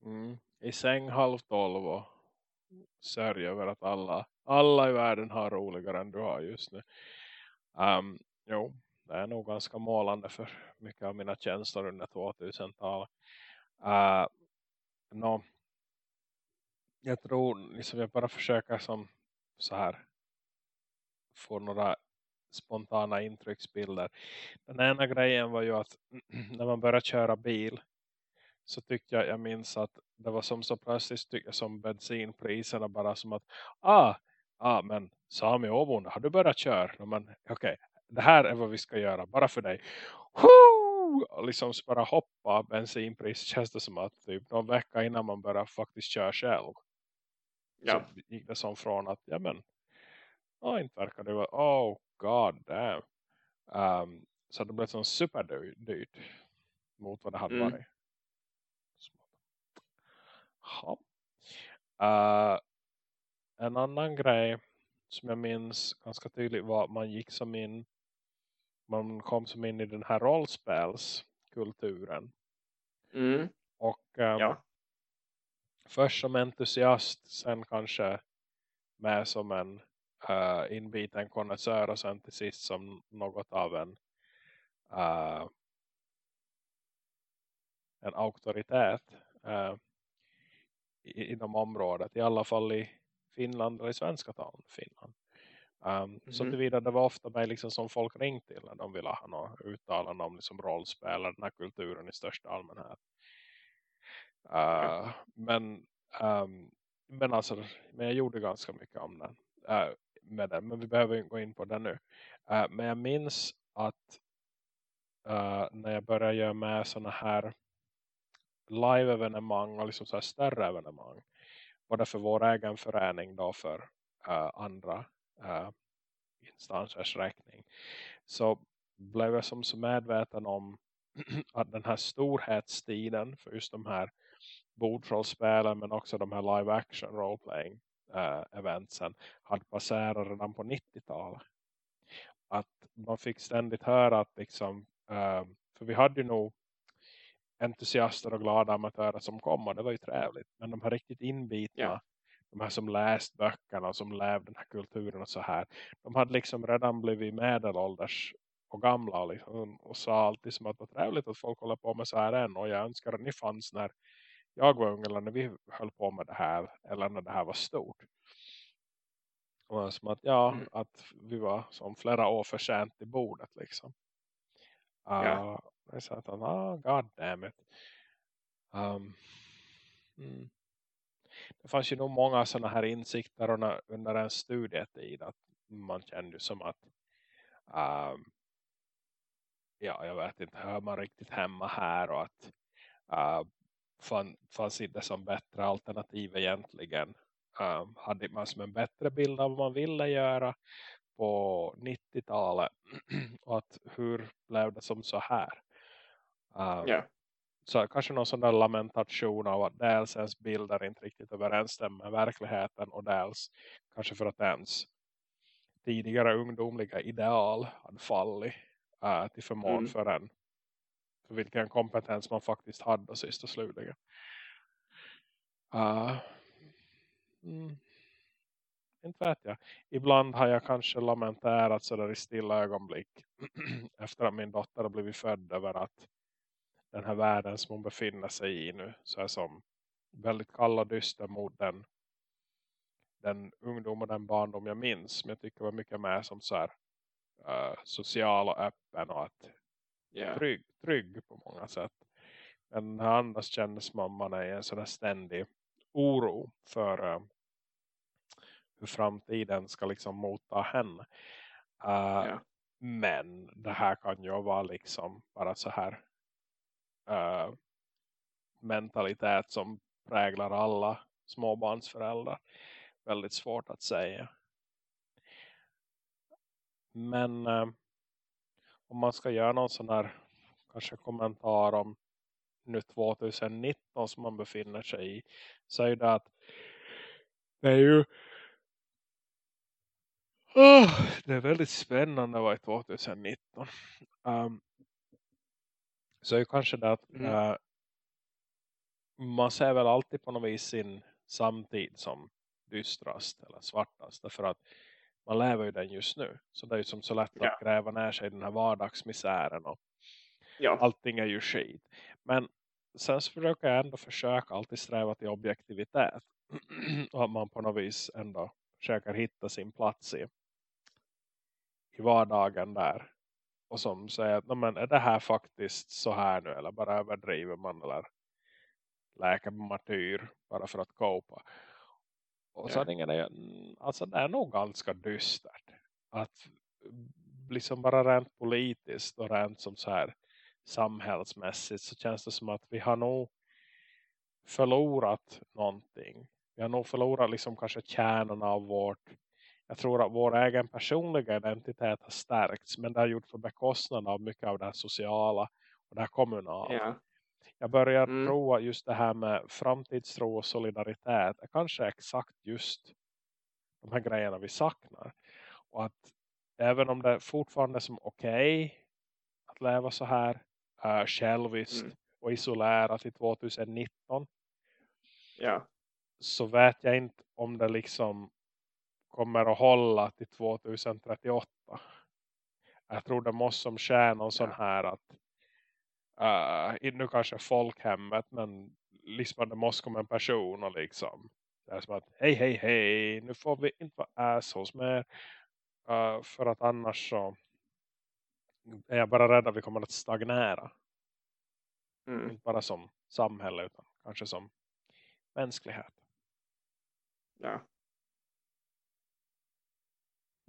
Speaker 1: Mm. I säng halv tolv och sörja över att alla, alla i världen har roligare än du har just nu. Um, jo, det är nog ganska målande för mycket av mina känslor under 2000-talet. Uh, no, jag tror liksom jag bara försöker som så här få några spontana intrycksbilder. Den ena grejen var ju att när man börjar köra bil så tyckte jag, jag minns att det var som så plötsligt tyckte jag som bensinpriserna bara som att ah, ah men Sami Åbonde, har du börjat köra? Men okej, okay, det här är vad vi ska göra, bara för dig. Woo! Liksom bara hoppa bensinpris känns det som att typ någon vecka innan man börjar faktiskt köra själv. Ja. Så gick det som från att, ja men, oh, inte verkar det vara, oh god damn. Um, så det blev så superdyrt mot vad det hade mm. varit. Uh, en annan grej som jag minns ganska tydligt var att man gick som in man kom som in i den här rollspelskulturen.
Speaker 2: Mm.
Speaker 1: Och um, ja. först som entusiast, sen kanske med som en uh, inbiten konnässör och sen till sist som något av en uh, en auktoritet uh, inom området. I alla fall i Finland eller i svenska tal Finland. Um, mm -hmm. Så tillvida det var ofta mig liksom som folk ringde till när de ville ha något uttalande om liksom rollspel den här kulturen i största allmänhet. Uh, mm. Men um, men alltså men jag gjorde ganska mycket om den. Uh, med den, men vi behöver inte gå in på det nu. Uh, men jag minns att uh, när jag började göra med sådana här live-evenemang och liksom så här större evenemang. Både för vår egen förening då för uh, andra uh, instansers räkning. Så blev jag som så medveten om att den här storhetstiden för just de här bordrollspelen men också de här live action roleplaying uh, eventsen hade passerat redan på 90-talet. Att man fick ständigt höra att liksom, uh, för vi hade ju nog entusiaster och glada amatörer som kom och det var ju trevligt. Men de här riktigt inbitna, yeah. de här som läst böckerna som levde den här kulturen och så här. De hade liksom redan blivit medelålders och gamla liksom, och sa alltid som att det var trevligt att folk håller på med så här än. Och jag önskar att ni fanns när jag var ung eller när vi höll på med det här eller när det här var stort. Och som att ja, mm. att vi var som flera år för sent i bordet liksom. Uh, yeah. Jag sa att god damn it. Um, mm. Det fanns ju nog många sådana här insikter under, under en studietid att man kände som att um, ja, jag vet inte, hör man riktigt hemma här och att uh, fann, fanns inte som bättre alternativ egentligen. Um, hade man som en bättre bild av vad man ville göra på 90-talet och att hur blev det som så här? Um,
Speaker 2: ehm, yeah.
Speaker 1: Så kanske någon sån där lamentation av att dels ens bilder inte riktigt överensstämmer med verkligheten och dels kanske för att ens tidigare ungdomliga ideal hade fallit uh, till förmån mm. för en för vilken kompetens man faktiskt hade sist och slutligen. Uh, mm, inte vet jag. Ibland har jag kanske lamenterat sådär i stilla ögonblick efter att min dotter har blivit född över att den här världen som hon befinner sig i nu så är som väldigt kall och dyster mot den den ungdom och den barndom jag minns. Men jag tycker var mycket mer som så här, uh, social och öppen och att
Speaker 2: yeah.
Speaker 1: trygg, trygg på många sätt. Men annars kändes mamman i en sån ständig oro för uh, hur framtiden ska liksom motta henne. Uh,
Speaker 2: yeah.
Speaker 1: Men det här kan ju vara liksom bara så här uh, mentalitet som präglar alla småbarnsföräldrar. Väldigt svårt att säga. Men uh, om man ska göra någon sån här kanske kommentar om nu 2019 som man befinner sig i så är det att det är ju oh, det är väldigt spännande i 2019 um, så är ju kanske det att mm. uh, man ser väl alltid på något vis sin samtid som dystrast eller svartast därför att man lever ju den just nu. Så det är ju som så lätt ja. att gräva ner sig i den här vardagsmisären och ja. allting är ju skit. Men sen så försöker jag ändå försöka alltid sträva till objektivitet. och att man på något vis ändå försöker hitta sin plats i, i vardagen där. Och som säger att men är det här faktiskt så här nu eller bara överdriver man eller läker martyr bara för att kopa. Och ja. sanningen är mm, alltså det är nog ganska dystert. Att liksom bara rent politiskt och rent som så här samhällsmässigt så känns det som att vi har nog förlorat någonting. Vi har nog förlorat liksom kanske kärnan av vårt jag tror att vår egen personliga identitet har stärkts men det har gjort på bekostnad av mycket av det här sociala och det här kommunala.
Speaker 2: Ja.
Speaker 1: Jag börjar mm. tro att just det här med framtidstro och solidaritet är kanske exakt just de här grejerna vi saknar. Och att även om det fortfarande är som okej okay att leva så här uh, själviskt mm. och isolerat i 2019
Speaker 2: ja.
Speaker 1: så vet jag inte om det liksom kommer att hålla till 2038. Jag tror det måste som ske någon sån här att uh, nu kanske folkhemmet men liksom det måste komma en person och liksom det är som att hej hej hej nu får vi inte vara assholes mer. Uh, för att annars så är jag bara rädd att vi kommer att stagnera. Mm. inte bara som samhälle utan kanske som mänsklighet.
Speaker 2: Ja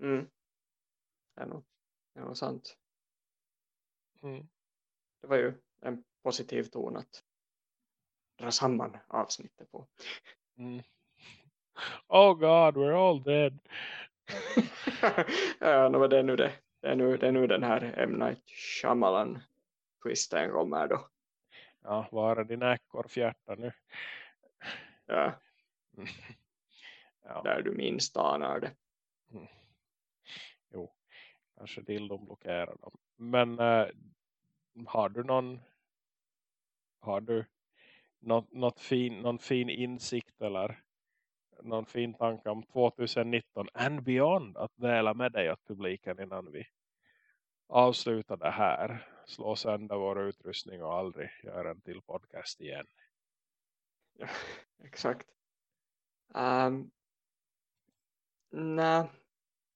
Speaker 2: mm. det är nog, det är nog sant
Speaker 1: mm
Speaker 2: det var ju en positiv ton att dra samman avsnittet på.
Speaker 1: Mm. Oh god, we're all dead.
Speaker 2: ja, no, det, är nu det. Det, är nu, det är nu den här M. Night Shyamalan-twisten kommer då.
Speaker 1: Ja, var är din ekorrfjärta nu?
Speaker 2: Ja. ja. Där du minst anar det.
Speaker 1: Mm. Kanske dildon blockerar dem. Men äh, har du någon har du något, något fin, någon fin insikt eller någon fin tanke om 2019 and beyond att dela med dig åt publiken innan vi avslutar det här? Slå sönder vår utrustning och aldrig göra en till podcast igen.
Speaker 2: Ja, exakt. Ehm, um, nej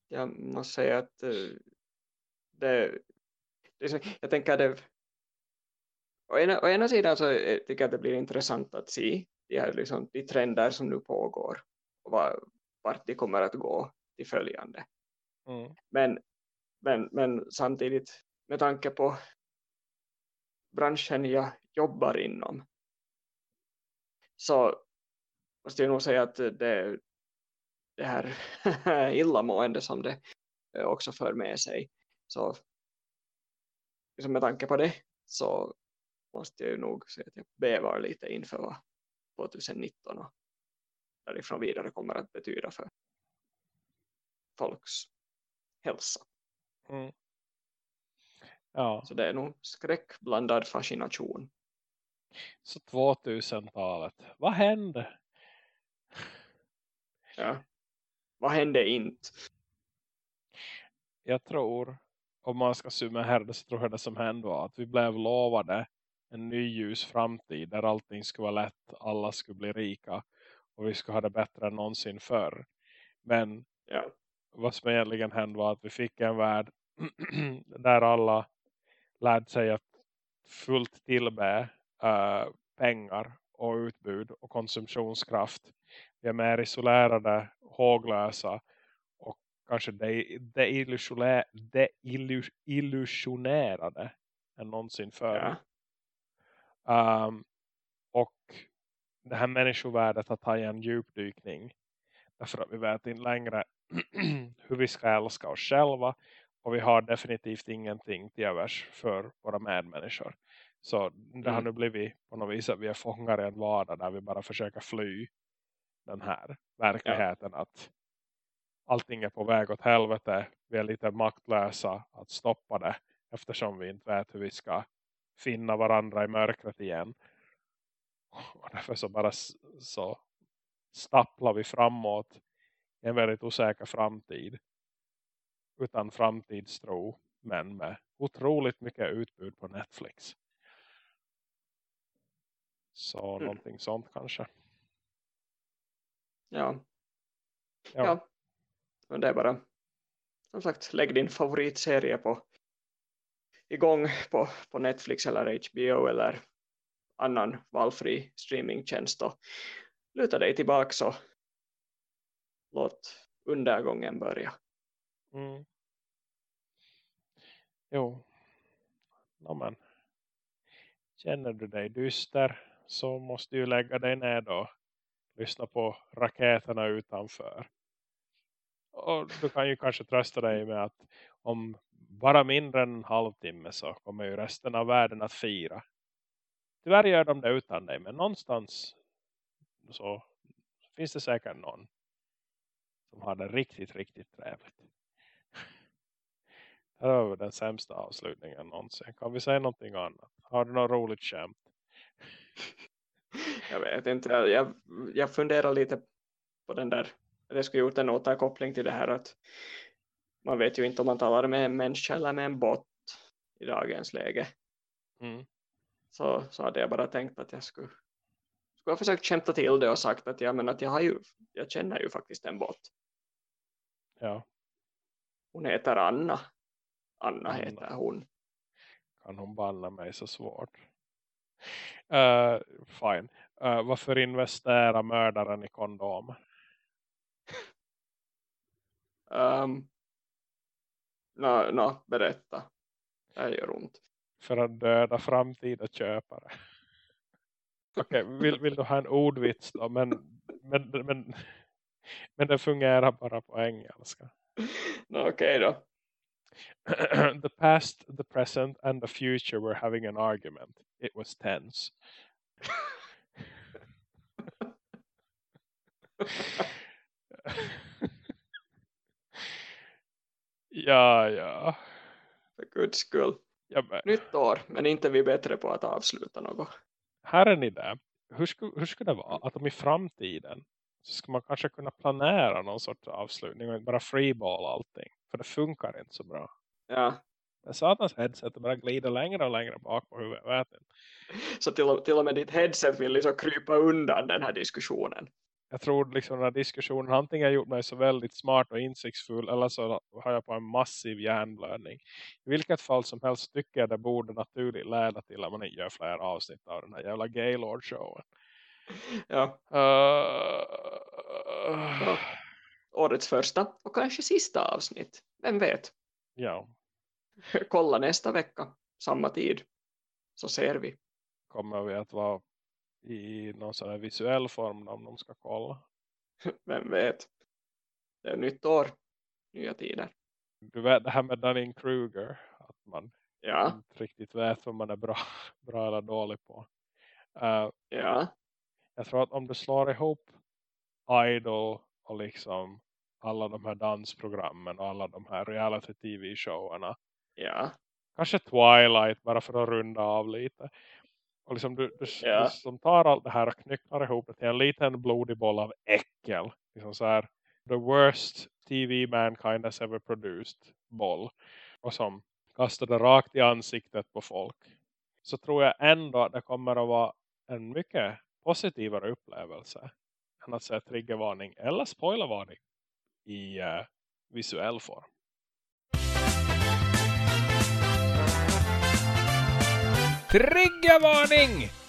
Speaker 2: jag måste säga att eh, uh, det jag tänker det, å, ena, å ena sidan så tycker jag att det blir intressant att se de, här, liksom, de trender som nu pågår och var, vart de kommer att gå till följande.
Speaker 1: Mm.
Speaker 2: Men, men, men samtidigt med tanke på branschen jag jobbar inom så måste jag nog säga att det, det här illamående som det också för med sig så liksom med tanke på det så måste jag ju nog säga att jag bävar lite inför vad 2019 och därifrån vidare kommer att betyda för folks hälsa.
Speaker 1: Mm. Ja.
Speaker 2: Så det är nog skräckblandad fascination.
Speaker 1: Så 2000-talet. Vad hände?
Speaker 2: Ja. Vad hände inte?
Speaker 1: Jag tror om man ska summera det så tror jag det som hände var att vi blev lovade en ny ljus framtid där allting skulle vara lätt, alla skulle bli rika och vi skulle ha det bättre än någonsin förr. Men
Speaker 2: ja.
Speaker 1: vad som egentligen hände var att vi fick en värld där alla lärde sig att fullt tillbe uh, pengar och utbud och konsumtionskraft. Vi är mer isolerade, håglösa kanske deillusionerade än någonsin förr. Ja. Um, och det här människovärdet har tagit en djupdykning. Därför att vi vet inte längre hur vi ska älska oss själva. Och vi har definitivt ingenting till övers för våra medmänniskor. Så det har mm. nu blivit på något vis att vi är fångar i en vardag där vi bara försöker fly den här verkligheten. Ja. Att allting är på väg åt helvete. Vi är lite maktlösa att stoppa det. Eftersom vi inte vet hur vi ska finna varandra i mörkret igen. Och därför så bara så stapplar vi framåt i en väldigt osäker framtid. Utan framtidstro. Men med otroligt mycket utbud på Netflix. Så mm. någonting sånt kanske.
Speaker 2: Ja. ja. Ja. Men det är bara som sagt, lägg din favoritserie på igång på, på Netflix eller HBO eller annan valfri streamingtjänst och luta dig tillbaka och låt undergången börja.
Speaker 1: Mm. Jo. No, men. Känner du dig dyster så måste du lägga dig ner då. Lyssna på raketerna utanför. Och du kan ju kanske trösta dig med att om bara mindre än en halvtimme så kommer ju resten av världen att fira. Tyvärr gör de det utan dig. Men någonstans så finns det säkert någon som har det riktigt, riktigt trevligt. Det var den sämsta avslutningen någonsin. Kan vi säga någonting annat? Har du något roligt skämt?
Speaker 2: jag vet inte. Jag, jag funderar lite på den där. Jag skulle gjort en återkoppling till det här att man vet ju inte om man talar med en människa eller med en bot i dagens läge. Mm. Så, så hade jag bara tänkt att jag skulle, skulle ha försökt kämpa till det och sagt att, ja, men att jag, har ju, jag känner ju faktiskt en bot.
Speaker 1: Ja.
Speaker 2: Hon heter Anna. Anna, Anna. heter hon.
Speaker 1: Kan hon banna mig så svårt? Uh, fine. Uh, varför investera mördaren i kondomer?
Speaker 2: Um, no, no, berätta. Det gör ont.
Speaker 1: För att döda framtida köpare. Okej, okay, vill, vill du ha en ordvits då? Men, men, men, men det fungerar bara på engelska.
Speaker 2: No, Okej okay då.
Speaker 1: the past, the present and the future were having an argument. It was tense. ja, ja.
Speaker 2: För guds skull. Ja, men... Nytt år, men inte vi bättre på att avsluta något.
Speaker 1: Här är ni där. Hur skulle, hur skulle det vara att om i framtiden så ska man kanske kunna planera någon sorts avslutning och inte bara freeball allting. För det funkar inte så bra.
Speaker 2: Ja.
Speaker 1: Men satans headset bara glider längre och längre bak på huvudet.
Speaker 2: Så till och, till och med ditt headset vill liksom krypa undan den här diskussionen.
Speaker 1: Jag tror liksom den här diskussionen antingen gjort mig så väldigt smart och insiktsfull eller så har jag på en massiv hjärnblödning. I vilket fall som helst tycker jag det borde naturligt leda till att man inte gör fler avsnitt av den här jävla Gaylord-showen.
Speaker 2: Ja.
Speaker 1: Uh,
Speaker 2: ja. Årets första och kanske sista avsnitt. Vem vet?
Speaker 1: Ja.
Speaker 2: Kolla nästa vecka. Samma tid. Så ser vi.
Speaker 1: Kommer vi att vara i någon sån här visuell form om de ska kolla?
Speaker 2: Vem vet. Det är nytt år. Nya tider.
Speaker 1: Du vet det här med Dunning-Kruger. Att man
Speaker 2: ja.
Speaker 1: inte riktigt vet vad man är bra, bra eller dålig på. Uh,
Speaker 2: ja.
Speaker 1: Jag tror att om du slår ihop Idol och liksom alla de här dansprogrammen och alla de här reality tv-showerna.
Speaker 2: Ja.
Speaker 1: Kanske Twilight bara för att runda av lite. Och liksom du, du, ja. du som tar allt det här och knycklar ihop det till en liten blodig boll av äckel. Liksom så här, the worst TV mankind has ever produced boll. Och som kastade rakt i ansiktet på folk. Så tror jag ändå att det kommer att vara en mycket positivare upplevelse än att säga triggervarning eller spoilervarning i uh, visuell form. Triggervarning!